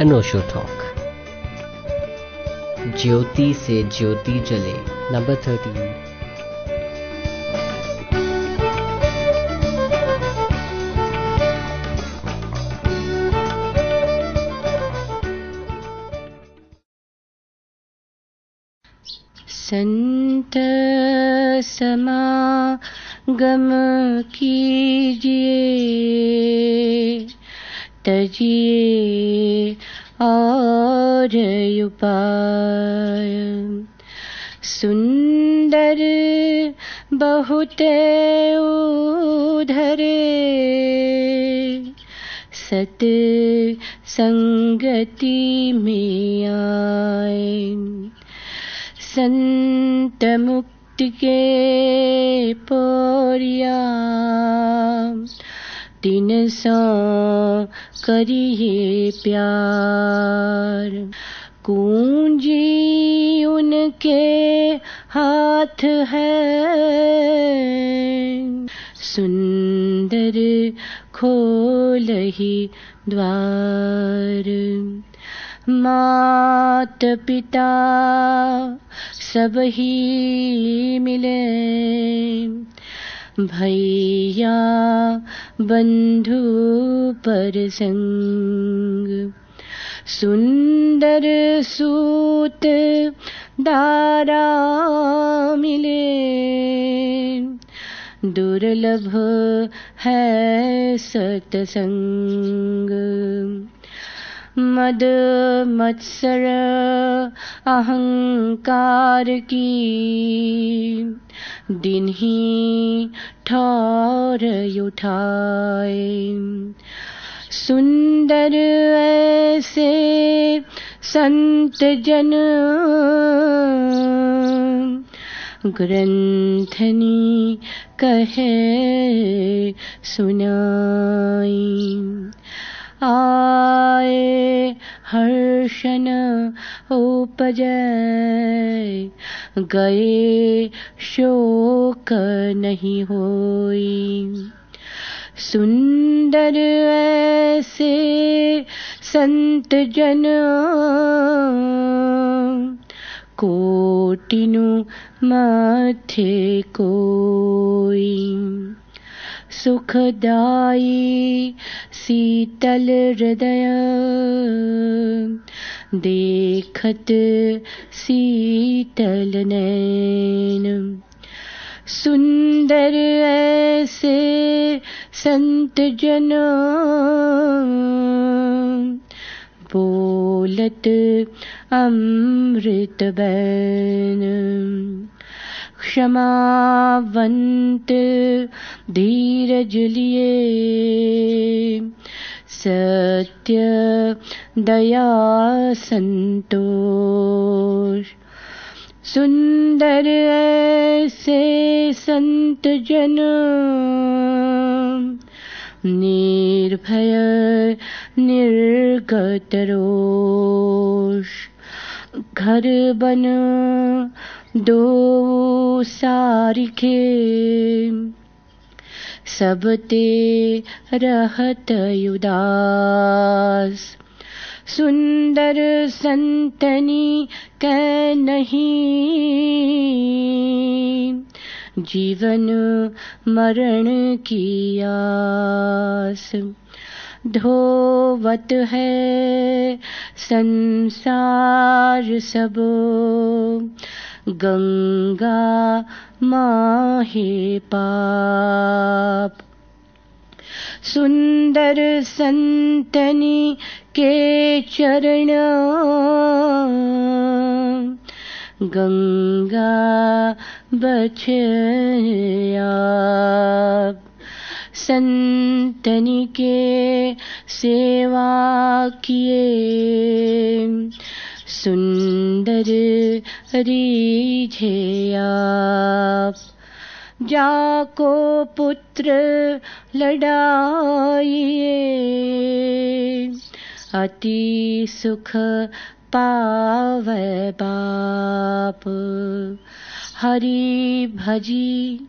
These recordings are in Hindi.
अनोशो टॉक। ज्योति से ज्योति जले नंबर थर्टीन संत समागम कीजिए तजिए और उपाय। सुंदर बहुत उधरे सत संगति में आए। संत मुक्ति के पोरिया, तीन सौ करिए प्यार। कुंजी उनके हाथ है। सुंदर खोल ही द्वार। मात पिता सब ही मिले। भैया बंधु पर संग सुंदर सूत दारा मिले दुर्लभ है सतसंग। मद मत्सर अहंकार की। दिन ही ठौर उठाए। सुंदर ऐसे संत जन ग्रंथनी कहे सुनाई। आए, हर्षण उपजय। गए शोक नहीं होई। सुंदर ऐसे संत जन, कोटिनु माथे कोई। सुखदाई शीतल हृदय। देखत शीतल नैन। सुंदर ऐसे संत जन। बोलत अमृत बैन। क्षमावंत धीरज लिए। सत्य दया संतोष। सुंदर ऐसे संत जन, निर्भय निर्गत रोष। घर बन दो सारिखे सब ते रहत उदास। सुंदर संतनी कै नहीं। जीवन मरण की आस। धोवत है संसार सब। गंगा माहे पाप। सुंदर संतनी के चरण गंगा बछया संतनी के सेवा किए। सुंदर रीझे आप। जाको पुत्र लड़ाइए, अति सुख पावे बाप। हरि भजी,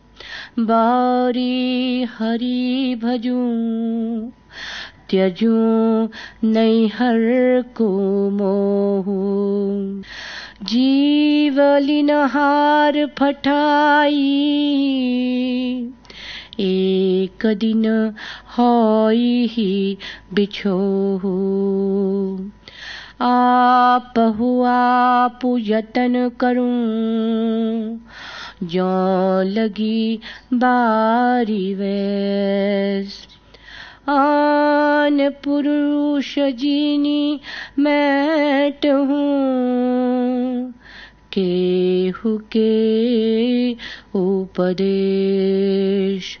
बारी हरि भजू त्यजू नैहर को मोह। जीवलिन हार फटाई, एक दिन होई ही बिछो आप हुआ पूजतन करूँ जो लगी बारी वैस। आन पुरुष जीनी मैट हूँ। केहू के उपदेश।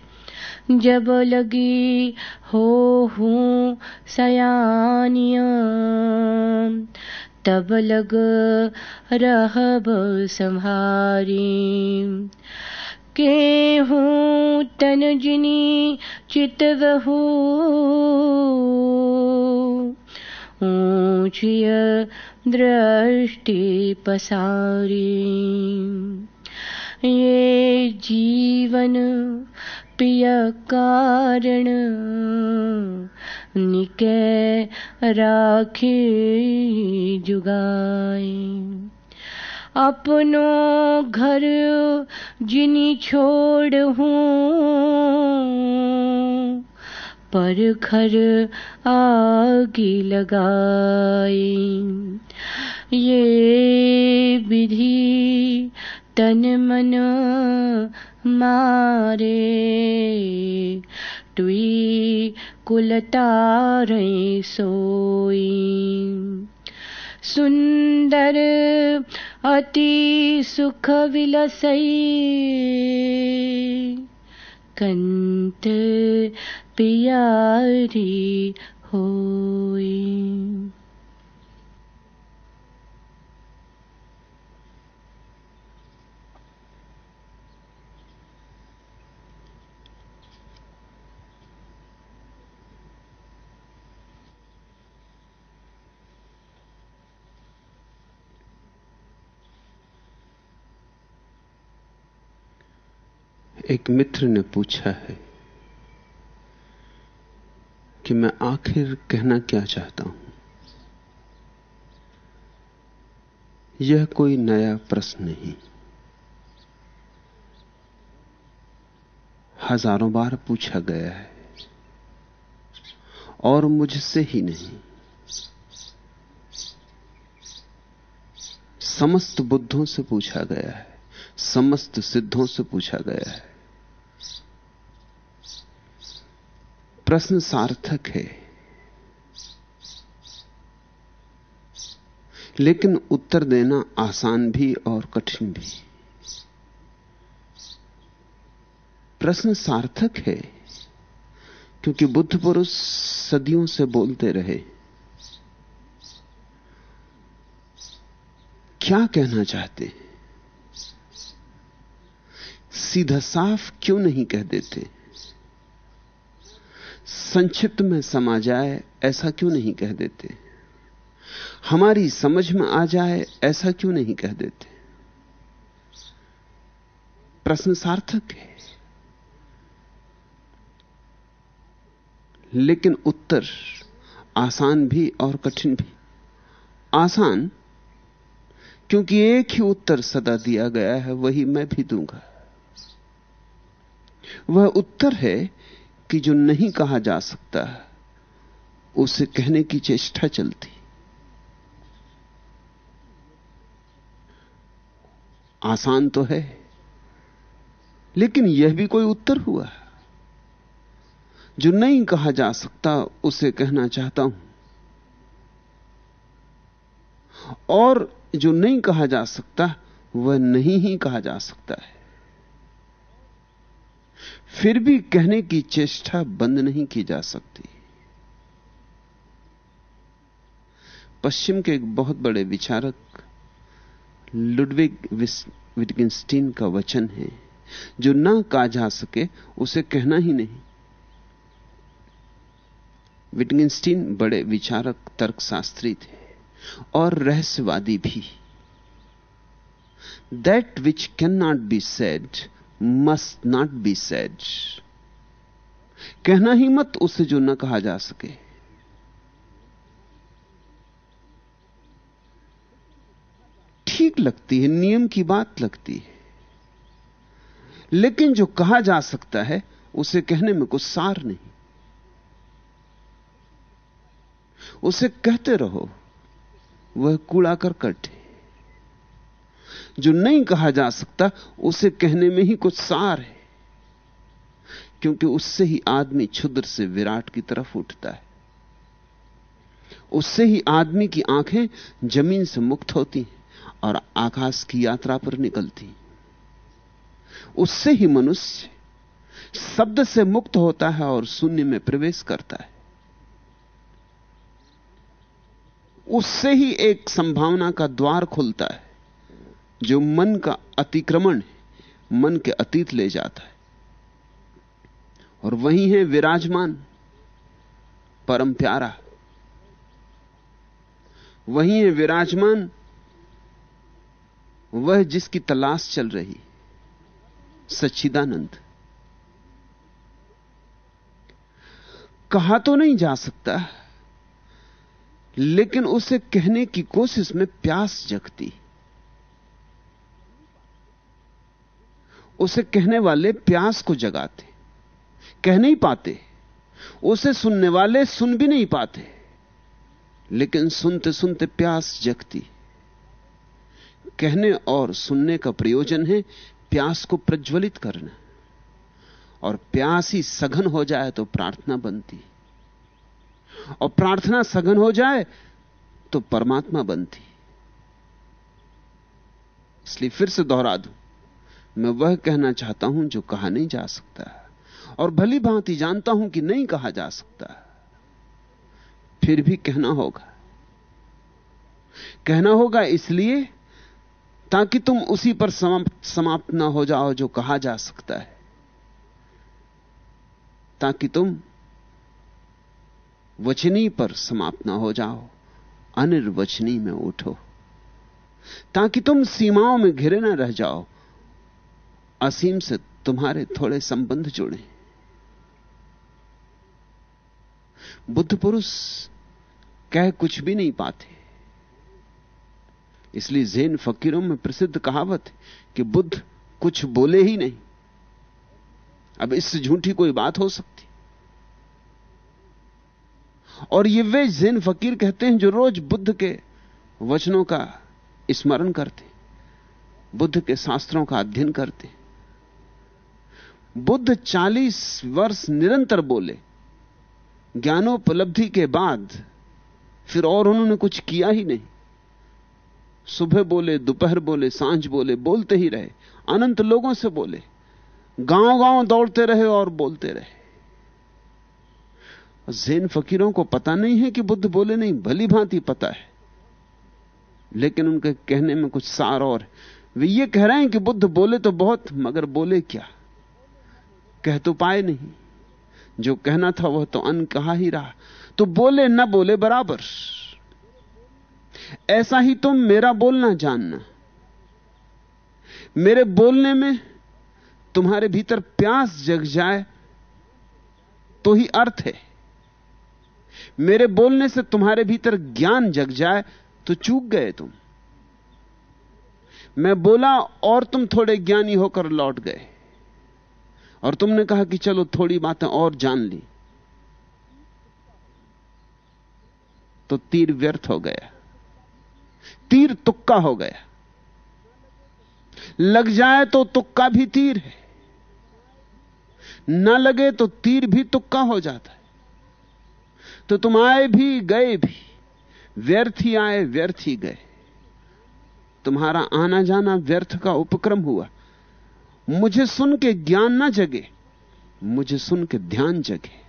जब लगी हो हूँ सयानिया, तब लग रहब संहारी। के हूँ तन जिनी चितवहू ऊंचिय दृष्टि पसारी। ये जीवन प्रिय कारण निके राखी जुगाई। अपनो घर जिनी छोड़ हूँ पर घर आगी लगाई। ये विधि तन मन मारे टुई कुलतारे सोई। सुंदर अति सुख विलसई। कंत पियारी होई। एक मित्र ने पूछा है कि मैं आखिर कहना क्या चाहता हूँ? यह कोई नया प्रश्न नहीं। हज़ारों बार पूछा गया है और मुझसे ही नहीं। समस्त बुद्धों से पूछा गया है, समस्त सिद्धों से पूछा गया है। प्रश्न सार्थक है। लेकिन उत्तर देना आसान भी और कठिन भी। प्रश्न सार्थक है, क्योंकि बुद्ध पुरुष सदियों से बोलते रहे। क्या कहना चाहते? सीधा साफ़ क्यों नहीं कह देते? संक्षिप्त में समा जाए, ऐसा क्यों नहीं कह देते? हमारी समझ में आ जाए, ऐसा क्यों नहीं कह देते? प्रश्न सार्थक है। लेकिन उत्तर आसान भी और कठिन भी। आसान, क्योंकि एक ही उत्तर सदा दिया गया है, वही मैं भी दूँगा। वह उत्तर है कि जो नहीं कहा जा सकता, उसे कहने की चेष्टा चलती। आसान तो है, लेकिन यह भी कोई उत्तर हुआ। जो नहीं कहा जा सकता, उसे कहना चाहता हूँ। और जो नहीं कहा जा सकता, वह नहीं ही कहा जा सकता है। फिर भी कहने की चेष्टा बंद नहीं की जा सकती। पश्चिम के एक बहुत बड़े विचारक, लुडविग विटगिंस्टीन का वचन है, जो ना कहा जा सके, उसे कहना ही नहीं। विटगिंस्टीन बड़े विचारक, तर्कशास्त्री थे, और रहस्यवादी भी। That which can not be said must not be said कहना ही मत उसे जो न कहा जा सके। ठीक लगती है, नियम की बात लगती है। लेकिन जो कहा जा सकता है, उसे कहने में कुछ सार नहीं। उसे कहते रहो, वह कूड़ा करकट है जो नहीं कहा जा सकता, उसे कहने में ही कुछ सार है। क्योंकि उससे ही आदमी क्षुद्र से विराट की तरफ़ उठता है। उससे ही आदमी की आँखें ज़मीन से मुक्त होती हैं और आकाश की यात्रा पर निकलती उससे ही मनुष्य शब्द से मुक्त होता है और शून्य में प्रवेश करता है। उससे ही एक संभावना का द्वार खुलता है। जो मन का अतिक्रमण है, मन के अतीत ले जाता है। और वही है विराजमान, परम प्यारा। वही है विराजमान, वह जिसकी तलाश चल रही सच्चिदानंद। कहा तो नहीं जा सकता, लेकिन उसे कहने की कोशिश में प्यास जगती। उसे कहने वाले प्यास को जगाते, कह नहीं पाते, उसे सुनने वाले सुन भी नहीं पाते, लेकिन सुनते सुनते प्यास जगती। कहने और सुनने का प्रयोजन है प्यास को प्रज्वलित करना, और प्यास ही सघन हो जाए तो प्रार्थना बनती। और प्रार्थना सघन हो जाए तो परमात्मा बनती। इसलिए फिर से दोहरा दूँ। मैं वह कहना चाहता हूँ जो कहा नहीं जा सकता। और भली भांति जानता हूँ कि नहीं कहा जा सकता। फिर भी कहना होगा। कहना होगा इसलिए ताकि तुम उसी पर समाप्त समाप्त ना हो जाओ जो कहा जा सकता है। ताकि तुम वचनी पर समाप्त ना हो जाओ, अनिर्वचनी में उठो। ताकि तुम सीमाओं में घिरे ना रह जाओ असीम से तुम्हारे थोड़े संबंध जुड़े। बुद्ध पुरुष कह कुछ भी नहीं पाते। इसलिए जैन फकीरों में प्रसिद्ध कहावत है कि बुद्ध कुछ बोले ही नहीं। अब इससे झूठी कोई बात हो सकती। और ये वे जैन फकीर कहते हैं जो रोज बुद्ध के वचनों का स्मरण करते, बुद्ध के शास्त्रों का अध्ययन करते। बुद्ध 40 वर्ष निरंतर बोले। ज्ञानोपलब्धि के बाद फिर और उन्होंने कुछ किया ही नहीं। सुबह बोले, दोपहर बोले, साँझ बोले, बोलते ही रहे। अनंत लोगों से बोले। गाँव गाँव दौड़ते रहे और बोलते रहे। जैन फकीरों को पता नहीं है कि बुद्ध बोले नहीं, भली भांति पता है। लेकिन उनके कहने में कुछ सार और। वे ये कह रहे हैं कि बुद्ध बोले तो बहुत, मगर बोले क्या? कह तो पाए नहीं। जो कहना था वह तो अन कहा ही रहा। तो बोले न बोले बराबर। ऐसा ही तुम मेरा बोलना जानना। मेरे बोलने में तुम्हारे भीतर प्यास जग जाए तो ही अर्थ है। मेरे बोलने से तुम्हारे भीतर ज्ञान जग जाए तो चूक गए तुम। मैं बोला और तुम थोड़े ज्ञानी होकर लौट गए। और तुमने कहा कि चलो थोड़ी बातें और जान ली। तो तीर व्यर्थ हो गया। तीर तुक्का हो गया। लग जाए तो तुक्का भी तीर है। न लगे तो तीर भी तुक्का हो जाता है। तो तुम आए भी, गए भी। व्यर्थ ही आए, व्यर्थ ही गए। तुम्हारा आना जाना व्यर्थ का उपक्रम हुआ। मुझे सुन के ज्ञान ना जगे, मुझे सुन के ध्यान जगे।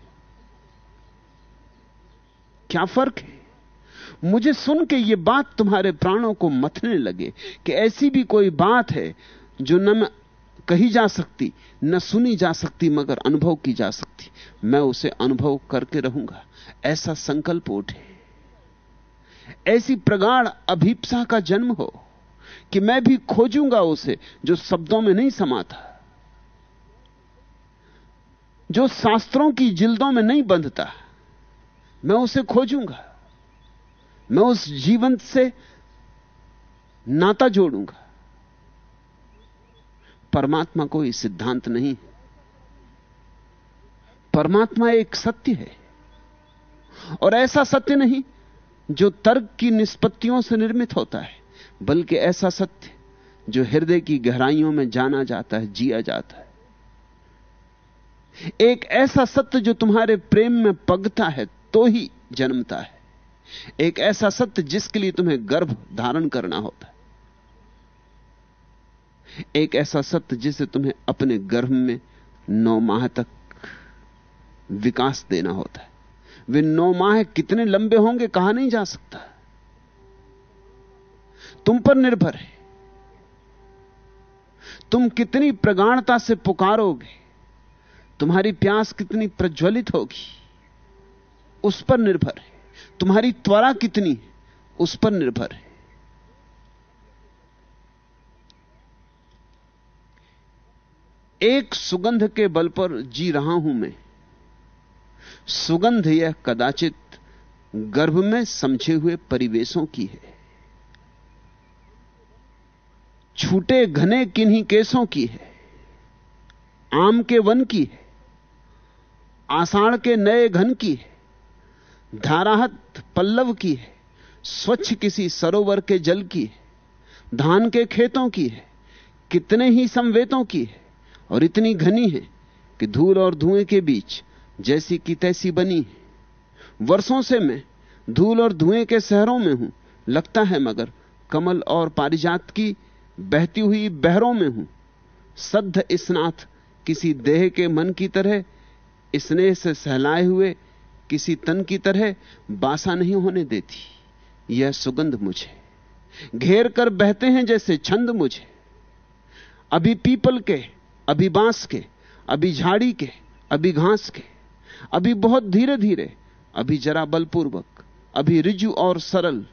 क्या फ़र्क है? मुझे सुन के ये बात तुम्हारे प्राणों को मथने लगे कि ऐसी भी कोई बात है जो न कही जा सकती, न सुनी जा सकती, मगर अनुभव की जा सकती। मैं उसे अनुभव करके रहूँगा। ऐसा संकल्प उठे। ऐसी प्रगाढ़ अभीपसा का जन्म हो। कि मैं भी खोजूँगा उसे, जो शब्दों में नहीं समाता जो शास्त्रों की जिल्दों में नहीं बंधता मैं उसे खोजूँगा, मैं उस जीवन से नाता जोड़ूँगा। परमात्मा कोई सिद्धांत नहीं परमात्मा एक सत्य है, और ऐसा सत्य नहीं जो तर्क की निष्पत्तियों से निर्मित होता है। बल्कि ऐसा सत्य जो हृदय की गहराइयों में जाना जाता है, जिया जाता है। एक ऐसा सत्य जो तुम्हारे प्रेम में पगता है तो ही जन्मता है। एक ऐसा सत्य जिसके लिए तुम्हें गर्भ धारण करना होता है। एक ऐसा सत्य जिसे तुम्हें अपने गर्भ में नौ माह तक विकास देना होता है। वे नौ माह कितने लंबे होंगे कहा नहीं जा सकता। तुम पर निर्भर है। तुम कितनी प्रगाढ़ता से पुकारोगे, तुम्हारी प्यास कितनी प्रज्वलित होगी, उस पर निर्भर है। तुम्हारी त्वरा कितनी उस पर निर्भर है। एक सुगंध के बल पर जी रहा हूँ मैं। सुगंध यह कदाचित गर्भ में समझे हुए परिवेशों की है। छूटे घने किन्हीं केसों की है, आम के वन की है, आषाढ़ के नए घन की है, धाराहत पल्लव की है, स्वच्छ किसी सरोवर के जल की है, धान के खेतों की है, कितने ही संवेतों की है, और इतनी घनी है कि धूल और धुएँ के बीच जैसी की तैसी बनी है। वर्षों से मैं धूल और धुएँ के शहरों में हूँ, लगता है मगर कमल और पारिजात की बहती हुई बहरों में हूँ। सद्ध स्नाथ किसी देह के मन की तरह स्नेह से सहलाए हुए किसी तन की तरह बासा नहीं होने देती। यह सुगंध मुझे। घेर कर बहते हैं जैसे छंद मुझे। अभी पीपल के, अभी बाँस के, अभी झाड़ी के, अभी घास के, अभी बहुत धीरे धीरे अभी जरा बलपूर्वक, अभी रिजु और सरल,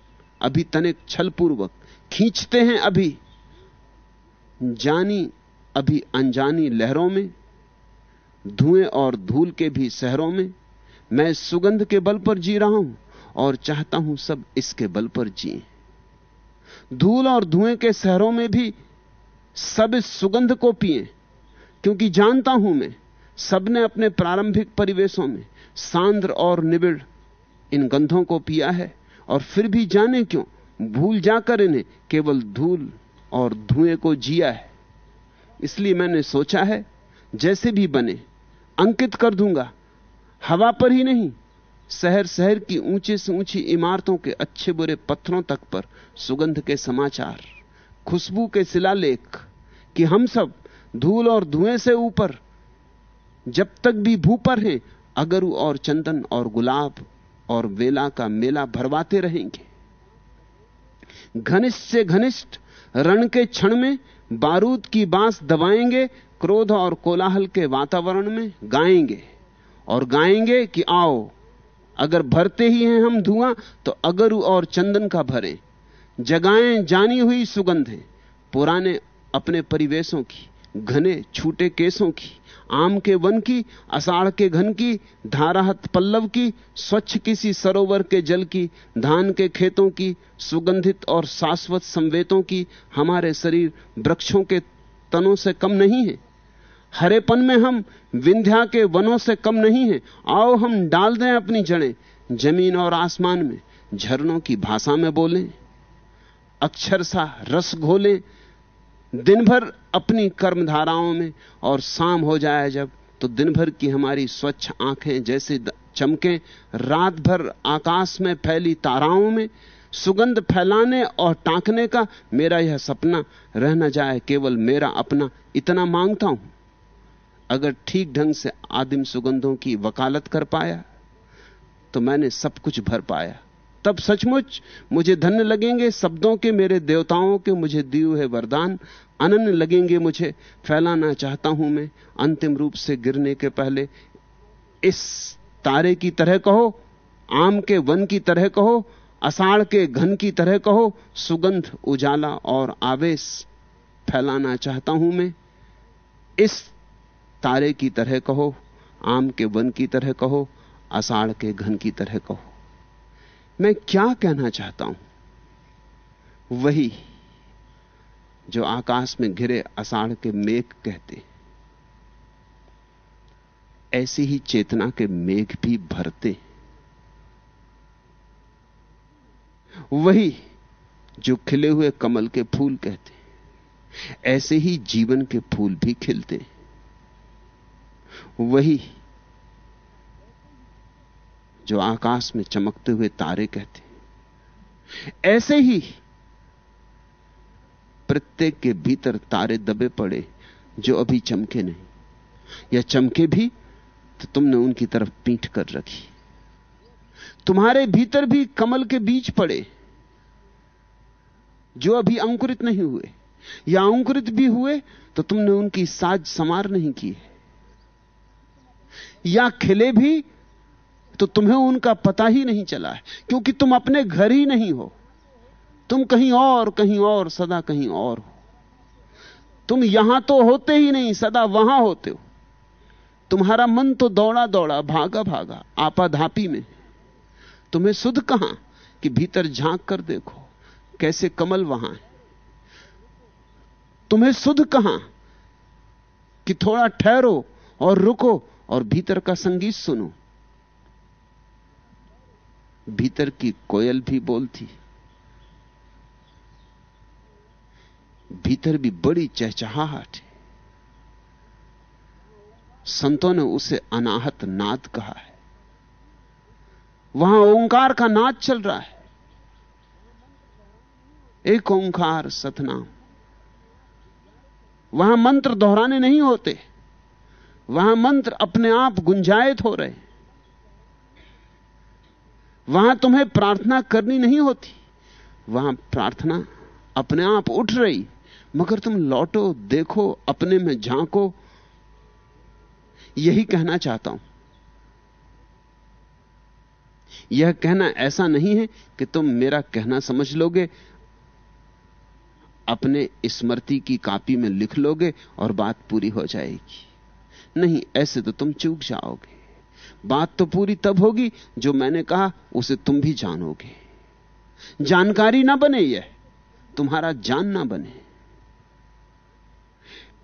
अभी तनिक छलपूर्वक। खींचते हैं अभी जानी अभी अनजानी लहरों में, धुएँ और धूल के भी शहरों में, मैं सुगंध के बल पर जी रहा हूँ और चाहता हूँ सब इसके बल पर जिए। धूल और धुएँ के शहरों में भी सब इस सुगंध को पिए, क्योंकि जानता हूँ मैं सबने अपने प्रारंभिक परिवेशों में सांद्र और निबिड़ इन गंधों को पिया है, और फिर भी जाने क्यों, भूल जाकर इन्हें केवल धूल और धुएँ को जिया है। इसलिए मैंने सोचा है, जैसे भी बने, अंकित कर दूँगा। हवा पर ही नहीं शहर शहर की ऊँचे से ऊँची इमारतों के अच्छे बुरे पत्थरों तक पर सुगंध के समाचार, खुशबू के शिलालेख कि हम सब धूल और धुएँ से ऊपर, जब तक भी भू पर हैं, अगरु और चंदन और गुलाब और वेला का मेला भरवाते रहेंगे। घनिष्ठ से घनिष्ठ रण के क्षण में बारूद की बाँस दबाएँगे, क्रोध और कोलाहल के वातावरण में गाएँगे। और गाएँगे कि आओ, अगर भरते ही हैं हम धुआँ तो अगरु और चंदन का भरे। जगाएँ जानी हुई सुगंधें, पुराने अपने परिवेशों की, घने छूटे केसों की आम के वन की, अषाढ़ के घन की, धाराहत पल्लव की, स्वच्छ किसी सरोवर के जल की, धान के खेतों की, सुगंधित और शाश्वत संवेतों की, हमारे शरीर वृक्षों के तनों से कम नहीं है। हरेपन में हम विंध्या के वनों से कम नहीं है। आओ हम डाल दें अपनी जड़ें, ज़मीन और आसमान में, झरनों की भाषा में बोलें। अक्षर सा रस घोलें दिन भर अपनी कर्मधाराओं में और शाम हो जाए जब तो दिन भर की हमारी स्वच्छ आँखें जैसे चमके रात भर आकाश में फैली ताराओं में सुगंध फैलाने और टांकने का मेरा यह सपना रह न जाए, केवल मेरा अपना इतना माँगता हूँ। अगर ठीक ढंग से आदिम सुगंधों की वकालत कर पाया तो मैंने सब कुछ भर पाया। तब सचमुच मुझे धन्य लगेंगे शब्दों के मेरे देवताओं के मुझे दिए हुए वरदान। अनन्य लगेंगे मुझे, फैलाना चाहता हूँ मैं। अंतिम रूप से गिरने के पहले इस तारे की तरह कहो, आम के वन की तरह कहो, अषाढ़ के घन की तरह कहो, सुगंध, उजाला और आवेश फैलाना चाहता हूँ मैं। इस तारे की तरह कहो, आम के वन की तरह कहो, अषाढ़ के घन की तरह कहो। मैं क्या कहना चाहता हूँ? वही जो आकाश में घिरे अषाढ़ के मेघ कहते ऐसी ही चेतना के मेघ भी भरते वही जो खिले हुए कमल के फूल कहते ऐसे ही जीवन के फूल भी खिलते वही जो आकाश में चमकते हुए तारे कहते ऐसे ही प्रत्येक के भीतर तारे दबे पड़े जो अभी चमके नहीं। या चमके भी तो तुमने उनकी तरफ़ पीठ कर रखी। तुम्हारे भीतर भी कमल के बीज पड़े, जो अभी अंकुरित नहीं हुए। या अंकुरित भी हुए तो तुमने उनकी साज समार नहीं की है। या खिले भी तो तुम्हें उनका पता ही नहीं चला है, क्योंकि तुम अपने घर ही नहीं हो। तुम कहीं और कहीं और, सदा कहीं और हो। तुम यहाँ तो होते ही नहीं, सदा वहाँ होते हो। तुम्हारा मन तो दौड़ा दौड़ा, भागा भागा आपाधापी में तुम्हें सुध कहाँ कि भीतर झाँक कर देखो, कैसे कमल वहाँ है। तुम्हें सुध कहाँ कि थोड़ा ठहरो और रुको और भीतर का संगीत सुनो। भीतर की कोयल भी बोलती। भीतर भी बड़ी चहचहाहट है। संतों ने उसे अनाहत नाद कहा है। वहाँ ओंकार का नाद चल रहा है। एक ओंकार सतनाम। वहाँ मंत्र दोहराने नहीं होते। वहाँ मंत्र अपने आप गुंजायत हो रहे वहाँ तुम्हें प्रार्थना करनी नहीं होती। वहाँ प्रार्थना अपने आप उठ रही, मगर तुम लौटो, देखो, अपने में झांको। यही कहना चाहता हूँ। यह कहना ऐसा नहीं है कि तुम मेरा कहना समझ लोगे, अपने स्मृति की कापी में लिख लोगे और बात पूरी हो जाएगी। नहीं, ऐसे तो तुम चूक जाओगे। बात तो पूरी तब होगी जो मैंने कहा, उसे तुम भी जानोगे। जानकारी ना बने यह, तुम्हारा जान ना बने।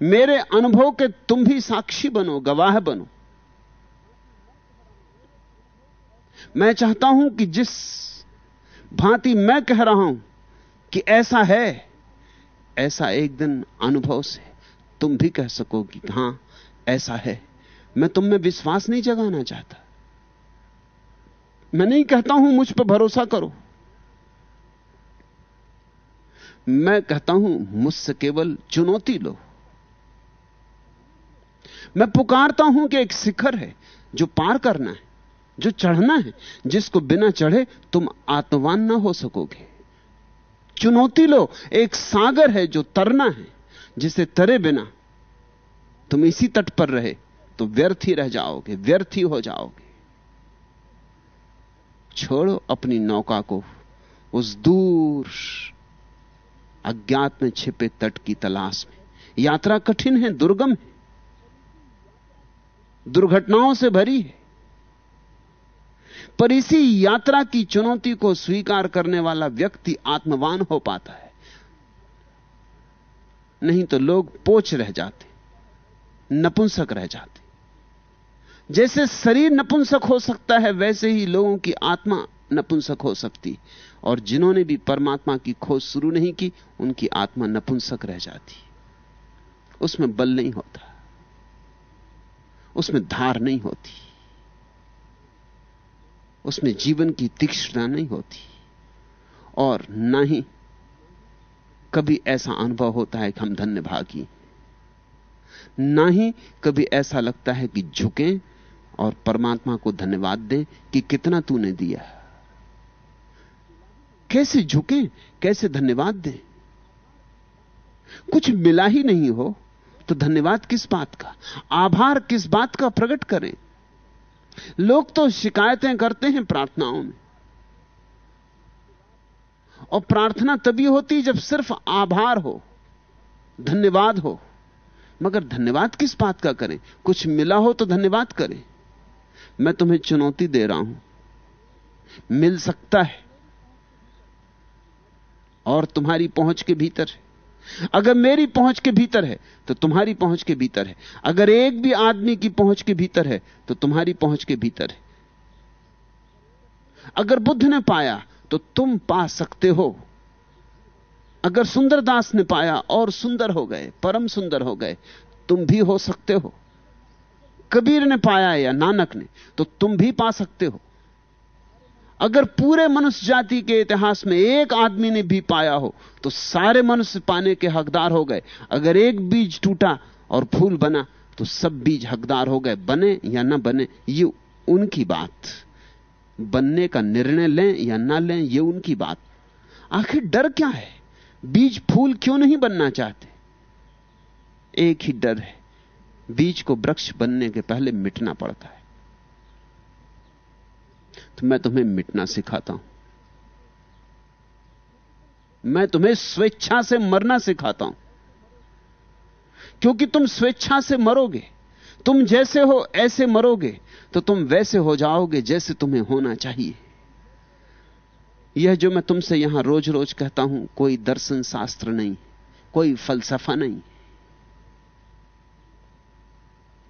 मेरे अनुभव के तुम भी साक्षी बनो, गवाह बनो। मैं चाहता हूँ कि जिस भांति मैं कह रहा हूँ कि ऐसा है, ऐसा एक दिन अनुभव से तुम भी कह सको कि हाँ, ऐसा है। मैं तुम में विश्वास नहीं जगाना चाहता। मैं नहीं कहता हूँ मुझ पर भरोसा करो। मैं कहता हूँ मुझसे केवल चुनौती लो। मैं पुकारता हूँ कि एक शिखर है जो पार करना है, जो चढ़ना है, जिसको बिना चढ़े तुम आत्मवान ना हो सकोगे। चुनौती लो, एक सागर है जो तरना है, जिसे तरे बिना तुम इसी तट पर रहे। तो व्यर्थ ही रह जाओगे, व्यर्थ ही हो जाओगे। छोड़ो अपनी नौका को, उस दूर अज्ञात में छिपे तट की तलाश में। यात्रा कठिन है, दुर्गम है। दुर्घटनाओं से भरी है। पर इसी यात्रा की चुनौती को स्वीकार करने वाला व्यक्ति आत्मवान हो पाता है। नहीं तो लोग पोच रह जाते, नपुंसक रह जाते। जैसे शरीर नपुंसक हो सकता है, वैसे ही लोगों की आत्मा नपुंसक हो सकती। और जिन्होंने भी परमात्मा की खोज शुरू नहीं की, उनकी आत्मा नपुंसक रह जाती। उसमें बल नहीं होता। उसमें धार नहीं होती। उसमें जीवन की तीक्ष्णता नहीं होती। और ना ही कभी ऐसा अनुभव होता है कि हम धन्य भागी। ना ही कभी ऐसा लगता है कि झुकें और परमात्मा को धन्यवाद दें कि कितना तूने दिया कैसे झुके, कैसे धन्यवाद दें? कुछ मिला ही नहीं हो तो धन्यवाद किस बात का? आभार किस बात का प्रकट करें? लोग तो शिकायतें करते हैं प्रार्थनाओं में। और प्रार्थना तभी होती जब सिर्फ़ आभार हो, धन्यवाद हो। मगर धन्यवाद किस बात का करें? कुछ मिला हो तो धन्यवाद करें। मैं तुम्हें चुनौती दे रहा हूँ। मिल सकता है और तुम्हारी पहुँच के भीतर है। अगर मेरी पहुँच के भीतर है तो तुम्हारी पहुँच के भीतर है। अगर एक भी आदमी की पहुँच के भीतर है तो तुम्हारी पहुँच के भीतर है। अगर बुद्ध ने पाया तो तुम पा सकते हो। अगर सुंदरदास ने पाया, और सुंदर हो गए, परम सुंदर हो गए, तुम भी हो सकते हो। कबीर ने पाया या नानक ने तो तुम भी पा सकते हो। अगर पूरे मनुष्य जाति के इतिहास में एक आदमी ने भी पाया हो तो सारे मनुष्य पाने के हकदार हो गए। अगर एक बीज टूटा और फूल बना तो सब बीज हकदार हो गए। बने या ना बने, ये उनकी बात। बनने का निर्णय लें या ना लें, ये उनकी बात। आखिर डर क्या है? बीज फूल क्यों नहीं बनना चाहते? एक ही डर है। बीज को वृक्ष बनने के पहले मिटना पड़ता है। तो मैं तुम्हें मिटना सिखाता हूँ। मैं तुम्हें स्वेच्छा से मरना सिखाता हूँ। क्योंकि तुम स्वेच्छा से मरोगे, तुम जैसे हो ऐसे मरोगे तो तुम वैसे हो जाओगे जैसे तुम्हें होना चाहिए। यह जो मैं तुमसे यहाँ रोज रोज कहता हूँ, कोई दर्शन शास्त्र नहीं, कोई फलसफा नहीं।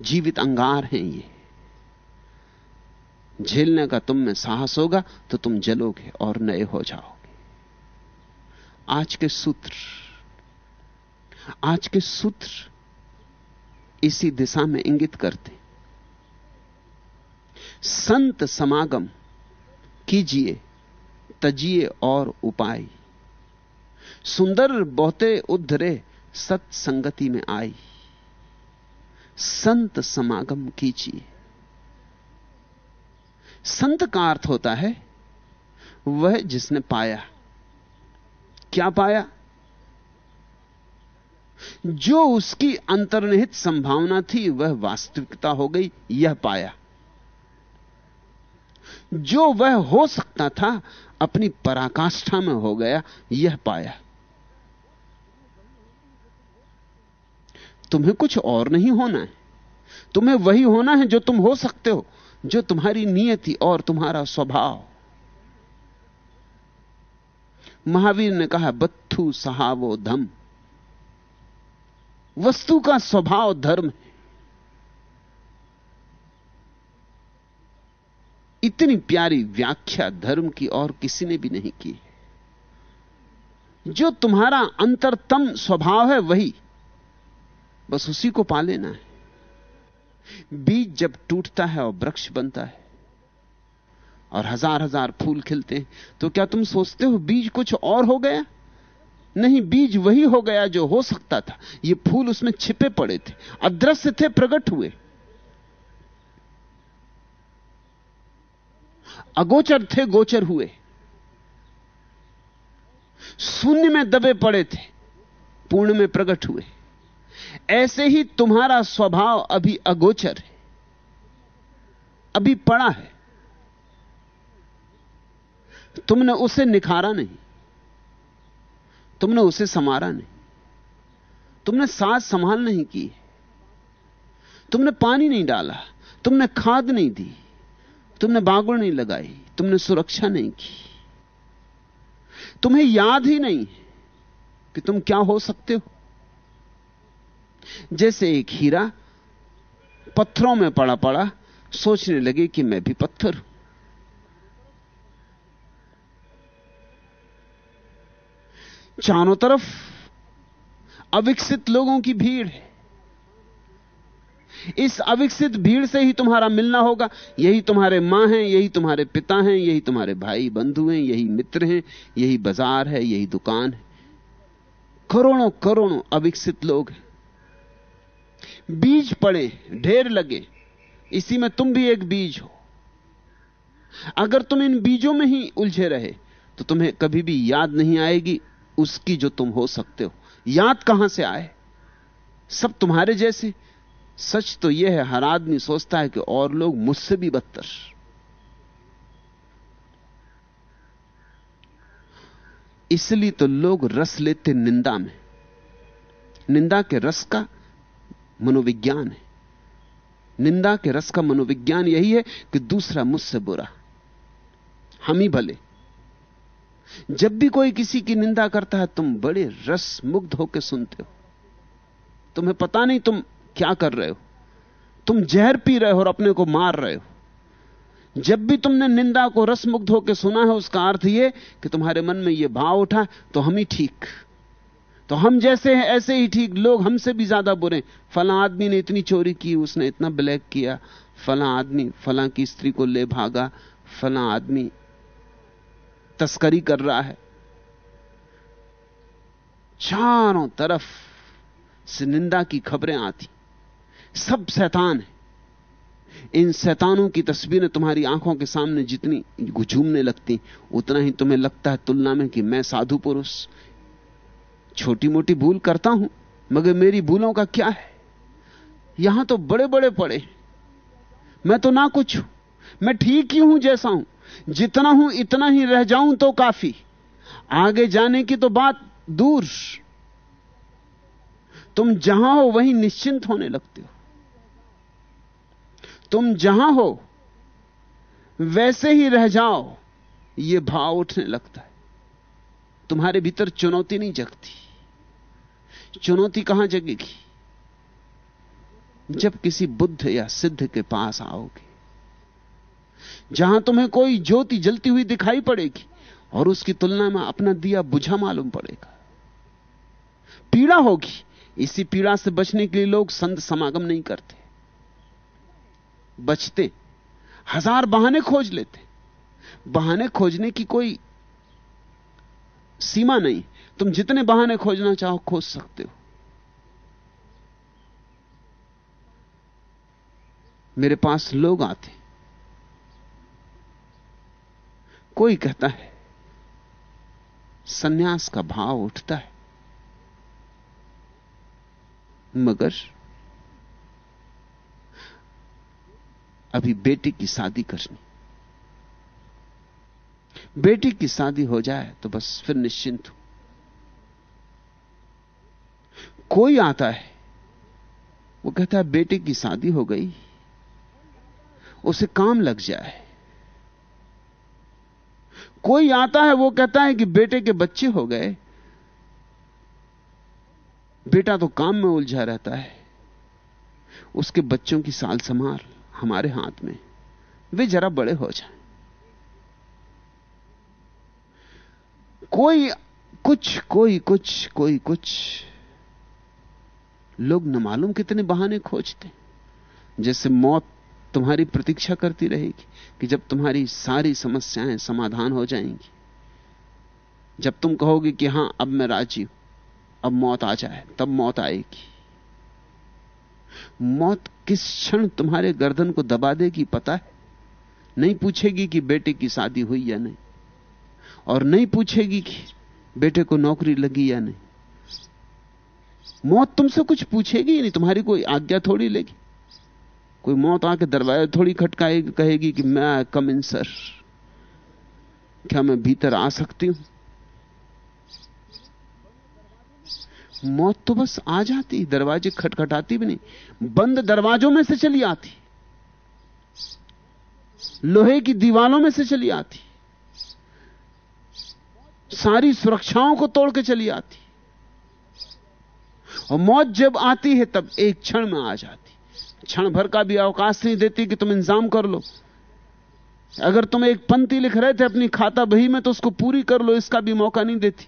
जीवित अंगार हैं ये। झेलने का तुम में साहस होगा तो तुम जलोगे और नए हो जाओगे। आज के सूत्र, आज के सूत्र इसी दिशा में इंगित करते संत समागम कीजिए, तजिए और उपाय। सुंदर बहुते उद्धरे सत्संगति में आई। संत समागम कीजिए। संत का अर्थ होता है, वह जिसने पाया। क्या पाया? जो उसकी अंतर्निहित संभावना थी, वह वास्तविकता हो गई, यह पाया। जो वह हो सकता था, अपनी पराकाष्ठा में हो गया, यह पाया। तुम्हें कुछ और नहीं होना है। तुम्हें वही होना है जो तुम हो सकते हो, जो तुम्हारी नियति और तुम्हारा स्वभाव। महावीर ने कहा, बत्थु सहावो धम। वस्तु का स्वभाव धर्म है। इतनी प्यारी व्याख्या धर्म की और किसी ने भी नहीं की। जो तुम्हारा अंतरतम स्वभाव है, वही। बस उसी को पा लेना है। बीज जब टूटता है और वृक्ष बनता है और हज़ार हज़ार फूल खिलते हैं तो क्या तुम सोचते हो बीज कुछ और हो गया? नहीं, बीज वही हो गया जो हो सकता था। ये फूल उसमें छिपे पड़े थे, अदृश्य थे, प्रकट हुए। अगोचर थे, गोचर हुए। शून्य में दबे पड़े थे, पूर्ण में प्रकट हुए। ऐसे ही तुम्हारा स्वभाव अभी अगोचर है। अभी पड़ा है। तुमने उसे निखारा नहीं। तुमने उसे समारा नहीं। तुमने सांस संभाल नहीं की। तुमने पानी नहीं डाला। तुमने खाद नहीं दी। तुमने बागुड़ नहीं लगाई। तुमने सुरक्षा नहीं की। तुम्हें याद ही नहीं कि तुम क्या हो सकते हो। जैसे एक हीरा पत्थरों में पड़ा पड़ा, सोचने लगे कि मैं भी पत्थर हूँ। चारों तरफ़ अविकसित लोगों की भीड़ है। इस अविकसित भीड़ से ही तुम्हारा मिलना होगा। यही तुम्हारे माँ हैं, यही तुम्हारे पिता हैं, यही तुम्हारे भाई बंधु हैं, यही मित्र हैं, यही बाज़ार है, यही दुकान है। करोड़ों करोड़ों अविकसित लोग हैं। बीज पड़े, ढेर लगे। इसी में तुम भी एक बीज हो। अगर तुम इन बीजों में ही उलझे रहे तो तुम्हें कभी भी याद नहीं आएगी उसकी जो तुम हो सकते हो। याद कहाँ से आए? सब तुम्हारे जैसे। सच तो यह है, हर आदमी सोचता है कि और लोग मुझसे भी बदतर। इसलिए तो लोग रस लेते निंदा में। निंदा के रस का मनोविज्ञान है। निंदा के रस का मनोविज्ञान यही है कि दूसरा मुझसे बुरा। हम ही भले। जब भी कोई किसी की निंदा करता है, तुम बड़े रस मुग्ध होकर सुनते हो। तुम्हें पता नहीं तुम क्या कर रहे हो। तुम जहर पी रहे हो और अपने को मार रहे हो। जब भी तुमने निंदा को रसमुग्ध होकर सुना है, उसका अर्थ यह कि तुम्हारे मन में यह भाव उठा तो हम ही ठीक। तो हम जैसे हैं, ऐसे ही ठीक, लोग हमसे भी ज़्यादा बुरे फला आदमी ने इतनी चोरी की, उसने इतना ब्लैक किया। फला आदमी, फला की स्त्री को ले भागा। फला आदमी तस्करी कर रहा है। चारों तरफ़ से निंदा की खबरें आती। सब शैतान है। इन शैतानों की तस्वीरें तुम्हारी आँखों के सामने जितनी घुझूमने लगती, उतना ही तुम्हें लगता है तुलना में कि मैं साधु पुरुष। छोटी मोटी भूल करता हूँ, मगर मेरी भूलों का क्या है? यहाँ तो बड़े बड़े पड़े मैं तो ना कुछ हूँ, मैं ठीक ही हूँ जैसा हूँ। जितना हूँ, इतना ही रह जाऊँ तो काफ़ी। आगे जाने की तो बात दूर। तुम जहाँ हो, वहीं निश्चिंत होने लगते हो। तुम जहाँ हो, वैसे ही रह जाओ यह भाव उठने लगता है। तुम्हारे भीतर चुनौती नहीं जगती। चुनौती कहाँ जगेगी? जब किसी बुद्ध या सिद्ध के पास आओगे, जहाँ तुम्हें कोई ज्योति जलती हुई दिखाई पड़ेगी और उसकी तुलना में अपना दिया बुझा मालूम पड़ेगा। पीड़ा होगी। इसी पीड़ा से बचने के लिए लोग संत समागम नहीं करते। बचते। हज़ार बहाने खोज लेते। बहाने खोजने की कोई सीमा नहीं। तुम जितने बहाने खोजना चाहो, खोज सकते हो। मेरे पास लोग आते कोई कहता है, सन्यास का भाव उठता है। मगर, अभी बेटी की शादी करनी। बेटी की शादी हो जाए तो बस फिर निश्चिंत हूँ। कोई आता है, वो कहता है, बेटे की शादी हो गई, उसे काम लग जाए। कोई आता है, वो कहता है कि बेटे के बच्चे हो गए, बेटा तो काम में उलझा रहता है, उसके बच्चों की साल संभाल हमारे हाथ में, वे जरा बड़े हो जाएँ। कोई, कुछ कोई कुछ कोई, कुछ लोग न मालूम कितने बहाने खोजते जैसे मौत तुम्हारी प्रतीक्षा करती रहेगी कि जब तुम्हारी सारी समस्याएँ समाधान हो जाएँगी। जब तुम कहोगे कि हाँ, अब मैं राज़ी हूँ, अब मौत आ जाए, तब मौत आएगी। मौत किस क्षण तुम्हारे गर्दन को दबा देगी पता है? नहीं पूछेगी कि बेटे की शादी हुई या नहीं, और नहीं पूछेगी कि बेटे को नौकरी लगी या नहीं। मौत तुमसे कुछ पूछेगी नहीं, तुम्हारी कोई आज्ञा थोड़ी लेगी। कोई मौत आके दरवाज़ा थोड़ी खटकाएगी कहेगी कि मैं कम इन सर क्या मैं भीतर आ सकती हूँ? मौत तो बस आ जाती, दरवाजे खटखटाती भी नहीं। बंद दरवाजों में से चली आती। लोहे की दीवालों में से चली आती। सारी सुरक्षाओं को तोड़ के चली आती। और मौत जब आती है, तब एक क्षण में आ जाती। क्षण भर का भी अवकाश नहीं देती कि तुम इंतज़ाम कर लो। अगर तुम एक पंक्ति लिख रहे थे अपनी खाता बही में तो उसको पूरी कर लो, इसका भी मौका नहीं देती।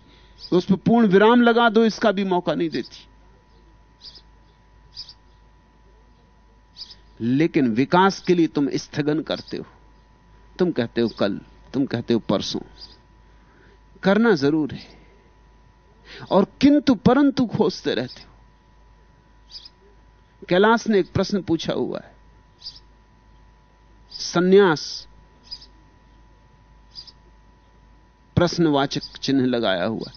उस पर पूर्ण विराम लगा दो, इसका भी मौका नहीं देती। लेकिन विकास के लिए तुम स्थगन करते हो। तुम कहते हो कल, तुम कहते हो परसों। करना ज़रूर है। और किंतु परंतु खोजते रहते हो। कैलाश ने एक प्रश्न पूछा हुआ है। सन्यास, प्रश्नवाचक चिन्ह लगाया हुआ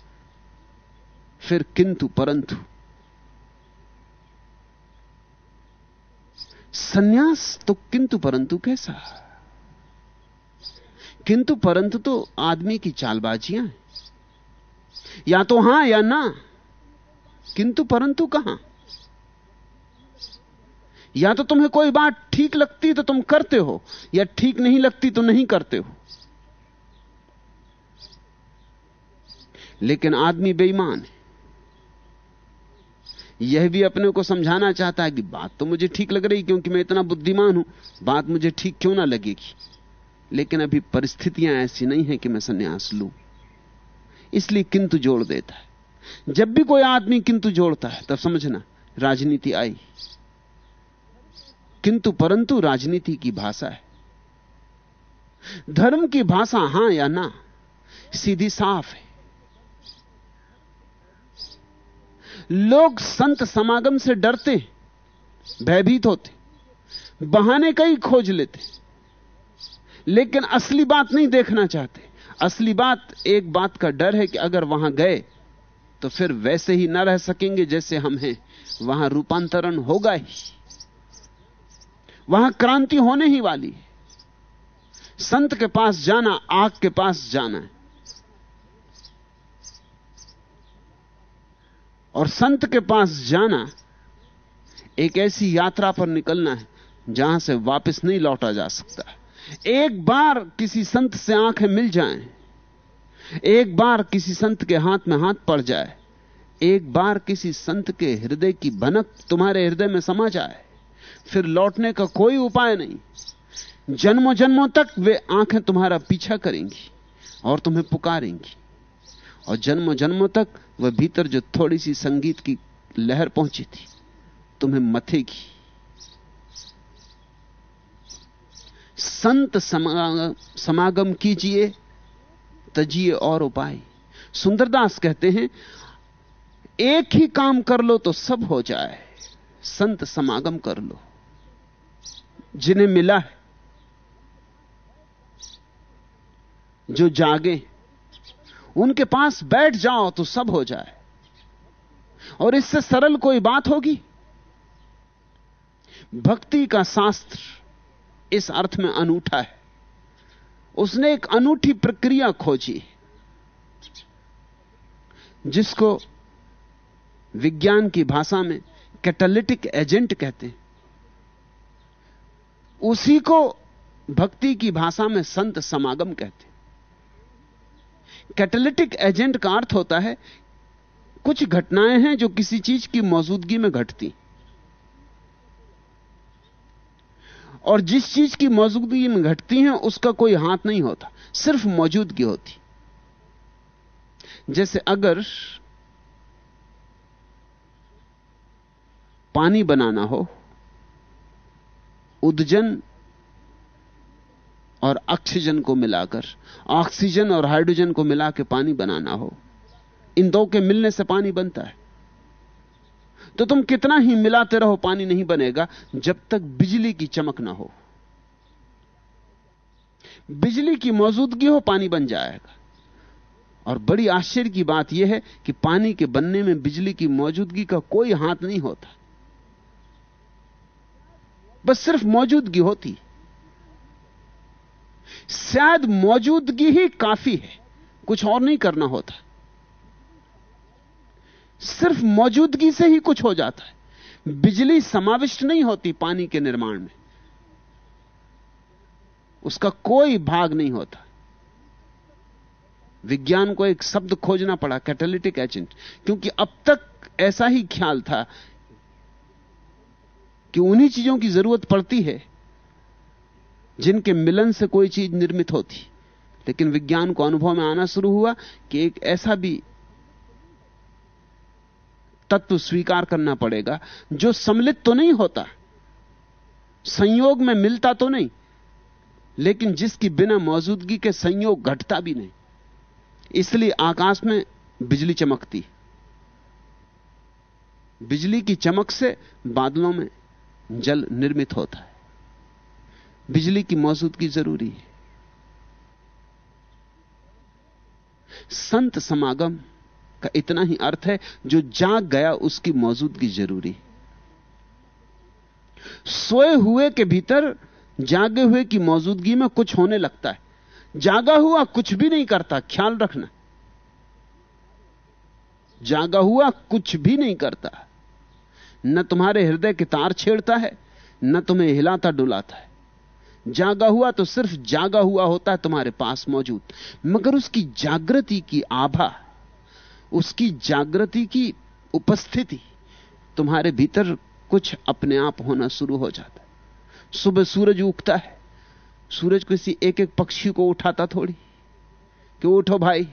फिर किंतु परंतु। सन्यास तो किंतु परंतु कैसा? किंतु परंतु तो आदमी की चालबाजियाँ हैं। या तो हाँ या ना। किंतु परंतु कहाँ? या तो तुम्हें कोई बात ठीक लगती तो तुम करते हो, या ठीक नहीं लगती तो नहीं करते हो। लेकिन आदमी बेईमान है। यह भी अपने को समझाना चाहता है कि बात तो मुझे ठीक लग रही, क्योंकि मैं इतना बुद्धिमान हूँ, बात मुझे ठीक क्यों ना लगेगी? लेकिन अभी परिस्थितियाँ ऐसी नहीं है कि मैं संन्यास लूँ। इसलिए किंतु जोड़ देता है। जब भी कोई आदमी किंतु जोड़ता है, तब समझना, राजनीति आई। किंतु परंतु राजनीति की भाषा है। धर्म की भाषा हाँ या ना, सीधी साफ़ है। लोग संत समागम से डरते, भयभीत होते, बहाने कई खोज लेते, लेकिन असली बात नहीं देखना चाहते। असली बात, एक बात का डर है कि अगर वहाँ गए तो फिर वैसे ही ना रह सकेंगे जैसे हम हैं। वहाँ रूपांतरण होगा ही। वहाँ क्रांति होने ही वाली है। संत के पास जाना, आग के पास जाना है। और संत के पास जाना, एक ऐसी यात्रा पर निकलना है, जहाँ से वापस नहीं लौटा जा सकता एक बार किसी संत से आँखें मिल जाएँ, एक बार किसी संत के हाथ में हाथ पड़ जाए एक बार किसी संत के हृदय की भनक तुम्हारे हृदय में समा जाए फिर लौटने का कोई उपाय नहीं। जन्मों जन्मों तक वे आँखें तुम्हारा पीछा करेंगी और तुम्हें पुकारेंगी। और जन्मों जन्मों तक वह भीतर जो थोड़ी सी संगीत की लहर पहुँची थी तुम्हें मथेगी। संत समागम कीजिए, तजिए और उपाय। सुंदरदास कहते हैं, एक ही काम कर लो तो सब हो जाए। संत समागम कर लो। जिन्हें मिला है, जो जागे, उनके पास बैठ जाओ तो सब हो जाए। और इससे सरल कोई बात होगी? भक्ति का शास्त्र इस अर्थ में अनूठा है। उसने एक अनूठी प्रक्रिया खोजी, जिसको विज्ञान की भाषा में कैटालिटिक एजेंट कहते हैं। उसी को भक्ति की भाषा में संत समागम कहते हैं। कैटालिटिक एजेंट का अर्थ होता है, कुछ घटनाएँ हैं जो किसी चीज़ की मौजूदगी में घटती और जिस चीज़ की मौजूदगी में घटती हैं, उसका कोई हाथ नहीं होता। सिर्फ़ मौजूदगी होती। जैसे अगर पानी बनाना हो, उदजन और ऑक्सीजन को मिलाकर, ऑक्सीजन और हाइड्रोजन को मिला के पानी बनाना हो, इन दो के मिलने से पानी बनता है। तो तुम कितना ही मिलाते रहो, पानी नहीं बनेगा, जब तक बिजली की चमक ना हो। बिजली की मौजूदगी हो, पानी बन जाएगा। और बड़ी आश्चर्य की बात यह है कि पानी के बनने में बिजली की मौजूदगी का कोई हाथ नहीं होता। बस सिर्फ़ मौजूदगी होती। शायद मौजूदगी ही काफ़ी है, कुछ और नहीं करना होता। सिर्फ़ मौजूदगी से ही कुछ हो जाता है। बिजली समाविष्ट नहीं होती पानी के निर्माण में। उसका कोई भाग नहीं होता। विज्ञान को एक शब्द खोजना पड़ा कैटालिटिक एजेंट क्योंकि अब तक ऐसा ही ख्याल था कि उन्हीं चीज़ों की ज़रूरत पड़ती है, जिनके मिलन से कोई चीज़ निर्मित होती। लेकिन विज्ञान को अनुभव में आना शुरू हुआ कि एक ऐसा भी तत्व स्वीकार करना पड़ेगा। जो सम्मिलित तो नहीं होता, संयोग में मिलता तो नहीं, लेकिन जिसकी बिना मौजूदगी के संयोग घटता भी नहीं। इसलिए आकाश में बिजली चमकती बिजली की चमक से बादलों में जल निर्मित होता है। बिजली की मौजूदगी ज़रूरी है। संत समागम का इतना ही अर्थ है, जो जाग गया उसकी मौजूदगी ज़रूरी सोए हुए के भीतर, जागे हुए की मौजूदगी में कुछ होने लगता है। जागा हुआ कुछ भी नहीं करता, ख्याल रखना। जागा हुआ कुछ भी नहीं करता। न तुम्हारे हृदय के तार छेड़ता है, न तुम्हें हिलाता डुलाता है। जागा हुआ तो सिर्फ़ जागा हुआ होता है तुम्हारे पास मौजूद, मगर उसकी जागृति की आभा उसकी जागृति की उपस्थिति, तुम्हारे भीतर कुछ अपने आप होना शुरू हो जाता है। सुबह सूरज उगता है, सूरज किसी एक एक पक्षी को उठाता थोड़ी कि उठो भाई,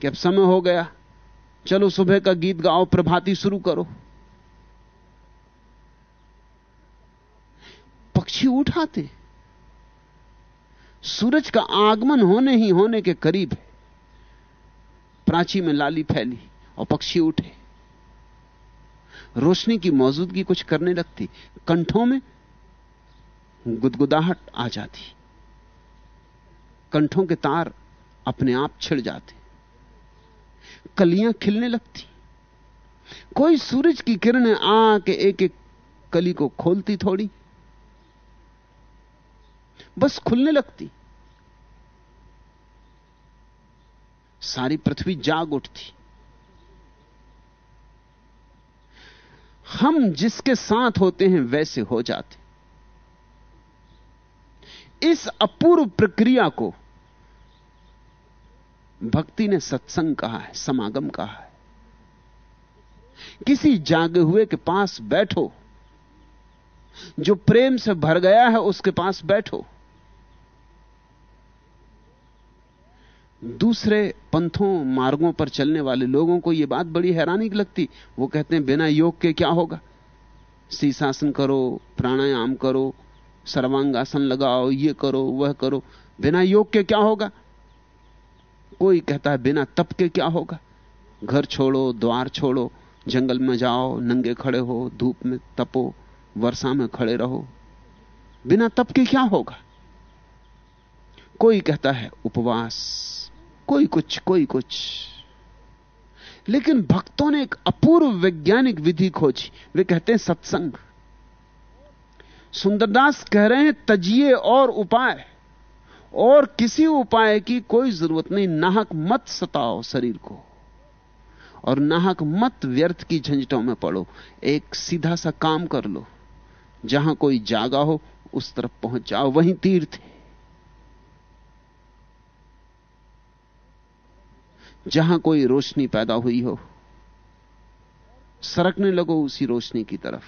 कि अब समय हो गया, चलो सुबह का गीत गाओ, प्रभाती शुरू करो। पक्षी उठाते। सूरज का आगमन होने ही होने के करीब है। प्राची में लाली फैली और पक्षी उठे। रोशनी की मौजूदगी कुछ करने लगती। कंठों में गुदगुदाहट आ जाती। कंठों के तार अपने आप छिड़ जाते। कलियाँ खिलने लगती। कोई सूरज की किरणें आके एक एक कली को खोलती थोड़ी। बस खुलने लगती। सारी पृथ्वी जाग उठती। हम जिसके साथ होते हैं, वैसे हो जाते। इस अपूर्व प्रक्रिया को भक्ति ने सत्संग कहा है, समागम कहा है। किसी जागे हुए के पास बैठो। जो प्रेम से भर गया है, उसके पास बैठो। दूसरे पंथों, मार्गों पर चलने वाले लोगों को यह बात बड़ी हैरानी लगती। वो कहते हैं, बिना योग के क्या होगा? शीशासन करो, प्राणायाम करो, सर्वांगासन लगाओ, ये करो, वह करो। बिना योग के क्या होगा? कोई कहता है, बिना तप के क्या होगा? घर छोड़ो, द्वार छोड़ो, जंगल में जाओ, नंगे खड़े हो, धूप में तपो, वर्षा में खड़े रहो। बिना तप के क्या होगा? कोई कहता है, उपवास। कोई कुछ कोई कुछ। लेकिन भक्तों ने एक अपूर्व वैज्ञानिक विधि खोजी। वे कहते हैं सत्संग। सुंदरदास कह रहे हैं, तजिए और उपाय। और किसी उपाय की कोई ज़रूरत नहीं। नाहक मत सताओ शरीर को। और नाहक मत व्यर्थ की झंझटों में पड़ो। एक सीधा सा काम कर लो। जहाँ कोई जागा हो, उस तरफ़ पहुँच जाओ। वहीं तीर्थ है। जहाँ कोई रोशनी पैदा हुई हो, सरकने लगो उसी रोशनी की तरफ़।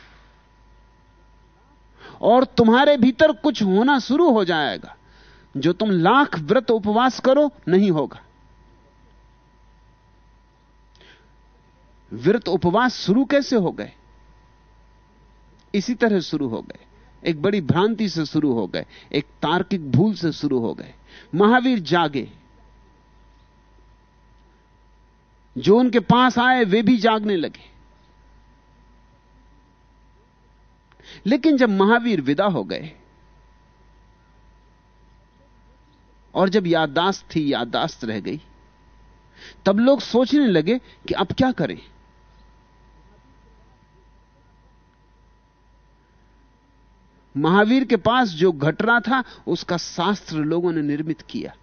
और तुम्हारे भीतर कुछ होना शुरू हो जाएगा, जो तुम लाख व्रत उपवास करो, नहीं होगा। व्रत उपवास शुरू कैसे हो गए? इसी तरह शुरू हो गए। एक बड़ी भ्रांति से शुरू हो गए, एक तार्किक भूल से शुरू हो गए। महावीर जागे जो उनके पास आए, वे भी जागने लगे। लेकिन जब महावीर विदा हो गए, और जब याददाश्त थी, याददाश्त रह गई, तब लोग सोचने लगे कि अब क्या करें। महावीर के पास जो घट रहा था, उसका शास्त्र लोगों ने निर्मित किया।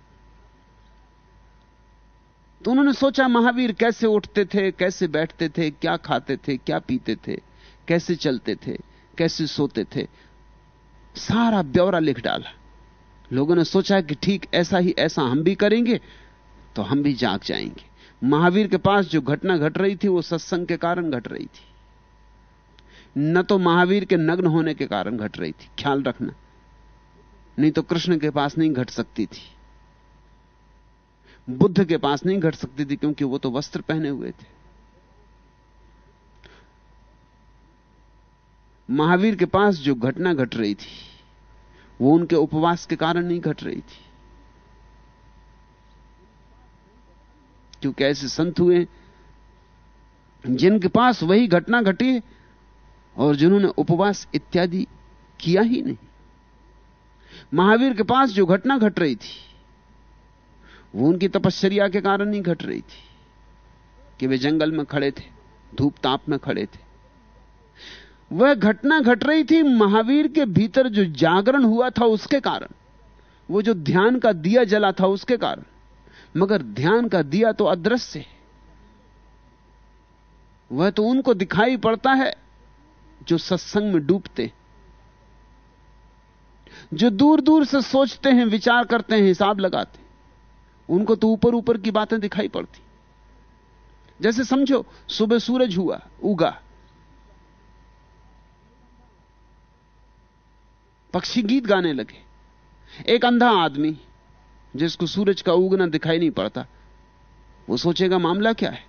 तो उन्होंने सोचा, महावीर कैसे उठते थे, कैसे बैठते थे, क्या खाते थे, क्या पीते थे, कैसे चलते थे, कैसे सोते थे। सारा ब्यौरा लिख डाला। लोगों ने सोचा कि ठीक ऐसा ही ऐसा हम भी करेंगे तो हम भी जाग जाएँगे। महावीर के पास जो घटना घट रही थी, वो सत्संग के कारण घट रही थी। न तो महावीर के नग्न होने के कारण घट रही थी। ख्याल रखना। नहीं तो कृष्ण के पास नहीं घट सकती थी। बुद्ध के पास नहीं घट सकती थी क्योंकि वो तो वस्त्र पहने हुए थे। महावीर के पास जो घटना घट रही थी, वो उनके उपवास के कारण नहीं घट रही थी। क्योंकि ऐसे संत हुए, जिनके पास वही घटना घटी और जिन्होंने उपवास इत्यादि किया ही नहीं। महावीर के पास जो घटना घट रही थी वो उनकी तपश्चर्या के कारण नहीं घट रही थी कि वे जंगल में खड़े थे धूप ताप में खड़े थे। वह घटना घट रही थी, महावीर के भीतर जो जागरण हुआ था उसके कारण। वो जो ध्यान का दिया जला था उसके कारण। मगर ध्यान का दिया तो अदृश्य है। वह तो उनको दिखाई पड़ता है जो सत्संग में डूबते जो दूर दूर से सोचते हैं, विचार करते हैं, हिसाब लगाते उनको तो ऊपर ऊपर की बातें दिखाई पड़ती। जैसे समझो, सुबह सूरज हुआ, उगा। पक्षी गीत गाने लगे। एक अंधा आदमी, जिसको सूरज का उगना दिखाई नहीं पड़ता, वो सोचेगा, मामला क्या है?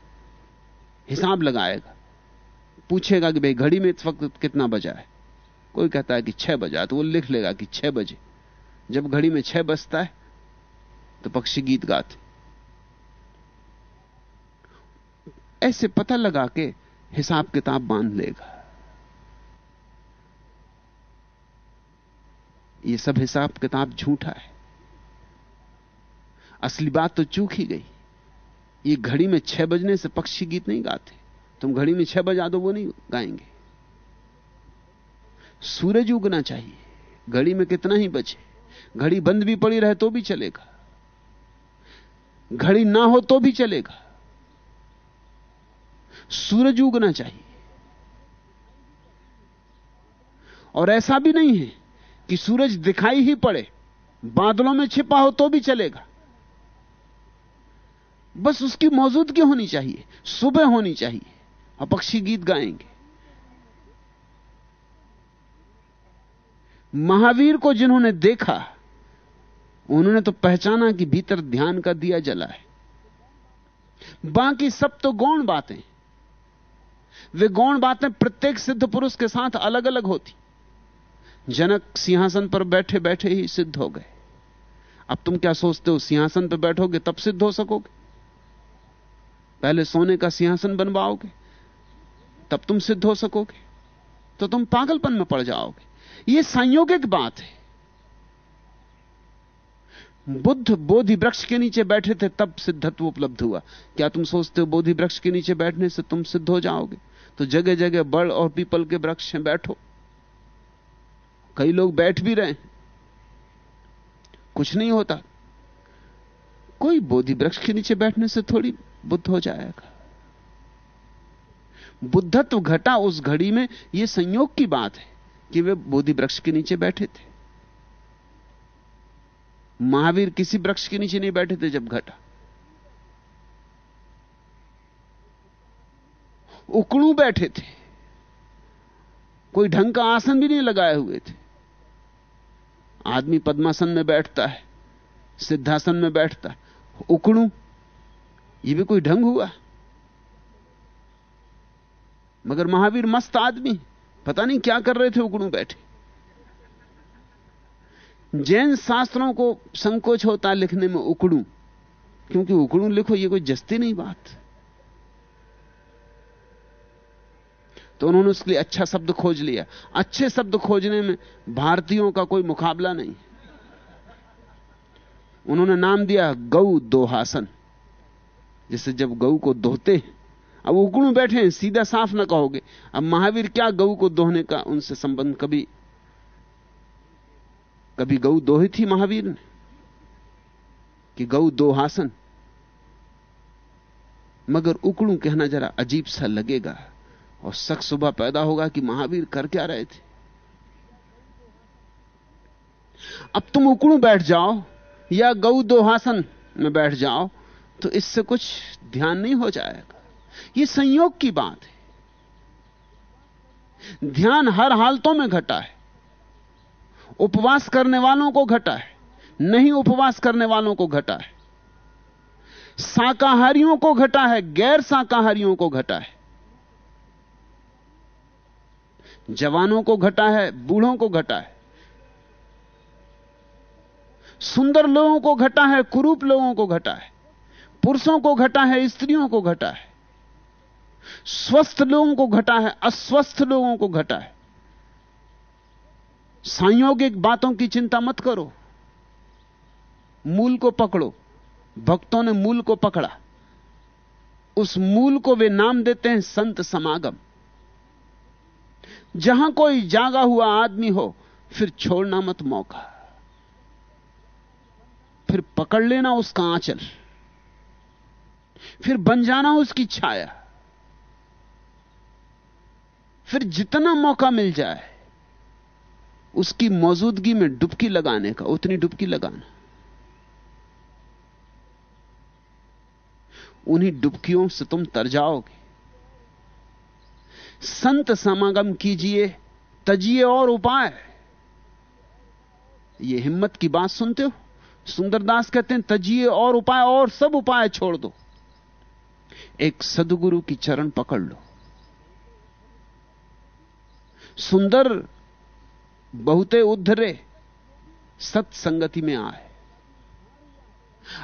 हिसाब लगाएगा। पूछेगा कि भाई, घड़ी में इस वक्त कितना बजा है? कोई कहता है कि छह बजा तो वो लिख लेगा कि छह बजे। जब घड़ी में छह बजता है तो पक्षी गीत गाते। ऐसे पता लगा के हिसाब किताब बाँध लेगा। ये सब हिसाब किताब झूठा है। असली बात तो चूक ही गई। ये घड़ी में छह बजने से पक्षी गीत नहीं गाते। तुम घड़ी में छह बजा दो, वो नहीं गाएँगे। सूरज उगना चाहिए। घड़ी में कितना ही बचे घड़ी बंद भी पड़ी रहे तो भी चलेगा। घड़ी ना हो तो भी चलेगा। सूरज उगना चाहिए। और ऐसा भी नहीं है कि सूरज दिखाई ही पड़े, बादलों में छिपा हो तो भी चलेगा। बस उसकी मौजूदगी होनी चाहिए, सुबह होनी चाहिए, और पक्षी गीत गाएँगे। महावीर को जिन्होंने देखा उन्होंने तो पहचाना कि भीतर ध्यान का दिया जला है। बाकी सब तो गौण बातें। वे गौण बातें प्रत्येक सिद्ध पुरुष के साथ अलग अलग होती। जनक सिंहासन पर बैठे बैठे ही सिद्ध हो गए। अब तुम क्या सोचते हो, सिंहासन पर बैठोगे तब सिद्ध हो सकोगे? पहले सोने का सिंहासन बनवाओगे, तब तुम सिद्ध हो सकोगे। तो तुम पागलपन में पड़ जाओगे। यह संयोगिक बात है। बुद्ध बोधि वृक्ष के नीचे बैठे थे, तब सिद्धत्व उपलब्ध हुआ। क्या तुम सोचते हो बोधि वृक्ष के नीचे बैठने से तुम सिद्ध हो जाओगे? तो जगह जगह बड़ और पीपल के वृक्ष हैं, बैठो। कई लोग बैठ भी रहे कुछ नहीं होता। कोई बोधि वृक्ष के नीचे बैठने से थोड़ी बुद्ध हो जाएगा। बुद्धत्व घटा उस घड़ी में यह संयोग की बात है कि वे बोधि वृक्ष के नीचे बैठे थे। महावीर किसी वृक्ष के नीचे नहीं बैठे थे जब घटा। उकड़ू बैठे थे। कोई ढंग का आसन भी नहीं लगाए हुए थे। आदमी पद्मासन में बैठता है, सिद्धासन में बैठता है। उकड़ू, ये भी कोई ढंग हुआ? मगर महावीर मस्त आदमी, पता नहीं क्या कर रहे थे उकड़ू बैठे। जैन शास्त्रों को संकोच होता लिखने में उकड़ू, क्योंकि उकड़ू लिखो ये कोई जस्ती नहीं बात। तो उन्होंने उसके लिए अच्छा शब्द खोज लिया। अच्छे शब्द खोजने में भारतीयों का कोई मुकाबला नहीं। उन्होंने नाम दिया गौ दोहासन जैसे जब गऊ को दोहते हैं, अब उकड़ू बैठे हैं, सीधा साफ़ ना कहोगे। अब महावीर क्या गऊ को दोहने का उनसे संबंध कभी कभी गऊ दोही थी महावीर ने? कि गऊ दोहासन? मगर उकड़ू कहना जरा अजीब सा लगेगा और शक सुबह पैदा होगा कि महावीर कर क्या रहे थे। अब तुम उकड़ू बैठ जाओ या गऊ दोहासन में बैठ जाओ तो इससे कुछ ध्यान नहीं हो जाएगा। यह संयोग की बात है। ध्यान हर हालतों में घटा है। उपवास करने वालों को घटा है नहीं उपवास करने वालों को घटा है शाकाहारियों को घटा है गैर शाकाहारियों को घटा है जवानों को घटा है बूढ़ों को घटा है सुंदर लोगों को घटा है कुरूप लोगों को घटा है पुरुषों को घटा है स्त्रियों को घटा है स्वस्थ लोगों को घटा है अस्वस्थ लोगों को घटा है संयोगिक बातों की चिंता मत करो। मूल को पकड़ो। भक्तों ने मूल को पकड़ा। उस मूल को वे नाम देते हैं संत समागम। जहाँ कोई जागा हुआ आदमी हो, फिर छोड़ना मत मौका। फिर पकड़ लेना उसका आंचल। फिर बन जाना उसकी छाया। फिर जितना मौका मिल जाए उसकी मौजूदगी में डुबकी लगाने का, उतनी डुबकी लगाना। उन्हीं डुबकियों से तुम तर जाओगे। संत समागम कीजिए, तजिए और उपाय। ये हिम्मत की बात सुनते हो? सुंदरदास कहते हैं, तजिए और उपाय और सब उपाय छोड़ दो। एक सदगुरु की चरण पकड़ लो। सुंदर बहुते उद्धरे सत्संगति में आए।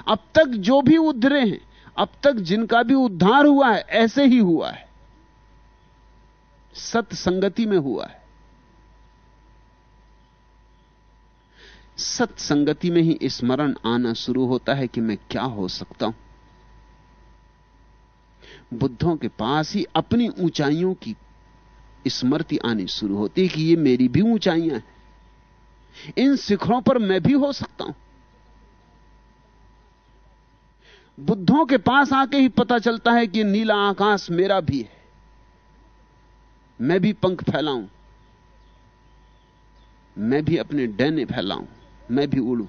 अब तक जो भी उद्धरे हैं, अब तक जिनका भी उद्धार हुआ है, ऐसे ही हुआ है। सत्संगति में हुआ है। सत्संगति में ही स्मरण आना शुरू होता है कि मैं क्या हो सकता हूँ। बुद्धों के पास ही अपनी ऊंचाइयों की स्मृति आनी शुरू होती है कि ये मेरी भी ऊंचाइयाँ हैं। इन शिखरों पर मैं भी हो सकता हूँ। बुद्धों के पास आके ही पता चलता है कि नीला आकाश मेरा भी है। मैं भी पंख फैलाऊं। मैं भी अपने डैने फैलाऊं। मैं भी उड़ू।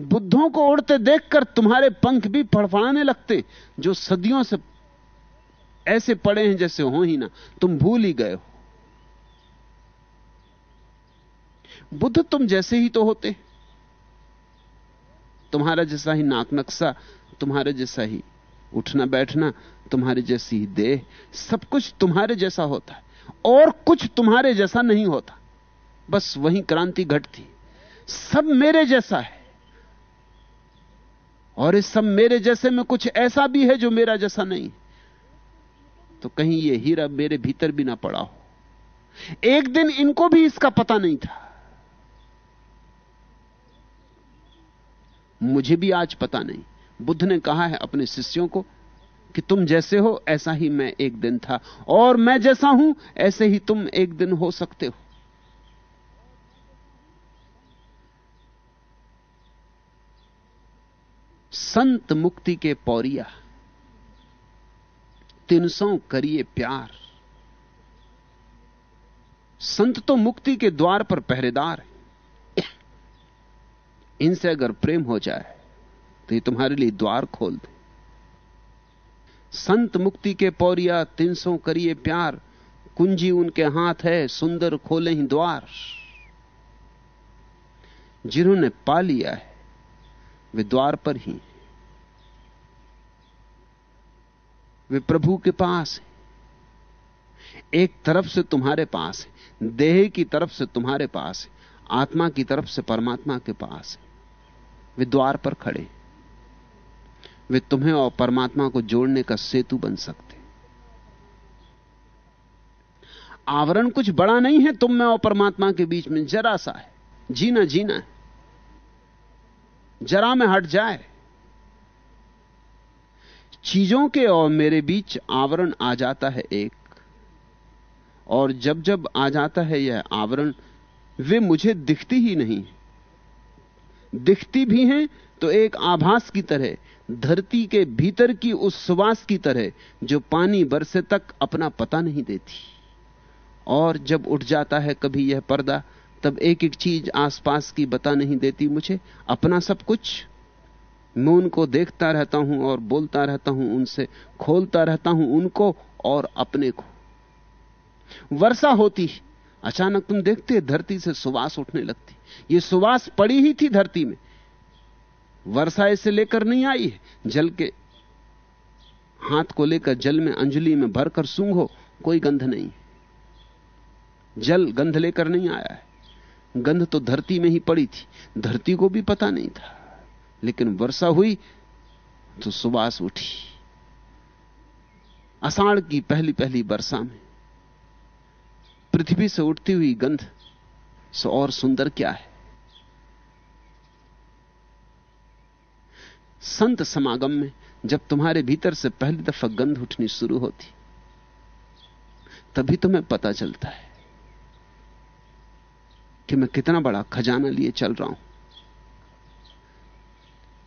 बुद्धों को उड़ते देखकर तुम्हारे पंख भी फड़फड़ाने लगते, जो सदियों से ऐसे पड़े हैं जैसे हो ही ना, तुम भूल ही गए हो। बुद्ध तुम जैसे ही तो होते। तुम्हारा जैसा ही नाक नक्शा, तुम्हारे जैसा ही उठना बैठना, तुम्हारे जैसी ही देह, सब कुछ तुम्हारे जैसा होता है। और कुछ तुम्हारे जैसा नहीं होता। बस वही क्रांति घटती सब मेरे जैसा है। और इस सब मेरे जैसे में कुछ ऐसा भी है जो मेरा जैसा नहीं तो कहीं ये हीरा मेरे भीतर भी ना पड़ा हो। एक दिन इनको भी इसका पता नहीं था। मुझे भी आज पता नहीं। बुद्ध ने कहा है अपने शिष्यों को कि तुम जैसे हो, ऐसा ही मैं एक दिन था। और मैं जैसा हूँ, ऐसे ही तुम एक दिन हो सकते हो। संत मुक्ति के पौरिया तीन सौ करिए प्यार। संत तो मुक्ति के द्वार पर पहरेदार है। इनसे अगर प्रेम हो जाए तो ये तुम्हारे लिए द्वार खोल दे। संत मुक्ति के पौरिया तीन सौ करिए प्यार, कुंजी उनके हाथ है, सुंदर खोले ही द्वार। जिन्होंने पा लिया है, वे द्वार पर ही। वे प्रभु के पास है। एक तरफ़ से तुम्हारे पास है, देह की तरफ़ से तुम्हारे पास है, आत्मा की तरफ़ से परमात्मा के पास है। वे द्वार पर खड़े वे तुम्हें और परमात्मा को जोड़ने का सेतु बन सकते आवरण कुछ बड़ा नहीं है, तुम में और परमात्मा के बीच में जरा सा है। जीना जीना है। जरा में हट जाए। चीज़ों के और मेरे बीच आवरण आ जाता है एक। और जब जब आ जाता है यह आवरण, वे मुझे दिखती ही नहीं। दिखती भी हैं तो एक आभास की तरह, धरती के भीतर की उस सुवास की तरह, जो पानी बरसे तक अपना पता नहीं देती। और जब उठ जाता है कभी यह पर्दा, तब एक एक चीज़ आसपास की बता नहीं देती मुझे, अपना सब कुछ। मैं उनको देखता रहता हूँ और बोलता रहता हूँ उनसे, खोलता रहता हूँ उनको और अपने को। वर्षा होती, अचानक तुम देखते, धरती से सुवास उठने लगती। ये सुवास पड़ी ही थी धरती में। वर्षा इसे लेकर नहीं आई है। जल के हाथ को लेकर जल में अंजलि में भरकर सूंघो, कोई गंध नहीं। जल गंध लेकर नहीं आया है। गंध तो धरती में ही पड़ी थी। धरती को भी पता नहीं था। लेकिन वर्षा हुई तो सुबास उठी। अषाढ़ की पहली पहली वर्षा में पृथ्वी से उठती हुई गंध सो और सुंदर क्या है? संत समागम में जब तुम्हारे भीतर से पहली दफ़ा गंध उठनी शुरू होती, तभी तुम्हें पता चलता है कि मैं कितना बड़ा खजाना लिए चल रहा हूँ।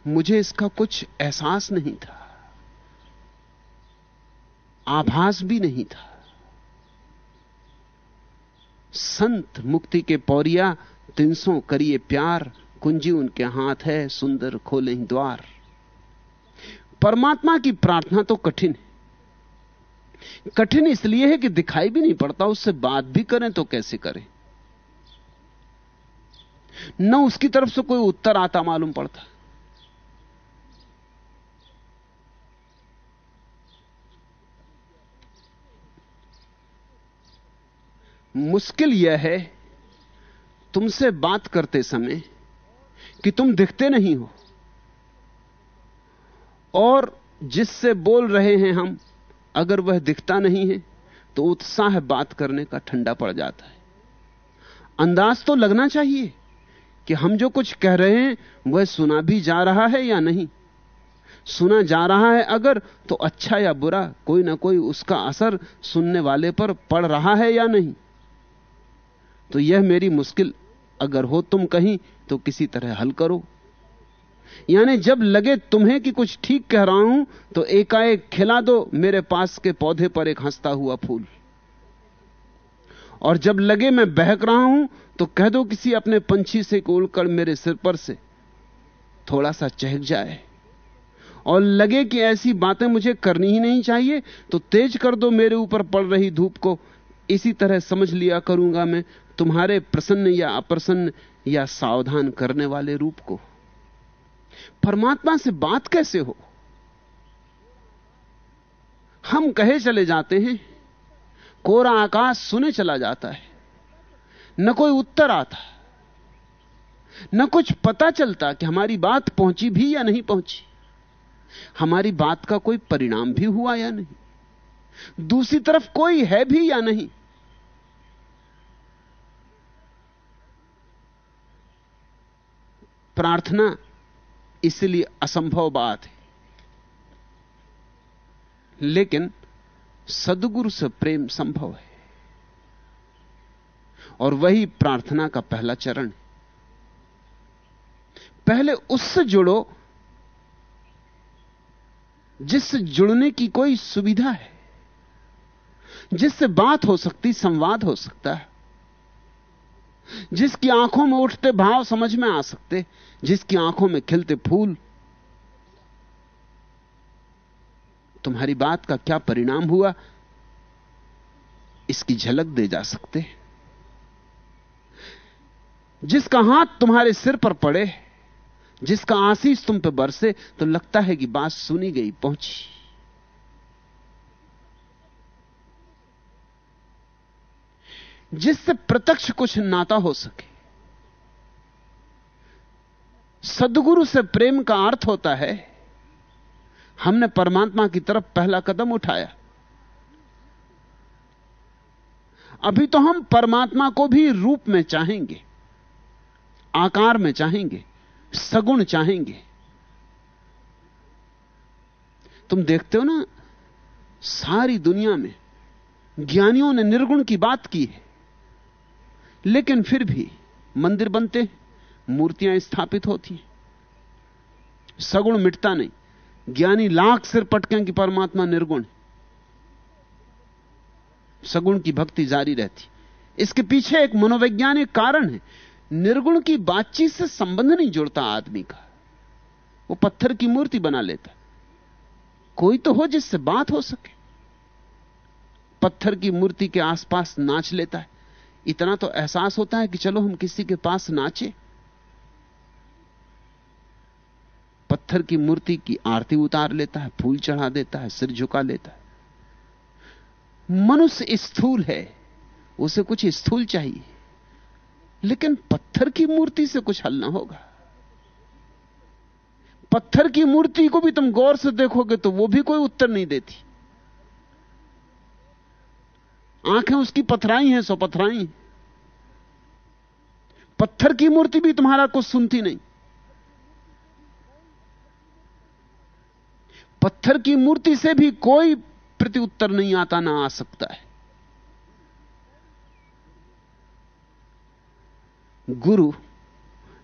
मुझे इसका कुछ एहसास नहीं था। आभास भी नहीं था। संत मुक्ति के पौरिया, तिनसों करिए प्यार, कुंजी उनके हाथ है, सुंदर खोले द्वार। परमात्मा की प्रार्थना तो कठिन है। कठिन इसलिए है कि दिखाई भी नहीं पड़ता, उससे बात भी करें तो कैसे करें? न उसकी तरफ़ से कोई उत्तर आता मालूम पड़ता। मुश्किल यह है तुमसे बात करते समय कि तुम दिखते नहीं हो। और जिससे बोल रहे हैं हम, अगर वह दिखता नहीं है तो उत्साह बात करने का ठंडा पड़ जाता है। अंदाज तो लगना चाहिए कि हम जो कुछ कह रहे हैं, वह सुना भी जा रहा है या नहीं। सुना जा रहा है अगर तो अच्छा या बुरा, कोई ना कोई उसका असर सुनने वाले पर पड़ रहा है या नहीं। तो यह मेरी मुश्किल, अगर हो तुम कहीं तो किसी तरह हल करो। यानी जब लगे तुम्हें कि कुछ ठीक कह रहा हूँ तो एकाएक खिला दो मेरे पास के पौधे पर एक हंसता हुआ फूल। और जब लगे मैं बहक रहा हूँ तो कह दो किसी अपने पंछी से कोलकर मेरे सिर पर से, थोड़ा सा चहक जाए। और लगे कि ऐसी बातें मुझे करनी ही नहीं चाहिए तो तेज कर दो मेरे ऊपर पड़ रही धूप को इसी तरह समझ लिया करूँगा मैं तुम्हारे प्रसन्न या अप्रसन्न या सावधान करने वाले रूप को। परमात्मा से बात कैसे हो? हम कहे चले जाते हैं, कोरा आकाश सुने चला जाता है, न कोई उत्तर आता, न कुछ पता चलता कि हमारी बात पहुँची भी या नहीं पहुँची। हमारी बात का कोई परिणाम भी हुआ या नहीं। दूसरी तरफ़ कोई है भी या नहीं? प्रार्थना इसलिए असंभव बात है। लेकिन सदगुरु से प्रेम संभव है। और वही प्रार्थना का पहला चरण पहले उससे जुड़ो जिससे जुड़ने की कोई सुविधा है। जिससे बात हो सकती, संवाद हो सकता है। जिसकी आँखों में उठते भाव समझ में आ सकते, जिसकी आँखों में खिलते फूल। तुम्हारी बात का क्या परिणाम हुआ? इसकी झलक दे जा सकते। जिसका हाथ तुम्हारे सिर पर पड़े, जिसका आशीष तुम पे बरसे तो लगता है कि बात सुनी गई, पहुँची। जिससे प्रत्यक्ष कुछ नाता हो सके। सदगुरु से प्रेम का अर्थ होता है, हमने परमात्मा की तरफ़ पहला कदम उठाया। अभी तो हम परमात्मा को भी रूप में चाहेंगे, आकार में चाहेंगे, सगुण चाहेंगे। तुम देखते हो ना, सारी दुनिया में ज्ञानियों ने निर्गुण की बात की है। लेकिन फिर भी मंदिर बनते मूर्तियाँ स्थापित होती सगुण मिटता नहीं। ज्ञानी लाख सिर पटकें कि परमात्मा निर्गुण सगुण की भक्ति जारी रहती। इसके पीछे एक मनोवैज्ञानिक कारण है। निर्गुण की बातचीत से संबंध नहीं जुड़ता आदमी का। वो पत्थर की मूर्ति बना लेता। कोई तो हो जिससे बात हो सके। पत्थर की मूर्ति के आसपास नाच लेता है। इतना तो एहसास होता है कि चलो हम किसी के पास नाचे। पत्थर की मूर्ति की आरती उतार लेता है, फूल चढ़ा देता है, सिर झुका लेता है। मनुष्य स्थूल है, उसे कुछ स्थूल चाहिए। लेकिन पत्थर की मूर्ति से कुछ हल ना होगा। पत्थर की मूर्ति को भी तुम गौर से देखोगे तो वो भी कोई उत्तर नहीं देती। आँखें उसकी पथराई हैं, सो पथराई। पत्थर की मूर्ति भी तुम्हारा कुछ सुनती नहीं। पत्थर की मूर्ति से भी कोई प्रति उत्तर नहीं आता, ना आ सकता है। गुरु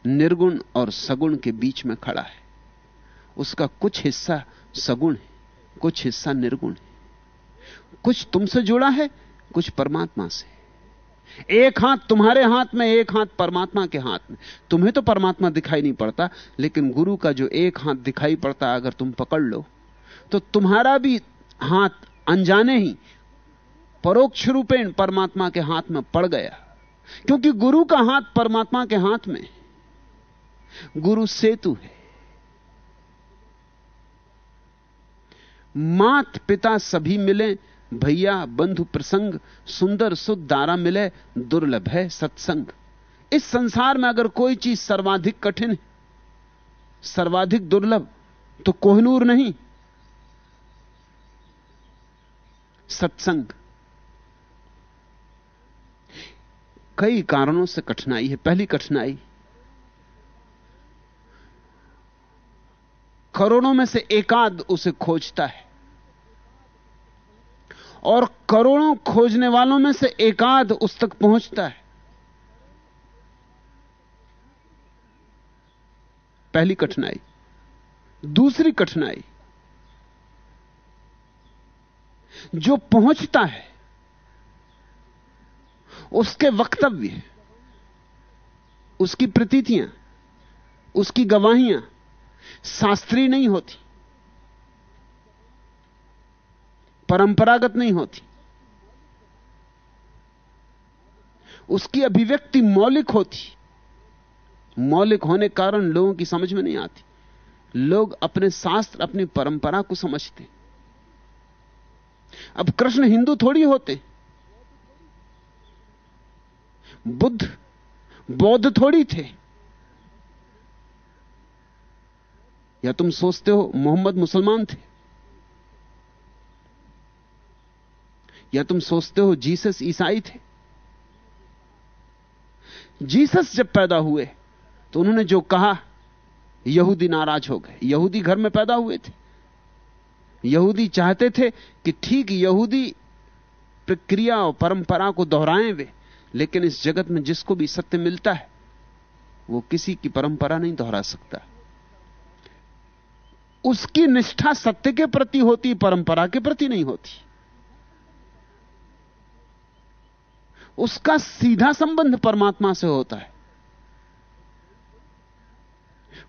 निर्गुण और सगुण के बीच में खड़ा है। उसका कुछ हिस्सा सगुण है, कुछ हिस्सा निर्गुण है। कुछ तुमसे जुड़ा है कुछ परमात्मा से। एक हाथ तुम्हारे हाथ में, एक हाथ परमात्मा के हाथ में। तुम्हें तो परमात्मा दिखाई नहीं पड़ता, लेकिन गुरु का जो एक हाथ दिखाई पड़ता अगर तुम पकड़ लो तो तुम्हारा भी हाथ अनजाने ही परोक्ष रूपेण परमात्मा के हाथ में पड़ गया। क्योंकि गुरु का हाथ परमात्मा के हाथ में। गुरु सेतु है। मात पिता सभी मिले भैया, बंधु प्रसंग, सुंदर सुध दारा मिले, दुर्लभ है सत्संग। इस संसार में अगर कोई चीज़ सर्वाधिक कठिन है, सर्वाधिक दुर्लभ तो कोहनूर नहीं। सत्संग। कई कारणों से कठिनाई है। पहली कठिनाई, करोड़ों में से एकाध उसे खोजता है। और करोड़ों खोजने वालों में से एकाध उस तक पहुँचता है। पहली कठिनाई। दूसरी कठिनाई। जो पहुँचता है, उसके वक्तव्य उसकी प्रतीतियाँ, उसकी गवाहियाँ शास्त्रीय नहीं होती। परंपरागत नहीं होती। उसकी अभिव्यक्ति मौलिक होती। मौलिक होने कारण लोगों की समझ में नहीं आती। लोग अपने शास्त्र, अपनी परंपरा को समझते। अब कृष्ण हिंदू थोड़ी होते। बुद्ध, बौद्ध थोड़ी थे। या तुम सोचते हो मोहम्मद मुसलमान थे? या तुम सोचते हो जीसस ईसाई थे? जीसस जब पैदा हुए तो उन्होंने जो कहा, यहूदी नाराज़ हो गए। यहूदी घर में पैदा हुए थे। यहूदी चाहते थे कि ठीक यहूदी प्रक्रिया और परंपरा को दोहराएँ वे, लेकिन इस जगत में जिसको भी सत्य मिलता है, वो किसी की परंपरा नहीं दोहरा सकता। उसकी निष्ठा सत्य के प्रति होती, परंपरा के प्रति नहीं होती। उसका सीधा संबंध परमात्मा से होता है।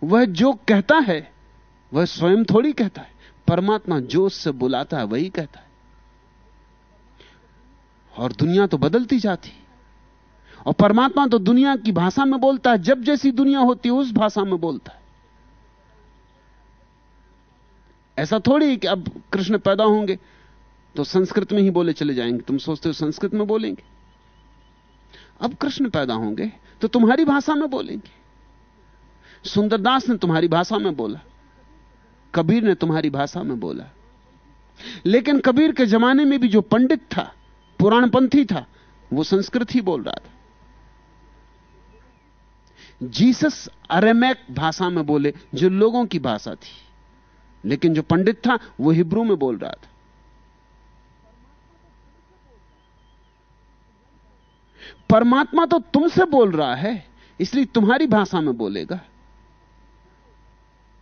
वह जो कहता है, वह स्वयं थोड़ी कहता है। परमात्मा जो उससे बुलाता है, वही कहता है। और दुनिया तो बदलती जाती। और परमात्मा तो दुनिया की भाषा में बोलता है, जब जैसी दुनिया होती है, उस भाषा में बोलता है। ऐसा थोड़ी कि अब कृष्ण पैदा होंगे तो संस्कृत में ही बोले चले जाएँगे। तुम सोचते हो संस्कृत में बोलेंगे? अब कृष्ण पैदा होंगे तो तुम्हारी भाषा में बोलेंगे। सुंदरदास ने तुम्हारी भाषा में बोला, कबीर ने तुम्हारी भाषा में बोला। लेकिन कबीर के जमाने में भी जो पंडित था, पुराणपंथी था, वो संस्कृत ही बोल रहा था। जीसस अरेमैक भाषा में बोले, जो लोगों की भाषा थी, लेकिन जो पंडित था, वो हिब्रू में बोल रहा था। परमात्मा तो तुमसे बोल रहा है, इसलिए तुम्हारी भाषा में बोलेगा।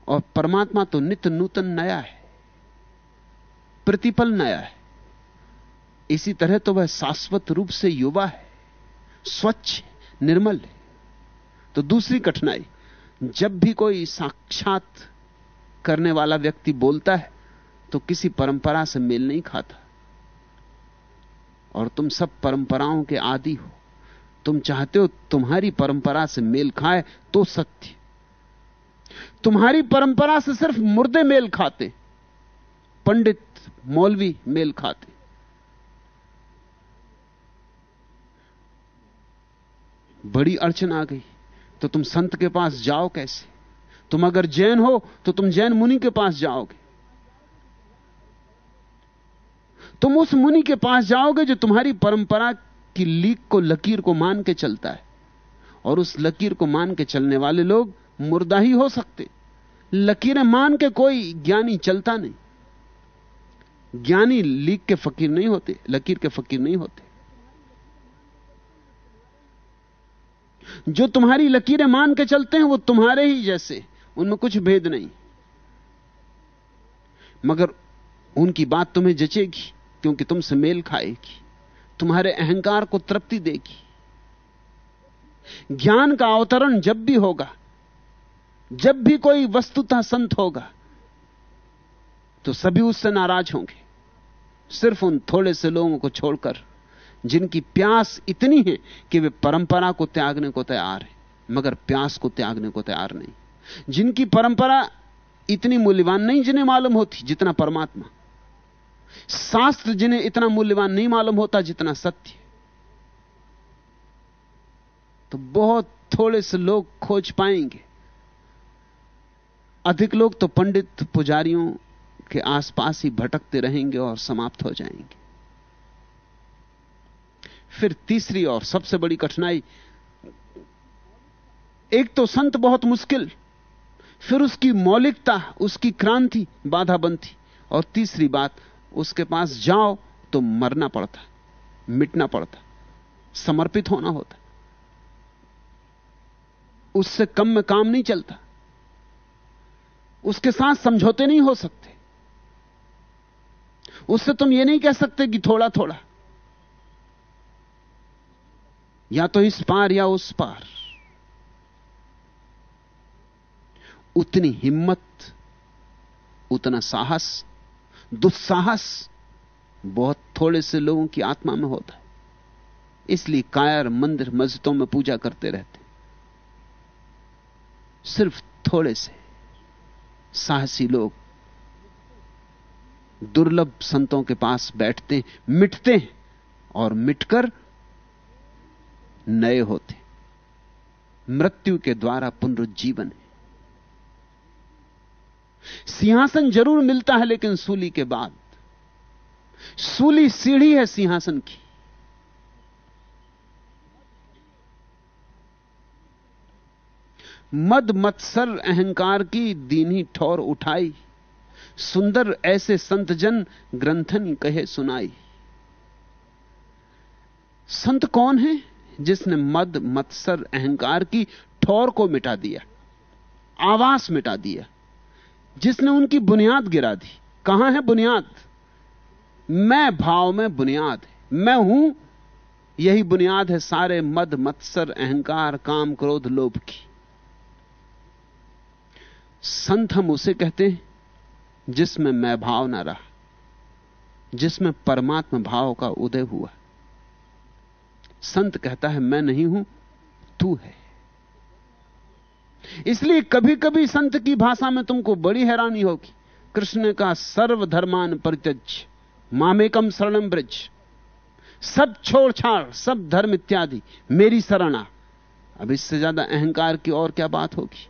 और परमात्मा तो नित्य नूतन नया है, प्रतिपल नया है। इसी तरह तो वह शाश्वत रूप से युवा है, स्वच्छ, निर्मल है। तो दूसरी कठिनाई, जब भी कोई साक्षात करने वाला व्यक्ति बोलता है तो किसी परंपरा से मेल नहीं खाता। और तुम सब परंपराओं के आदि हो। तुम चाहते हो तुम्हारी परंपरा से मेल खाए तो सत्य। तुम्हारी परंपरा से सिर्फ़ मुर्दे मेल खाते, पंडित मौलवी मेल खाते। बड़ी अड़चन आ गई तो तुम संत के पास जाओ कैसे? तुम अगर जैन हो तो तुम जैन मुनि के पास जाओगे। तुम उस मुनि के पास जाओगे जो तुम्हारी परंपरा की लीक को लकीर को मान के चलता है। और उस लकीर को मान के चलने वाले लोग मुर्दा ही हो सकते। लकीरें मान के कोई ज्ञानी चलता नहीं। ज्ञानी लीक के फकीर नहीं होते, लकीर के फकीर नहीं होते। जो तुम्हारी लकीरें मान के चलते हैं, वो तुम्हारे ही जैसे, उनमें कुछ भेद नहीं। मगर उनकी बात तुम्हें जचेगी, क्योंकि तुमसे मेल खाएगी। तुम्हारे अहंकार को तृप्ति देगी। ज्ञान का अवतरण जब भी होगा, जब भी कोई वस्तुतः संत होगा तो सभी उससे नाराज़ होंगे। सिर्फ़ उन थोड़े से लोगों को छोड़कर, जिनकी प्यास इतनी है कि वे परंपरा को त्यागने को तैयार हैं, मगर प्यास को त्यागने को तैयार नहीं। जिनकी परंपरा इतनी मूल्यवान नहीं जिन्हें मालूम होती, जितना परमात्मा। शास्त्र जिन्हें इतना मूल्यवान नहीं मालूम होता जितना सत्य। तो बहुत थोड़े से लोग खोज पाएँगे। अधिक लोग तो पंडित पुजारियों के आसपास ही भटकते रहेंगे और समाप्त हो जाएँगे। फिर तीसरी और सबसे बड़ी कठिनाई, एक तो संत बहुत मुश्किल, फिर उसकी मौलिकता, उसकी क्रांति बाधा बनती, और तीसरी बात उसके पास जाओ तो मरना पड़ता, मिटना पड़ता, समर्पित होना होता। उससे कम में काम नहीं चलता। उसके साथ समझौते नहीं हो सकते। उससे तुम यह नहीं कह सकते कि थोड़ा थोड़ा। या तो इस पार या उस पार। उतनी हिम्मत, उतना साहस दुस्साहस बहुत थोड़े से लोगों की आत्मा में होता है। इसलिए कायर मंदिर मस्जिदों में पूजा करते रहते सिर्फ़ थोड़े से साहसी लोग दुर्लभ संतों के पास बैठते मिटते हैं और मिटकर नए होते मृत्यु के द्वारा पुनरुज्जीवन है। सिंहासन ज़रूर मिलता है, लेकिन सूली के बाद। सूली सीढ़ी है सिंहासन की। मद मत्सर अहंकार की दीनी ठौर उठाई। सुंदर ऐसे संत जन ग्रंथन कहे सुनाई। संत कौन है जिसने मद मत्सर अहंकार की ठौर को मिटा दिया, आवास मिटा दिया? जिसने उनकी बुनियाद गिरा दी। कहाँ है बुनियाद? मैं भाव में बुनियाद है। मैं हूँ, यही बुनियाद है सारे मद, मत्सर, अहंकार, काम, क्रोध, लोभ की। संत हम उसे कहते हैं, जिसमें मैं भाव ना रहा, जिसमें परमात्मा भाव का उदय हुआ। संत कहता है, मैं नहीं हूँ, तू है। इसलिए कभी कभी संत की भाषा में तुमको बड़ी हैरानी होगी। कृष्ण का सर्वधर्मान परित्यज मामेकम शरणम ब्रज। सब छोड़ छाड़ सब धर्म इत्यादि, मेरी शरणा। अब इससे ज़्यादा अहंकार की और क्या बात होगी?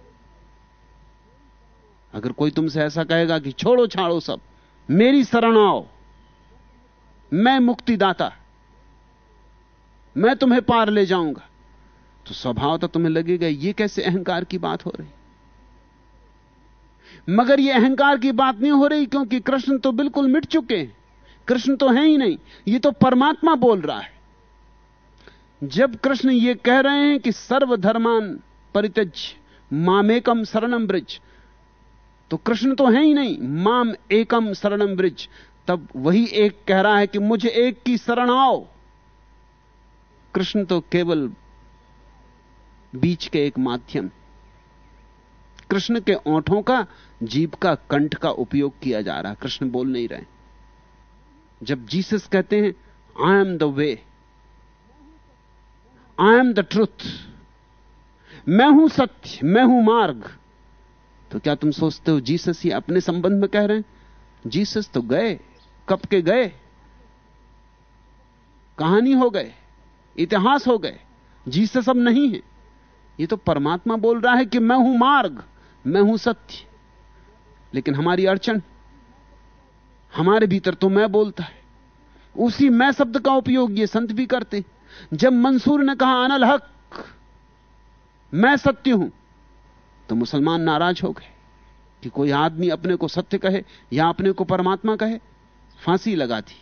अगर कोई तुमसे ऐसा कहेगा कि छोड़ो छाड़ो सब, मेरी शरण आओ। मैं मुक्तिदाता। मैं तुम्हें पार ले जाऊँगा। तो स्वभाव तो तुम्हें लगेगा, ये कैसे अहंकार की बात हो रही? मगर ये अहंकार की बात नहीं हो रही क्योंकि कृष्ण तो बिल्कुल मिट चुके हैं। कृष्ण तो है ही नहीं, ये तो परमात्मा बोल रहा है। जब कृष्ण ये कह रहे हैं कि सर्वधर्मान परित्यज मामेकम शरणम ब्रिज तो कृष्ण तो है ही नहीं, माम एकम शरणम ब्रिज। तब वही एक कह रहा है कि मुझे एक की शरण आओ। कृष्ण तो केवल बीच के एक माध्यम। कृष्ण के ओंठों का जीप का कंठ का उपयोग किया जा रहा। कृष्ण बोल नहीं रहे। जब जीसस कहते हैं I am the way I am the truth मैं हूँ सत्य, मैं हूँ मार्ग तो क्या तुम सोचते हो जीसस ही अपने संबंध में कह रहे हैं? जीसस तो गए, कब के गए? कहानी हो गए, इतिहास हो गए, जीसस अब नहीं है। ये तो परमात्मा बोल रहा है कि मैं हूँ मार्ग, मैं हूँ सत्य। लेकिन हमारी अड़चन, हमारे भीतर तो मैं बोलता है। उसी मैं शब्द का उपयोग ये संत भी करते। जब मंसूर ने कहा, अनल हक, मैं सत्य हूँ तो मुसलमान नाराज़ हो गए कि कोई आदमी अपने को सत्य कहे या अपने को परमात्मा कहे। फांसी लगा दी,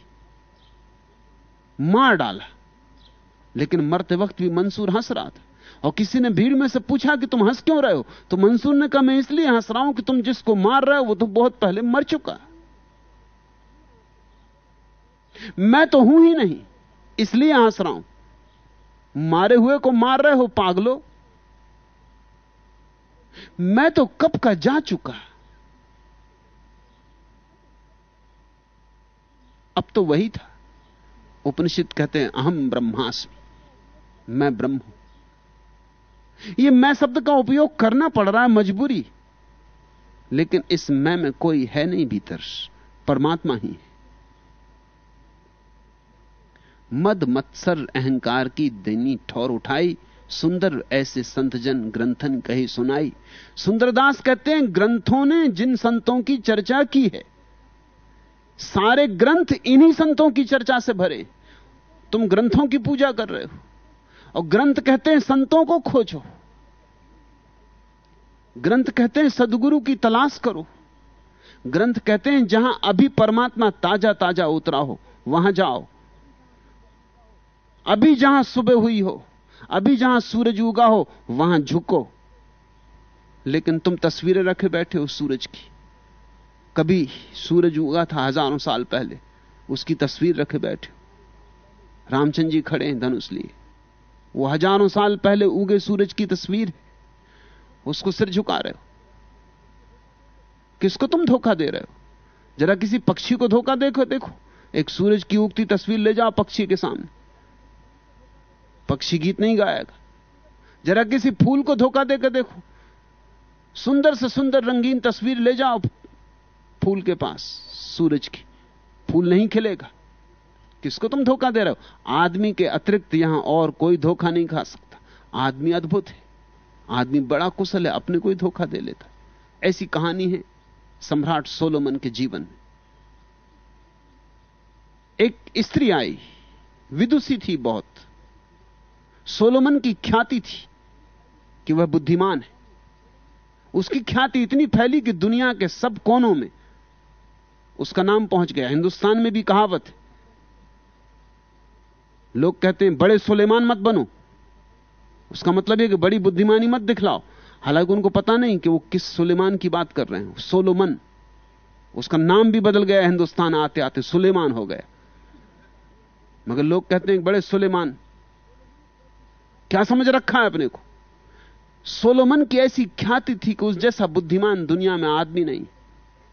मार डाला। लेकिन मरते वक्त भी मंसूर हंस रहा था। और किसी ने भीड़ में से पूछा कि तुम हंस क्यों रहे हो? तो मंसूर ने कहा, मैं इसलिए हंस रहा हूँ कि तुम जिसको मार रहे हो, वो तो बहुत पहले मर चुका मैं तो हूँ ही नहीं, इसलिए हंस रहा हूँ। मारे हुए को मार रहे हो, पागलो। मैं तो कब का जा चुका अब तो वही था। उपनिषद कहते हैं, अहम ब्रह्मास्मि, मैं ब्रह्म हूँ। यह मैं शब्द का उपयोग करना पड़ रहा है मजबूरी। लेकिन इस मैं में कोई है नहीं भीतर, परमात्मा ही। मद मत्सर अहंकार की दैनी ठौर उठाई, सुंदर ऐसे संतजन ग्रंथन कही सुनाई। सुंदरदास कहते हैं, ग्रंथों ने जिन संतों की चर्चा की है, सारे ग्रंथ इन्हीं संतों की चर्चा से भरे। तुम ग्रंथों की पूजा कर रहे हो। और ग्रंथ कहते हैं, संतों को खोजो। ग्रंथ कहते हैं, सदगुरु की तलाश करो। ग्रंथ कहते हैं, जहाँ अभी परमात्मा ताज़ा ताज़ा उतरा हो, वहाँ जाओ। अभी जहाँ सुबह हुई हो, अभी जहाँ सूरज उगा हो, वहाँ झुको। लेकिन तुम तस्वीरें रखे बैठे हो सूरज की। कभी सूरज उगा था हज़ारों साल पहले, उसकी तस्वीर रखे बैठे हो। रामचंद्र जी खड़े हैं, धनुष लिए। वो हज़ारों साल पहले उगे सूरज की तस्वीर, उसको सिर झुका रहे हो। किसको तुम धोखा दे रहे हो? जरा किसी पक्षी को धोखा देखो देखो। एक सूरज की उगती तस्वीर ले जाओ पक्षी के सामने। पक्षी गीत नहीं गाएगा। जरा किसी फूल को धोखा देकर देखो। सुंदर से सुंदर रंगीन तस्वीर ले जाओ फूल के पास, सूरज की। फूल नहीं खिलेगा। किसको तुम धोखा दे रहे हो? आदमी के अतिरिक्त यहाँ और कोई धोखा नहीं खा सकता। आदमी अद्भुत है। आदमी बड़ा कुशल है, अपने को ही धोखा दे लेता ऐसी कहानी है सम्राट सोलोमन के जीवन में। एक स्त्री आई, विदुषी थी बहुत। सोलोमन की ख्याति थी कि वह बुद्धिमान है। उसकी ख्याति इतनी फैली कि दुनिया के सब कोनों में उसका नाम पहुँच गया। हिंदुस्तान में भी कहावत है लोग कहते हैं, बड़े सुलेमान मत बनो। उसका मतलब है कि बड़ी बुद्धिमानी मत दिखलाओ। हालाँकि उनको पता नहीं कि वो किस सुलेमान की बात कर रहे हैं। सोलोमन। उसका नाम भी बदल गया हिंदुस्तान, आते आते सुलेमान हो गया। मगर लोग कहते हैं, बड़े सुलेमान, क्या समझ रखा है अपने को? सोलोमन की ऐसी ख्याति थी कि उस जैसा बुद्धिमान दुनिया में आदमी नहीं।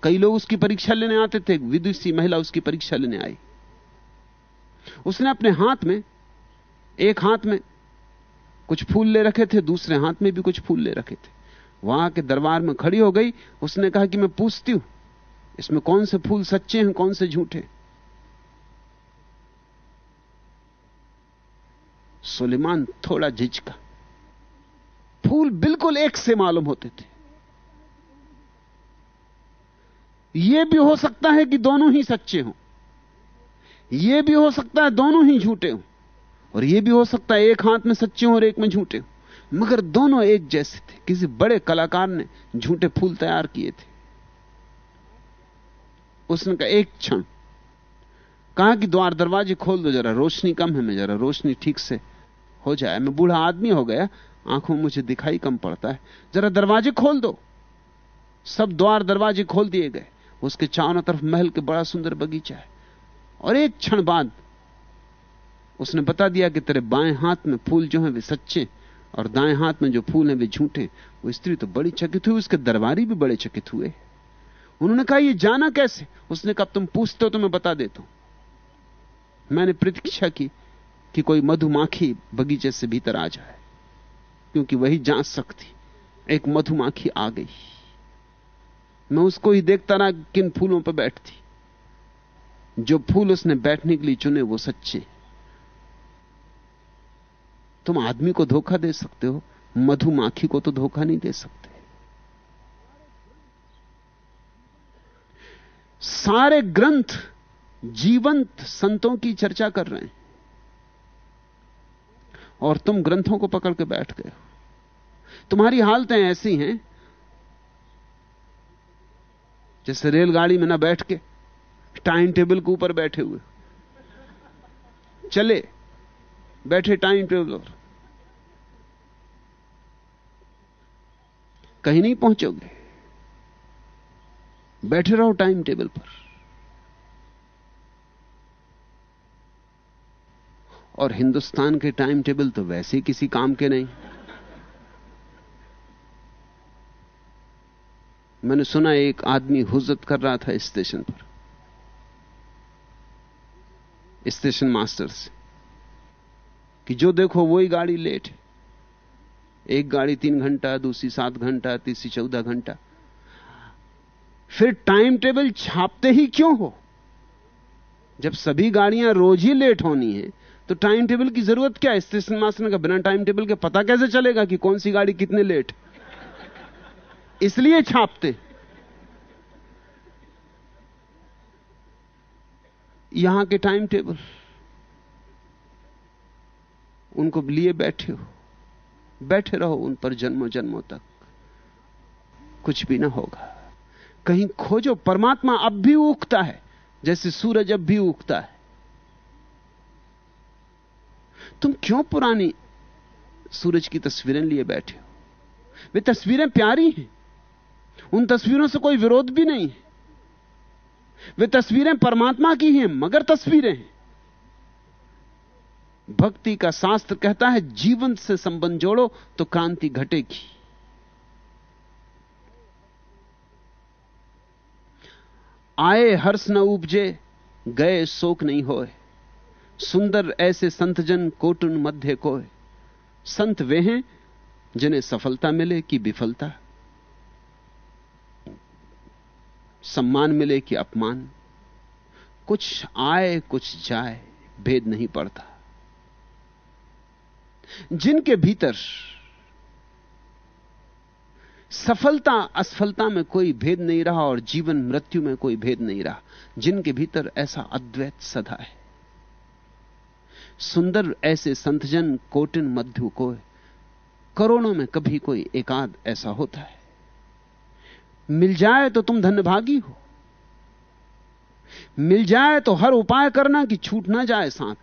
कई लोग उसकी परीक्षा लेने आते थे। विदुषी महिला उसकी परीक्षा लेने आई। उसने अपने हाथ में, एक हाथ में कुछ फूल ले रखे थे, दूसरे हाथ में भी कुछ फूल ले रखे थे। वहाँ के दरबार में खड़ी हो गई, उसने कहा कि मैं पूछती हूँ, इसमें कौन से फूल सच्चे हैं, कौन से झूठे? सुलेमान थोड़ा झिझका। फूल बिल्कुल एक से मालूम होते थे। यह भी हो सकता है कि दोनों ही सच्चे हों। यह भी हो सकता है दोनों ही झूठे हों, और यह भी हो सकता है एक हाथ में सच्चे हों और एक में झूठे हों। मगर दोनों एक जैसे थे। किसी बड़े कलाकार ने झूठे फूल तैयार किए थे। उसने कहा, एक क्षण। कहा कि द्वार दरवाजे खोल दो, जरा रोशनी कम है मैं, जरा रोशनी ठीक से हो जाए। मैं बूढ़ा आदमी हो गया, आँखों मुझे दिखाई कम पड़ता है। जरा दरवाजे खोल दो। सब द्वार दरवाजे खोल दिए गए। उसके चारों तरफ़ महल के बड़ा सुंदर बगीचा है। और एक क्षण बाद उसने बता दिया कि तेरे बाएँ हाथ में फूल जो हैं वे सच्चे और दाएँ हाथ में जो फूल हैं वे झूठे। वो स्त्री तो बड़ी चकित हुई, उसके दरबारी भी बड़े चकित हुए। उन्होंने कहा, ये जाना कैसे? उसने कहा, तुम पूछते हो तो मैं बता देता हूँ। मैंने प्रतीक्षा की कि कोई मधुमाखी बगीचे से भीतर आ जाए, क्योंकि वही जाँच सकती एक मधुमाखी आ गई। मैं उसको ही देखता रहा, किन फूलों पर बैठती। जो फूल उसने बैठने के लिए चुने, वो सच्चे। तुम आदमी को धोखा दे सकते हो मधुमाखी को तो धोखा नहीं दे सकते। सारे ग्रंथ जीवंत संतों की चर्चा कर रहे हैं। और तुम ग्रंथों को पकड़ के बैठ गए तुम्हारी हालतें ऐसी हैं, जैसे रेलगाड़ी में ना बैठ के टाइम टेबल के ऊपर बैठे हुए। चले, बैठे टाइम टेबल पर। कहीं नहीं पहुंचोगे। बैठे रहो टाइम टेबल पर। और हिंदुस्तान के टाइम टेबल तो वैसे किसी काम के नहीं। मैंने सुना एक आदमी हुज्जत कर रहा था स्टेशन पर। स्टेशन मास्टर से कि जो देखो वही गाड़ी लेट है। एक गाड़ी तीन घंटा, दूसरी सात घंटा, तीसरी चौदह घंटा। फिर टाइम टेबल छापते ही क्यों हो? जब सभी गाड़ियाँ रोज ही लेट होनी है तो टाइम टेबल की ज़रूरत क्या है? स्टेशन मास्टर का बिना टाइम टेबल के पता कैसे चलेगा कि कौन सी गाड़ी कितने लेट? इसलिए छापते। यहाँ के टाइम टेबल। उनको लिए बैठे हो। बैठे रहो, उन पर जन्मों जन्मों तक। कुछ भी ना होगा। कहीं खोजो, परमात्मा अब भी उगता है, जैसे सूरज अब भी उगता है। तुम क्यों पुरानी सूरज की तस्वीरें लिए बैठे हो? वे तस्वीरें प्यारी हैं। उन तस्वीरों से कोई विरोध भी नहीं है। वे तस्वीरें परमात्मा की हैं, मगर तस्वीरें हैं। भक्ति का शास्त्र कहता है, जीवन से संबंध जोड़ो तो क्रांति घटेगी। आए, हर्ष न उपजे, गए, शोक नहीं होए। सुंदर ऐसे संतजन, कोटुन मध्य कोय संत वे हैं, जिन्हें सफलता मिले कि विफलता। सम्मान मिले कि अपमान। कुछ आए, कुछ जाए, भेद नहीं पड़ता। जिनके भीतर सफलता, असफलता में कोई भेद नहीं रहा और जीवन मृत्यु में कोई भेद नहीं रहा, जिनके भीतर ऐसा अद्वैत सदा है। सुंदर ऐसे संतजन कोटिन मध्यु को करोड़ों में कभी कोई एकाद ऐसा होता है। मिल जाए तो तुम धन्यभागी हो। मिल जाए तो हर उपाय करना कि छूट ना जाए साथ।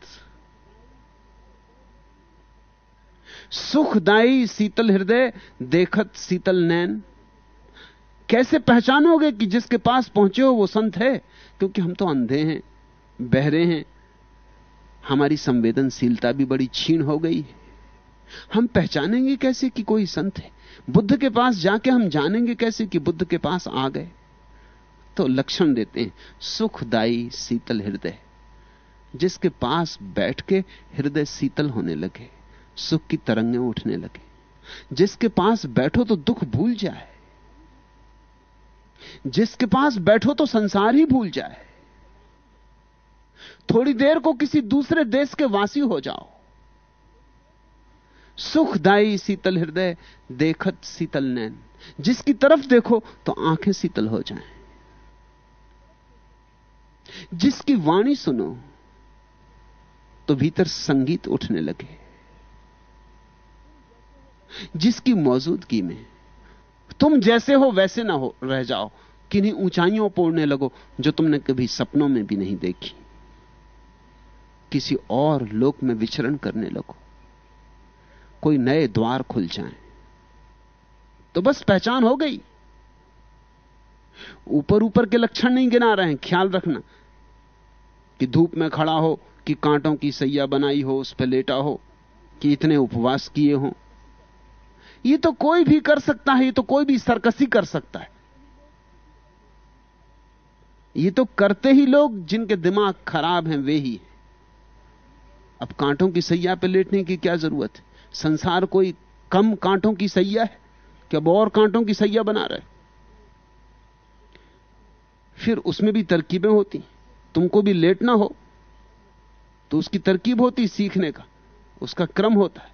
सुखदाई शीतल हृदय, देखत शीतल नैन। कैसे पहचानोगे कि जिसके पास पहुँचे हो वो संत है? क्योंकि हम तो अंधे हैं, बहरे हैं। हमारी संवेदनशीलता भी बड़ी छीन हो गई है। हम पहचानेंगे कैसे कि कोई संत है? बुद्ध के पास जाके हम जानेंगे कैसे कि बुद्ध के पास आ गए? तो लक्षण देते हैं, सुखदाई शीतल हृदय। जिसके पास बैठ के हृदय शीतल होने लगे, सुख की तरंगें उठने लगे। जिसके पास बैठो तो दुख भूल जाए। जिसके पास बैठो तो संसार ही भूल जाए। थोड़ी देर को किसी दूसरे देश के वासी हो जाओ। सुखदाई शीतल हृदय, देखत शीतल नैन। जिसकी तरफ़ देखो तो आँखें शीतल हो जाएँ। जिसकी वाणी सुनो तो भीतर संगीत उठने लगे। जिसकी मौजूदगी में तुम जैसे हो वैसे ना हो, रह जाओ। किन्हीं ऊंचाइयों पर उड़ने लगो जो तुमने कभी सपनों में भी नहीं देखी। किसी और लोक में विचरण करने लगो। कोई नए द्वार खुल जाएँ। तो बस पहचान हो गई। ऊपर ऊपर के लक्षण नहीं गिना रहे हैं, ख्याल रखना कि धूप में खड़ा हो, कि कांटों की सैया बनाई हो, उस पर लेटा हो, कि इतने उपवास किए हों। ये तो कोई भी कर सकता है, ये तो कोई भी सरकसी कर सकता है। ये तो करते ही लोग जिनके दिमाग खराब हैं, वे ही। अब कांटों की सैया पे लेटने की क्या ज़रूरत है? संसार कोई कम कांटों की सैया है कि अब और कांटों की सैया बना रहे फिर उसमें भी तरकीबें होती तुमको भी लेटना हो तो उसकी तरकीब होती सीखने का। उसका क्रम होता है,